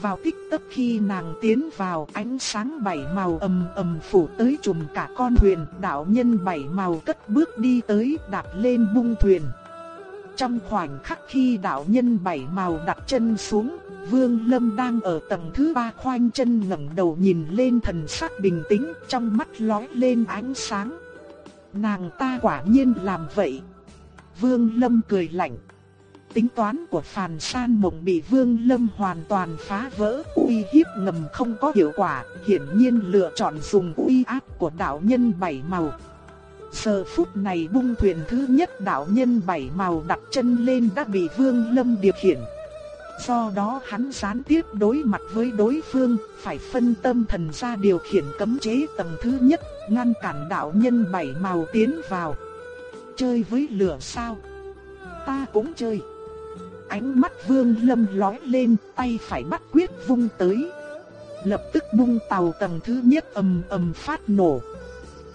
Vào tích tắc khi nàng tiến vào ánh sáng bảy màu ầm ầm phủ tới trùm cả con thuyền, đạo nhân bảy màu cất bước đi tới đạp lên bung thuyền. Trong khoảnh khắc khi đạo nhân bảy màu đặt chân xuống, Vương Lâm đang ở tầng thứ ba khoanh chân ngẩng đầu nhìn lên thần sắc bình tĩnh, trong mắt lóe lên ánh sáng. Nàng ta quả nhiên làm vậy. Vương Lâm cười lạnh. Tính toán của Phàn San Mộng bị Vương Lâm hoàn toàn phá vỡ, uy hiếp ngầm không có hiệu quả, hiển nhiên lựa chọn dùng uy áp của đạo nhân bảy màu. Giờ phút này bung thuyền thứ nhất đạo nhân bảy màu đặt chân lên đã bị Vương Lâm điều khiển. Do đó hắn gián tiếp đối mặt với đối phương, phải phân tâm thần ra điều khiển cấm chế tầng thứ nhất, ngăn cản đạo nhân bảy màu tiến vào. Chơi với lửa sao? Ta cũng chơi. Ánh mắt vương lâm lói lên, tay phải bắt quyết vung tới. Lập tức bung tàu tầng thứ nhất ầm ầm phát nổ.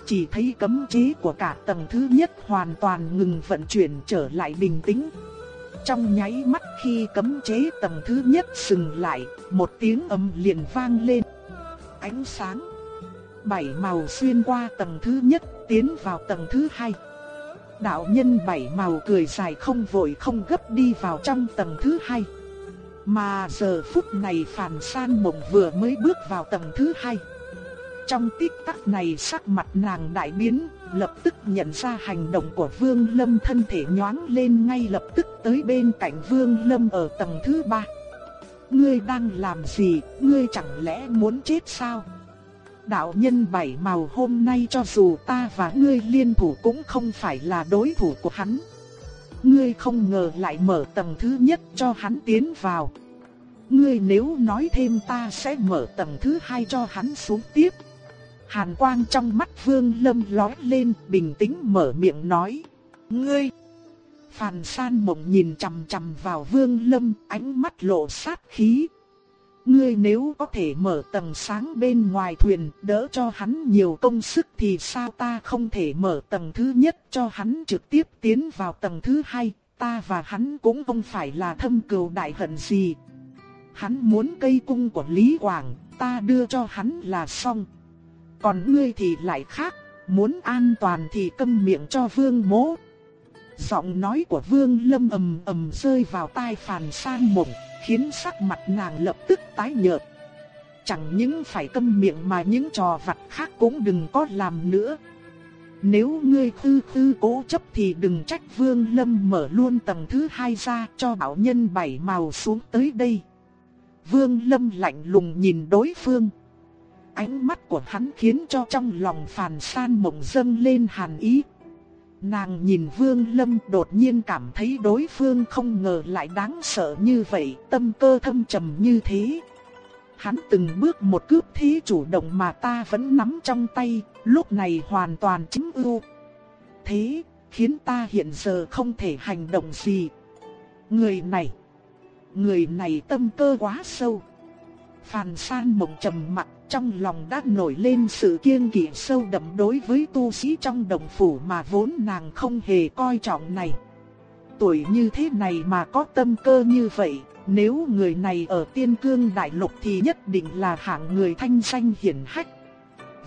Chỉ thấy cấm chế của cả tầng thứ nhất hoàn toàn ngừng vận chuyển trở lại bình tĩnh. Trong nháy mắt khi cấm chế tầng thứ nhất dừng lại, một tiếng ầm liền vang lên. Ánh sáng bảy màu xuyên qua tầng thứ nhất, tiến vào tầng thứ hai. Đạo nhân bảy màu cười dài không vội không gấp đi vào trong tầng thứ hai. Mà giờ phút này Phàn San Mộng vừa mới bước vào tầng thứ hai. Trong tích tắc này sắc mặt nàng đại biến, lập tức nhận ra hành động của Vương Lâm thân thể nhoáng lên ngay lập tức tới bên cạnh Vương Lâm ở tầng thứ ba. Ngươi đang làm gì, ngươi chẳng lẽ muốn chết sao? Đạo nhân bảy màu hôm nay cho dù ta và ngươi liên thủ cũng không phải là đối thủ của hắn. Ngươi không ngờ lại mở tầng thứ nhất cho hắn tiến vào. Ngươi nếu nói thêm ta sẽ mở tầng thứ hai cho hắn xuống tiếp. Hàn quang trong mắt vương lâm lói lên bình tĩnh mở miệng nói. Ngươi! Phàn san mộng nhìn chằm chằm vào vương lâm ánh mắt lộ sát khí. Ngươi nếu có thể mở tầng sáng bên ngoài thuyền đỡ cho hắn nhiều công sức thì sao ta không thể mở tầng thứ nhất cho hắn trực tiếp tiến vào tầng thứ hai, ta và hắn cũng không phải là thâm cừu đại hận gì. Hắn muốn cây cung của Lý Quảng, ta đưa cho hắn là xong. Còn ngươi thì lại khác, muốn an toàn thì câm miệng cho vương mố. Giọng nói của vương lâm ầm ầm rơi vào tai phàn san mộng khiến sắc mặt nàng lập tức tái nhợt. Chẳng những phải câm miệng mà những trò vặt khác cũng đừng có làm nữa. Nếu ngươi tư tư cố chấp thì đừng trách Vương Lâm mở luôn tầng thứ hai ra cho bảo nhân bảy màu xuống tới đây. Vương Lâm lạnh lùng nhìn đối phương. Ánh mắt của hắn khiến cho trong lòng phàn san mộng dâng lên hàn ý. Nàng nhìn Vương Lâm đột nhiên cảm thấy đối phương không ngờ lại đáng sợ như vậy, tâm cơ thâm trầm như thế. Hắn từng bước một cướp thế chủ động mà ta vẫn nắm trong tay, lúc này hoàn toàn chính ưu. Thế, khiến ta hiện giờ không thể hành động gì. Người này, người này tâm cơ quá sâu. Phàn san mộng trầm mặt trong lòng đã nổi lên sự kiêng kỵ sâu đậm đối với tu sĩ trong đồng phủ mà vốn nàng không hề coi trọng này. Tuổi như thế này mà có tâm cơ như vậy, nếu người này ở tiên cương đại lục thì nhất định là hạng người thanh danh hiển hách.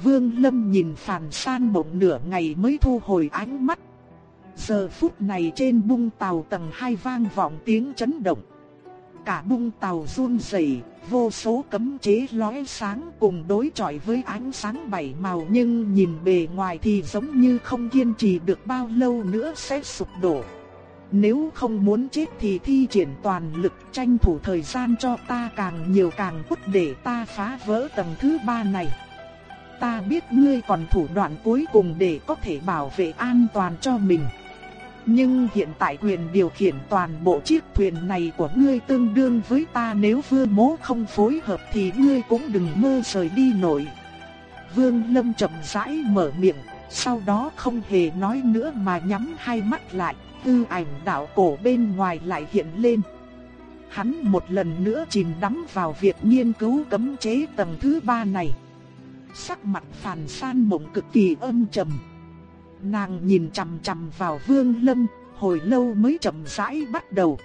Vương Lâm nhìn phàn san bỗng nửa ngày mới thu hồi ánh mắt. Giờ phút này trên bung tàu tầng hai vang vọng tiếng chấn động. Cả bung tàu run rẩy, vô số cấm chế lóe sáng cùng đối chọi với ánh sáng bảy màu nhưng nhìn bề ngoài thì giống như không kiên trì được bao lâu nữa sẽ sụp đổ. Nếu không muốn chết thì thi triển toàn lực tranh thủ thời gian cho ta càng nhiều càng quất để ta phá vỡ tầng thứ ba này. Ta biết ngươi còn thủ đoạn cuối cùng để có thể bảo vệ an toàn cho mình. Nhưng hiện tại quyền điều khiển toàn bộ chiếc thuyền này của ngươi tương đương với ta nếu vương mố không phối hợp thì ngươi cũng đừng mơ rời đi nổi. Vương Lâm chậm rãi mở miệng, sau đó không hề nói nữa mà nhắm hai mắt lại, tư ảnh đạo cổ bên ngoài lại hiện lên. Hắn một lần nữa chìm đắm vào việc nghiên cứu cấm chế tầng thứ ba này. Sắc mặt phàn san mộng cực kỳ âm trầm. Nàng nhìn chằm chằm vào Vương Lâm, hồi lâu mới chậm rãi bắt đầu.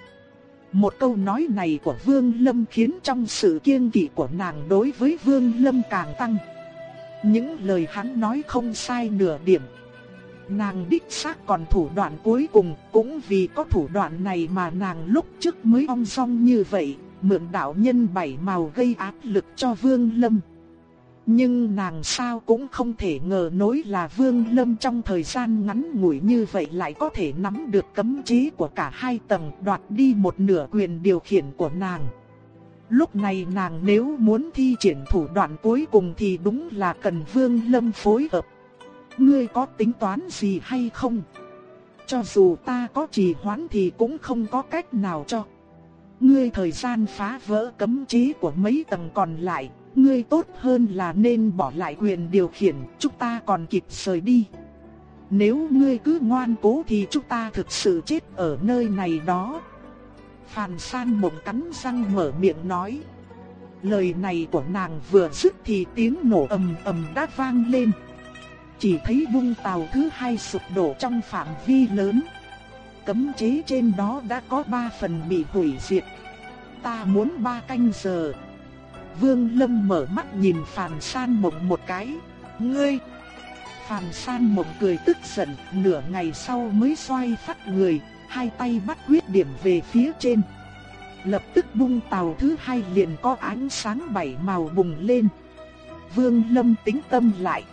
Một câu nói này của Vương Lâm khiến trong sự kiêng kỵ của nàng đối với Vương Lâm càng tăng. Những lời hắn nói không sai nửa điểm. Nàng đích xác còn thủ đoạn cuối cùng, cũng vì có thủ đoạn này mà nàng lúc trước mới ong song như vậy, mượn đạo nhân bảy màu gây áp lực cho Vương Lâm. Nhưng nàng sao cũng không thể ngờ nối là Vương Lâm trong thời gian ngắn ngủi như vậy lại có thể nắm được cấm chế của cả hai tầng đoạt đi một nửa quyền điều khiển của nàng. Lúc này nàng nếu muốn thi triển thủ đoạn cuối cùng thì đúng là cần Vương Lâm phối hợp. Ngươi có tính toán gì hay không? Cho dù ta có trì hoãn thì cũng không có cách nào cho. Ngươi thời gian phá vỡ cấm chế của mấy tầng còn lại, ngươi tốt hơn là nên bỏ lại quyền điều khiển, chúng ta còn kịp rời đi. Nếu ngươi cứ ngoan cố thì chúng ta thực sự chết ở nơi này đó. Phàn san mộng cắn răng mở miệng nói. Lời này của nàng vừa dứt thì tiếng nổ ầm ầm đã vang lên. Chỉ thấy bung tàu thứ hai sụp đổ trong phạm vi lớn. Cấm chế trên đó đã có ba phần bị hủy diệt. Ta muốn ba canh giờ. Vương Lâm mở mắt nhìn Phàn San Mộng một cái. Ngươi! Phàn San Mộng cười tức giận, nửa ngày sau mới xoay phát người, hai tay bắt quyết điểm về phía trên. Lập tức bung tàu thứ hai liền có ánh sáng bảy màu bùng lên. Vương Lâm tính tâm lại.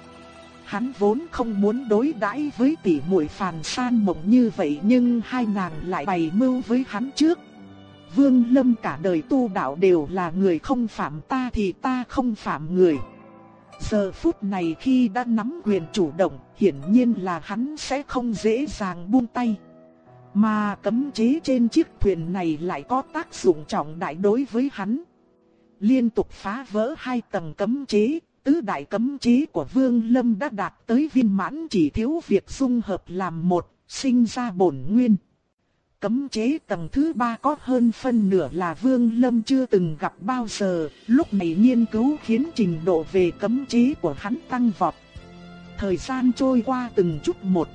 Hắn vốn không muốn đối đãi với tỷ muội Phàn San Mộng như vậy nhưng hai nàng lại bày mưu với hắn trước. Vương Lâm cả đời tu đạo đều là người không phạm ta thì ta không phạm người. Giờ phút này khi đã nắm quyền chủ động, hiển nhiên là hắn sẽ không dễ dàng buông tay. Mà cấm chế trên chiếc thuyền này lại có tác dụng trọng đại đối với hắn. Liên tục phá vỡ hai tầng cấm chế, tứ đại cấm chế của Vương Lâm đã đạt tới viên mãn chỉ thiếu việc dung hợp làm một, sinh ra bổn nguyên. Cấm chế tầng thứ ba có hơn phân nửa là Vương Lâm chưa từng gặp bao giờ, lúc này nghiên cứu khiến trình độ về cấm chế của hắn tăng vọt. Thời gian trôi qua từng chút một.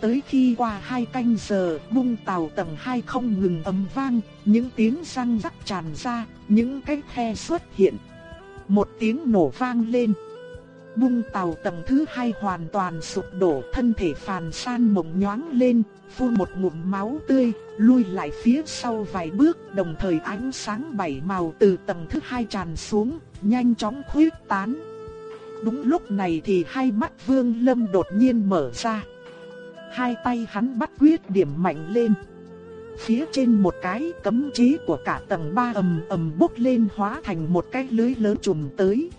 Tới khi qua hai canh giờ, bung tàu tầng 2 không ngừng ầm vang, những tiếng răng rắc tràn ra, những cái khe xuất hiện. Một tiếng nổ vang lên bung tàu tầng thứ hai hoàn toàn sụp đổ, thân thể phàn san mộng nhoáng lên, phun một ngụm máu tươi, lui lại phía sau vài bước, đồng thời ánh sáng bảy màu từ tầng thứ hai tràn xuống, nhanh chóng khuyết tán. Đúng lúc này thì hai mắt Vương Lâm đột nhiên mở ra. Hai tay hắn bắt quyết điểm mạnh lên. Phía trên một cái cấm chế của cả tầng ba ầm ầm bốc lên hóa thành một cái lưới lớn trùm tới.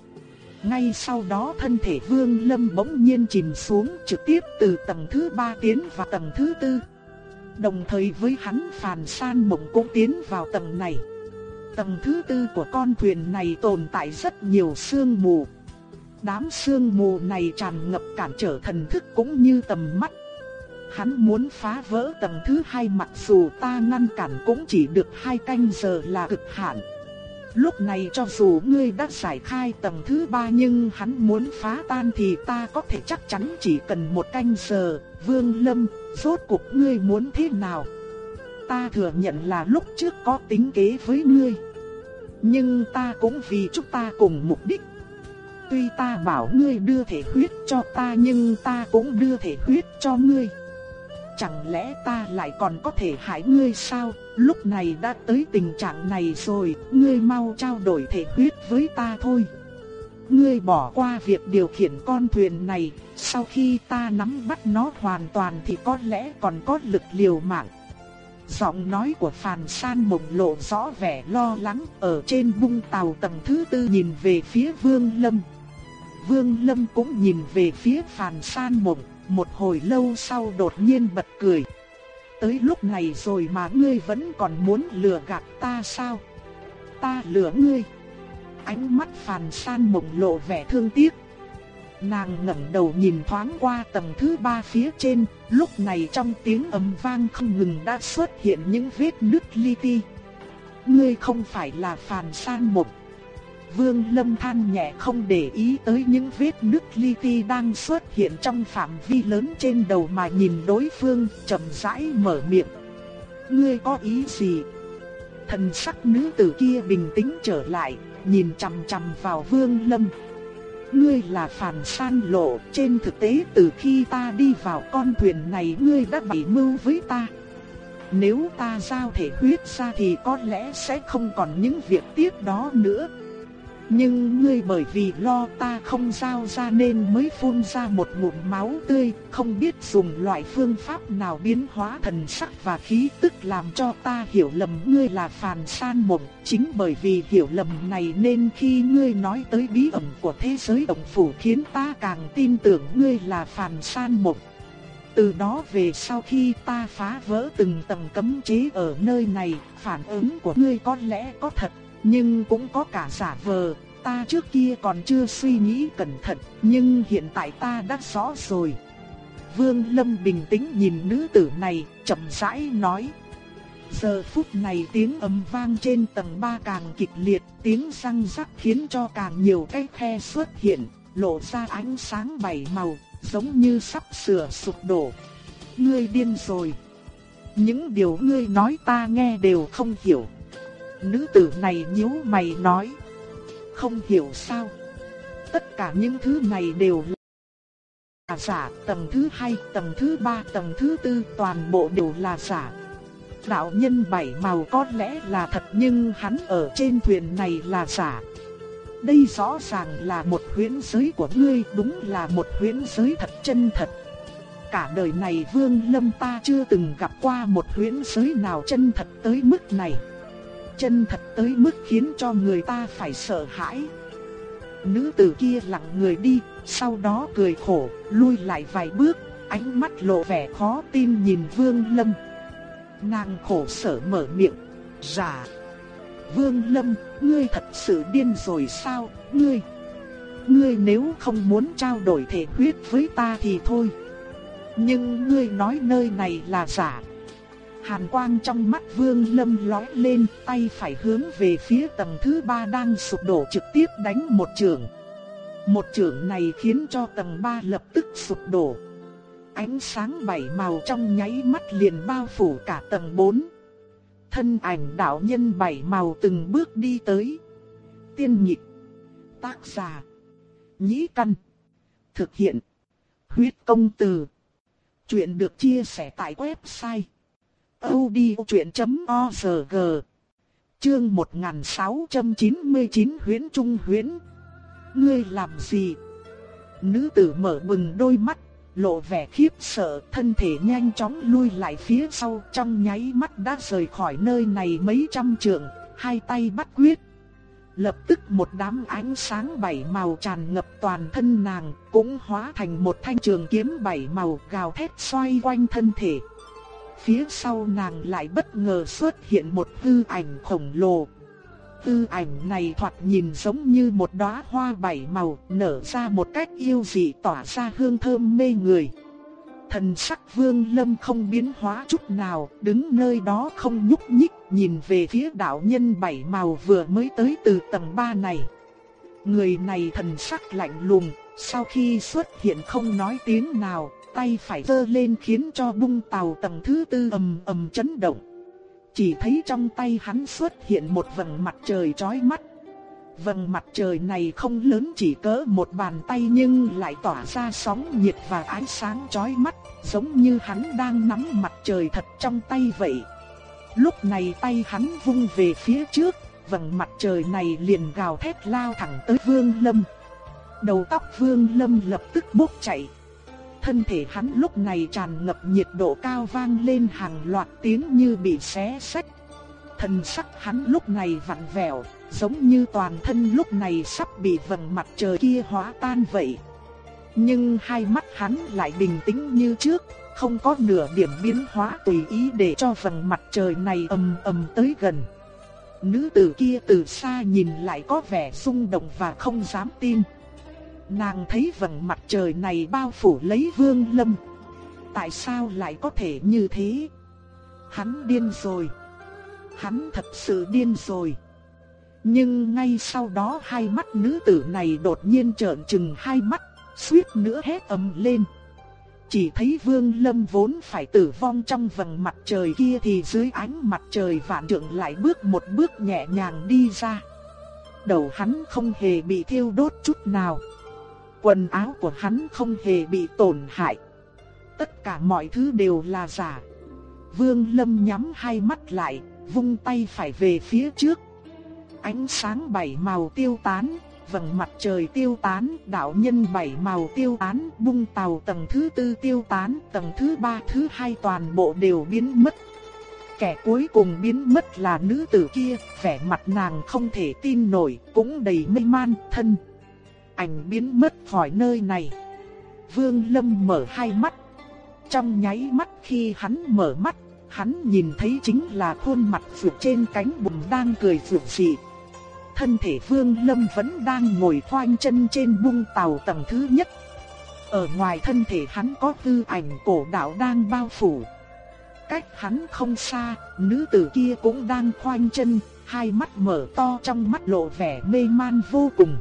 Ngay sau đó thân thể Vương Lâm bỗng nhiên chìm xuống trực tiếp từ tầng thứ ba tiến vào tầng thứ tư. Đồng thời với hắn Phàn San Mộng cũng tiến vào tầng này. Tầng thứ tư của con thuyền này tồn tại rất nhiều sương mù. Đám sương mù này tràn ngập cản trở thần thức cũng như tầm mắt. Hắn muốn phá vỡ tầng thứ hai mặc dù ta ngăn cản cũng chỉ được hai canh giờ là cực hạn. Lúc này cho dù ngươi đã giải khai tầng thứ ba nhưng hắn muốn phá tan thì ta có thể chắc chắn chỉ cần một canh giờ. Vương Lâm, rốt cuộc ngươi muốn thế nào? Ta thừa nhận là lúc trước có tính kế với ngươi. Nhưng ta cũng vì chúng ta cùng mục đích. Tuy ta bảo ngươi đưa thể huyết cho ta nhưng ta cũng đưa thể huyết cho ngươi. Chẳng lẽ ta lại còn có thể hại ngươi sao? Lúc này đã tới tình trạng này rồi, ngươi mau trao đổi thể huyết với ta thôi. Ngươi bỏ qua việc điều khiển con thuyền này, sau khi ta nắm bắt nó hoàn toàn thì có lẽ còn có lực liều mạng. Giọng nói của Phàn San mộng lộ rõ vẻ lo lắng ở trên bung tàu tầng thứ tư nhìn về phía Vương Lâm. Vương Lâm cũng nhìn về phía Phàn San mộng, một hồi lâu sau đột nhiên bật cười. Tới lúc này rồi mà ngươi vẫn còn muốn lừa gạt ta sao? Ta lừa ngươi. Ánh mắt phàn san mộng lộ vẻ thương tiếc. Nàng ngẩng đầu nhìn thoáng qua tầng thứ ba phía trên, lúc này trong tiếng ầm vang không ngừng đã xuất hiện những vết nứt li ti. Ngươi không phải là phàn san mộng. Vương Lâm than nhẹ không để ý tới những vết nứt li ti đang xuất hiện trong phạm vi lớn trên đầu mà nhìn đối phương chậm rãi mở miệng. Ngươi có ý gì? Thần sắc nữ tử kia bình tĩnh trở lại, nhìn chằm chằm vào Vương Lâm. Ngươi là phản san lộ, trên thực tế từ khi ta đi vào con thuyền này ngươi đã bày mưu với ta. Nếu ta giao thể huyết ra thì có lẽ sẽ không còn những việc tiếc đó nữa. Nhưng ngươi bởi vì lo ta không giao ra nên mới phun ra một ngụm máu tươi, không biết dùng loại phương pháp nào biến hóa thần sắc và khí tức làm cho ta hiểu lầm ngươi là phàn san mộng. Chính bởi vì hiểu lầm này nên khi ngươi nói tới bí ẩn của thế giới động phủ khiến ta càng tin tưởng ngươi là phàn san mộng. Từ đó về sau khi ta phá vỡ từng tầng cấm chế ở nơi này, phản ứng của ngươi có lẽ có thật, nhưng cũng có cả giả vờ. Ta trước kia còn chưa suy nghĩ cẩn thận, nhưng hiện tại ta đã rõ rồi. Vương Lâm bình tĩnh nhìn nữ tử này, chậm rãi nói. Giờ phút này tiếng ầm vang trên tầng 3 càng kịch liệt, tiếng răng rắc khiến cho càng nhiều cái khe xuất hiện, lộ ra ánh sáng bảy màu, giống như sắp sửa sụp đổ. Ngươi điên rồi. Những điều ngươi nói ta nghe đều không hiểu. Nữ tử này nhíu mày nói. Không hiểu sao. Tất cả những thứ này đều là giả. Tầng thứ hai, tầng thứ ba, tầng thứ tư toàn bộ đều là giả. Đạo nhân bảy màu có lẽ là thật nhưng hắn ở trên thuyền này là giả. Đây rõ ràng là một huyễn giới của ngươi, đúng là một huyễn giới thật chân thật. Cả đời này Vương Lâm ta chưa từng gặp qua một huyễn giới nào chân thật tới mức này. Chân thật tới mức khiến cho người ta phải sợ hãi. Nữ tử kia lặng người đi, sau đó cười khổ, lui lại vài bước, ánh mắt lộ vẻ khó tin nhìn Vương Lâm. Nàng khổ sở mở miệng, giả. Vương Lâm, ngươi thật sự điên rồi sao, ngươi? Ngươi nếu không muốn trao đổi thể huyết với ta thì thôi. Nhưng ngươi nói nơi này là giả. Hàn quang trong mắt Vương Lâm lóe lên, tay phải hướng về phía tầng thứ ba đang sụp đổ trực tiếp đánh một trường. Một trường này khiến cho tầng ba lập tức sụp đổ. Ánh sáng bảy màu trong nháy mắt liền bao phủ cả tầng bốn. Thân ảnh đạo nhân bảy màu từng bước đi tới. Tiên nhịp. Tác giả. Nhĩ căn. Thực hiện. Huyết công từ. Chuyện được chia sẻ tại website audiochuyện.org Chương 1699 huyễn trung huyễn. Ngươi làm gì? Nữ tử mở bừng đôi mắt lộ vẻ khiếp sợ, thân thể nhanh chóng lui lại phía sau, trong nháy mắt đã rời khỏi nơi này mấy trăm trượng, hai tay bắt quyết. Lập tức một đám ánh sáng bảy màu tràn ngập toàn thân nàng, cũng hóa thành một thanh trường kiếm bảy màu gào thét xoay quanh thân thể. Phía sau nàng lại bất ngờ xuất hiện một tư ảnh khổng lồ, Tư ảnh này thoạt nhìn giống như một đóa hoa bảy màu nở ra một cách yêu dị tỏa ra hương thơm mê người. Thần sắc vương lâm không biến hóa chút nào, đứng nơi đó không nhúc nhích, nhìn về phía đạo nhân bảy màu vừa mới tới từ tầng 3 này. Người này thần sắc lạnh lùng, sau khi xuất hiện không nói tiếng nào, tay phải giơ lên khiến cho bung tàu tầng thứ tư ầm ầm chấn động. Chỉ thấy trong tay hắn xuất hiện một vầng mặt trời chói mắt. Vầng mặt trời này không lớn chỉ cỡ một bàn tay nhưng lại tỏa ra sóng nhiệt và ánh sáng chói mắt, giống như hắn đang nắm mặt trời thật trong tay vậy. Lúc này tay hắn vung về phía trước, vầng mặt trời này liền gào thét lao thẳng tới Vương Lâm. Đầu tóc Vương Lâm lập tức bốc chạy, Thân thể hắn lúc này tràn ngập nhiệt độ cao vang lên hàng loạt tiếng như bị xé sách. Thần sắc hắn lúc này vặn vẹo, giống như toàn thân lúc này sắp bị vầng mặt trời kia hóa tan vậy. Nhưng hai mắt hắn lại bình tĩnh như trước, không có nửa điểm biến hóa tùy ý để cho vầng mặt trời này ầm ầm tới gần. Nữ tử kia từ xa nhìn lại có vẻ rung động và không dám tin. Nàng thấy vầng mặt trời này bao phủ lấy vương lâm. Tại sao lại có thể như thế? Hắn điên rồi. Hắn thật sự điên rồi. Nhưng ngay sau đó hai mắt nữ tử này đột nhiên trợn trừng hai mắt, suýt nữa hét ầm lên. chỉ thấy Vương Lâm vốn phải tử vong trong vầng mặt trời kia thì dưới ánh mặt trời vạn trượng lại bước một bước nhẹ nhàng đi ra. Đầu hắn không hề bị thiêu đốt chút nào. Quần áo của hắn không hề bị tổn hại. Tất cả mọi thứ đều là giả. Vương Lâm nhắm hai mắt lại, vung tay phải về phía trước. Ánh sáng bảy màu tiêu tán, vầng mặt trời tiêu tán, đạo nhân bảy màu tiêu tán, bung tàu tầng thứ tư tiêu tán, tầng thứ ba thứ hai toàn bộ đều biến mất. Kẻ cuối cùng biến mất là nữ tử kia, vẻ mặt nàng không thể tin nổi, cũng đầy mê man, thân. Ảnh biến mất khỏi nơi này. Vương Lâm mở hai mắt. Trong nháy mắt khi hắn mở mắt, hắn nhìn thấy chính là khuôn mặt vượt trên cánh bùm đang cười phượng phì. thân thể Vương Lâm vẫn đang ngồi khoanh chân trên bung tàu tầng thứ nhất. Ở ngoài thân thể hắn có tư ảnh cổ đạo đang bao phủ. Cách hắn không xa, nữ tử kia cũng đang khoanh chân, hai mắt mở to trong mắt lộ vẻ mê man vô cùng.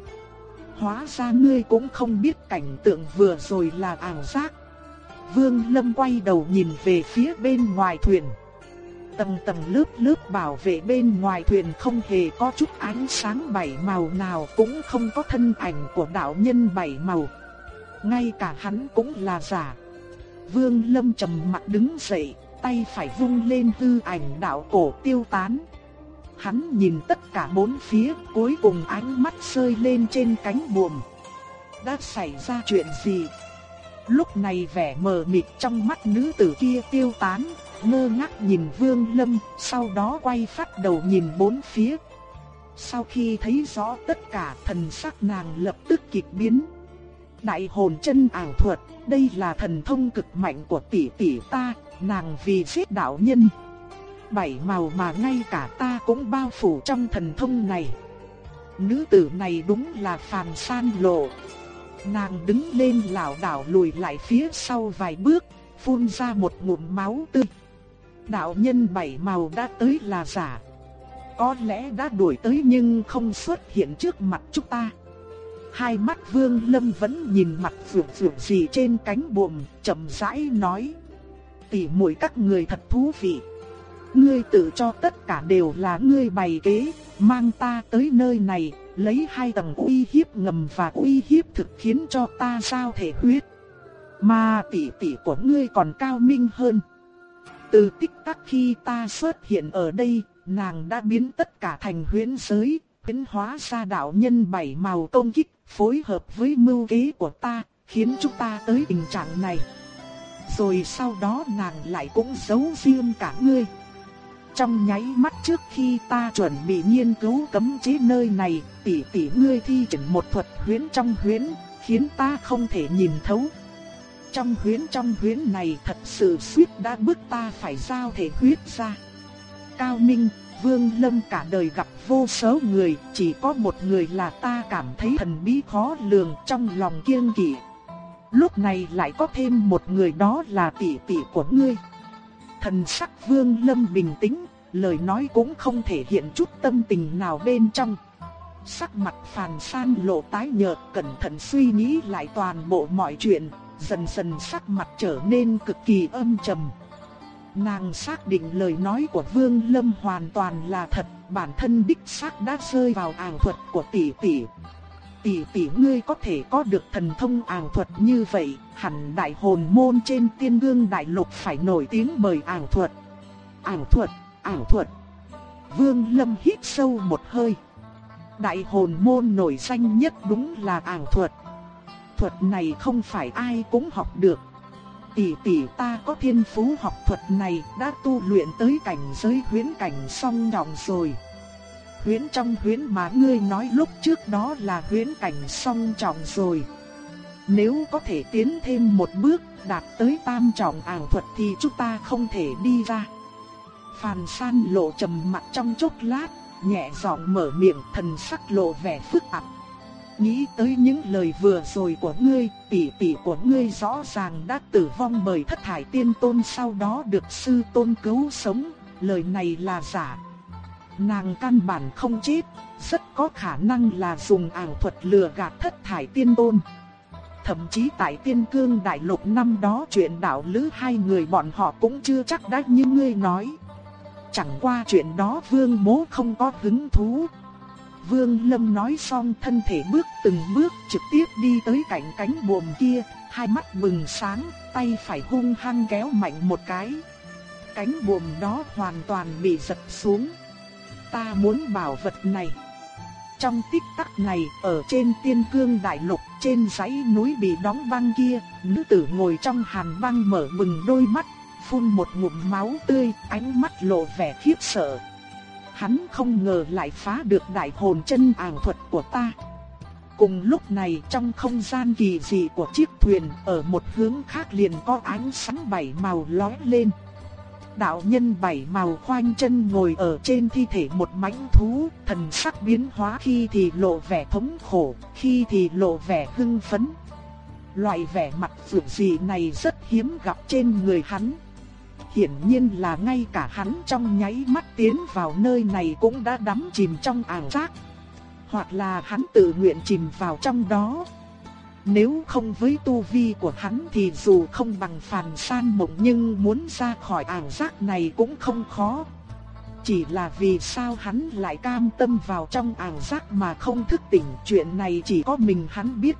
Hóa ra ngươi cũng không biết cảnh tượng vừa rồi là ảo giác. Vương Lâm quay đầu nhìn về phía bên ngoài thuyền. Tầng tầng lớp lớp bảo vệ bên ngoài thuyền không hề có chút ánh sáng bảy màu nào cũng không có thân ảnh của đạo nhân bảy màu. Ngay cả hắn cũng là giả. Vương Lâm trầm mặt đứng dậy, tay phải vung lên hư ảnh đạo cổ tiêu tán. Hắn nhìn tất cả bốn phía, cuối cùng ánh mắt rơi lên trên cánh buồm. Đã xảy ra chuyện gì? Lúc này vẻ mờ mịt trong mắt nữ tử kia tiêu tán, ngơ ngác nhìn Vương Lâm, sau đó quay phát đầu nhìn bốn phía. Sau khi thấy rõ tất cả thần sắc nàng lập tức kịch biến. Đại hồn chân ảo thuật, đây là thần thông cực mạnh của tỷ tỷ ta, nàng vì giết đạo nhân. Bảy màu mà ngay cả ta cũng bao phủ trong thần thông này. Nữ tử này đúng là phàm san lộ. Nàng đứng lên lảo đảo lùi lại phía sau vài bước, phun ra một ngụm máu tươi đạo nhân bảy màu đã tới là giả. Có lẽ đã đuổi tới nhưng không xuất hiện trước mặt chúng ta. Hai mắt Vương Lâm vẫn nhìn mặt phượng phượng gì trên cánh buồm, chậm rãi nói: "Tỷ muội các người thật thú vị. Ngươi tự cho tất cả đều là ngươi bày kế, mang ta tới nơi này, lấy hai tầng uy hiếp ngầm và uy hiếp thực khiến cho ta sao thể huyết. Mà tỷ tỷ của ngươi còn cao minh hơn." Từ tích tắc khi ta xuất hiện ở đây, nàng đã biến tất cả thành huyễn giới, biến hóa ra đạo nhân bảy màu công kích, phối hợp với mưu kế của ta, khiến chúng ta tới tình trạng này. Rồi sau đó nàng lại cũng giấu riêng cả ngươi. Trong nháy mắt trước khi ta chuẩn bị nghiên cứu cấm chế nơi này, tỷ tỷ ngươi thi triển một thuật huyễn trong huyễn, khiến ta không thể nhìn thấu. Trong huyễn trong huyễn này thật sự suýt đã bức ta phải giao thể huyết ra. Cao Minh, Vương Lâm cả đời gặp vô số người, chỉ có một người là ta cảm thấy thần bí khó lường trong lòng kiêng kỵ. Lúc này lại có thêm một người đó là tỷ tỷ của ngươi. Thần sắc Vương Lâm bình tĩnh, lời nói cũng không thể hiện chút tâm tình nào bên trong. Sắc mặt phàn san lộ tái nhợt cẩn thận suy nghĩ lại toàn bộ mọi chuyện, dần dần sắc mặt trở nên cực kỳ âm trầm. Nàng xác định lời nói của Vương Lâm hoàn toàn là thật, bản thân đích xác đã rơi vào ảo thuật của tỷ tỷ. Tỷ tỷ ngươi có thể có được thần thông ảo thuật như vậy, hẳn đại hồn môn trên tiên gương đại lục phải nổi tiếng bởi ảo thuật. Ảo thuật, ảo thuật. Vương Lâm hít sâu một hơi. Đại hồn môn nổi danh nhất đúng là ảo thuật thuật này không phải ai cũng học được. Tỷ tỷ ta có thiên phú học thuật này đã tu luyện tới cảnh giới huyễn cảnh song trọng rồi. Huyễn trong huyễn mà ngươi nói lúc trước đó là huyễn cảnh song trọng rồi. Nếu có thể tiến thêm một bước đạt tới tam trọng ảo thuật thì chúng ta không thể đi ra. Phàn san lộ trầm mặt trong chốc lát, nhẹ giọng mở miệng thần sắc lộ vẻ phức tạp nghĩ tới những lời vừa rồi của ngươi, tỷ tỷ của ngươi rõ ràng đã tử vong bởi thất thải tiên tôn sau đó được sư tôn cứu sống, lời này là giả. Nàng căn bản không chết, rất có khả năng là dùng ảo thuật lừa gạt thất thải tiên tôn. thậm chí tại tiên cương đại lục năm đó chuyện đạo lữ hai người bọn họ cũng chưa chắc đã như ngươi nói. Chẳng qua chuyện đó vương bố không có hứng thú. Vương Lâm nói xong thân thể bước từng bước trực tiếp đi tới cạnh cánh buồm kia, hai mắt bừng sáng, tay phải hung hăng kéo mạnh một cái. Cánh buồm đó hoàn toàn bị giật xuống. Ta muốn bảo vật này. Trong tích tắc này, ở trên tiên cương đại lục, trên dãy núi bị đóng băng kia, nữ tử ngồi trong hàn băng mở bừng đôi mắt, phun một ngụm máu tươi, ánh mắt lộ vẻ khiếp sợ. Hắn không ngờ lại phá được đại hồn chân ảo thuật của ta. Cùng lúc này trong không gian kỳ dị của chiếc thuyền ở một hướng khác liền có ánh sáng bảy màu lóe lên. Đạo nhân bảy màu khoanh chân ngồi ở trên thi thể một mãnh thú, thần sắc biến hóa khi thì lộ vẻ thống khổ, khi thì lộ vẻ hưng phấn. Loại vẻ mặt phượng dị này rất hiếm gặp trên người hắn. Hiển nhiên là ngay cả hắn trong nháy mắt tiến vào nơi này cũng đã đắm chìm trong ảo giác. Hoặc là hắn tự nguyện chìm vào trong đó. Nếu không với tu vi của hắn thì dù không bằng phàn san mộng nhưng muốn ra khỏi ảo giác này cũng không khó. Chỉ là vì sao hắn lại cam tâm vào trong ảo giác mà không thức tỉnh, chuyện này chỉ có mình hắn biết.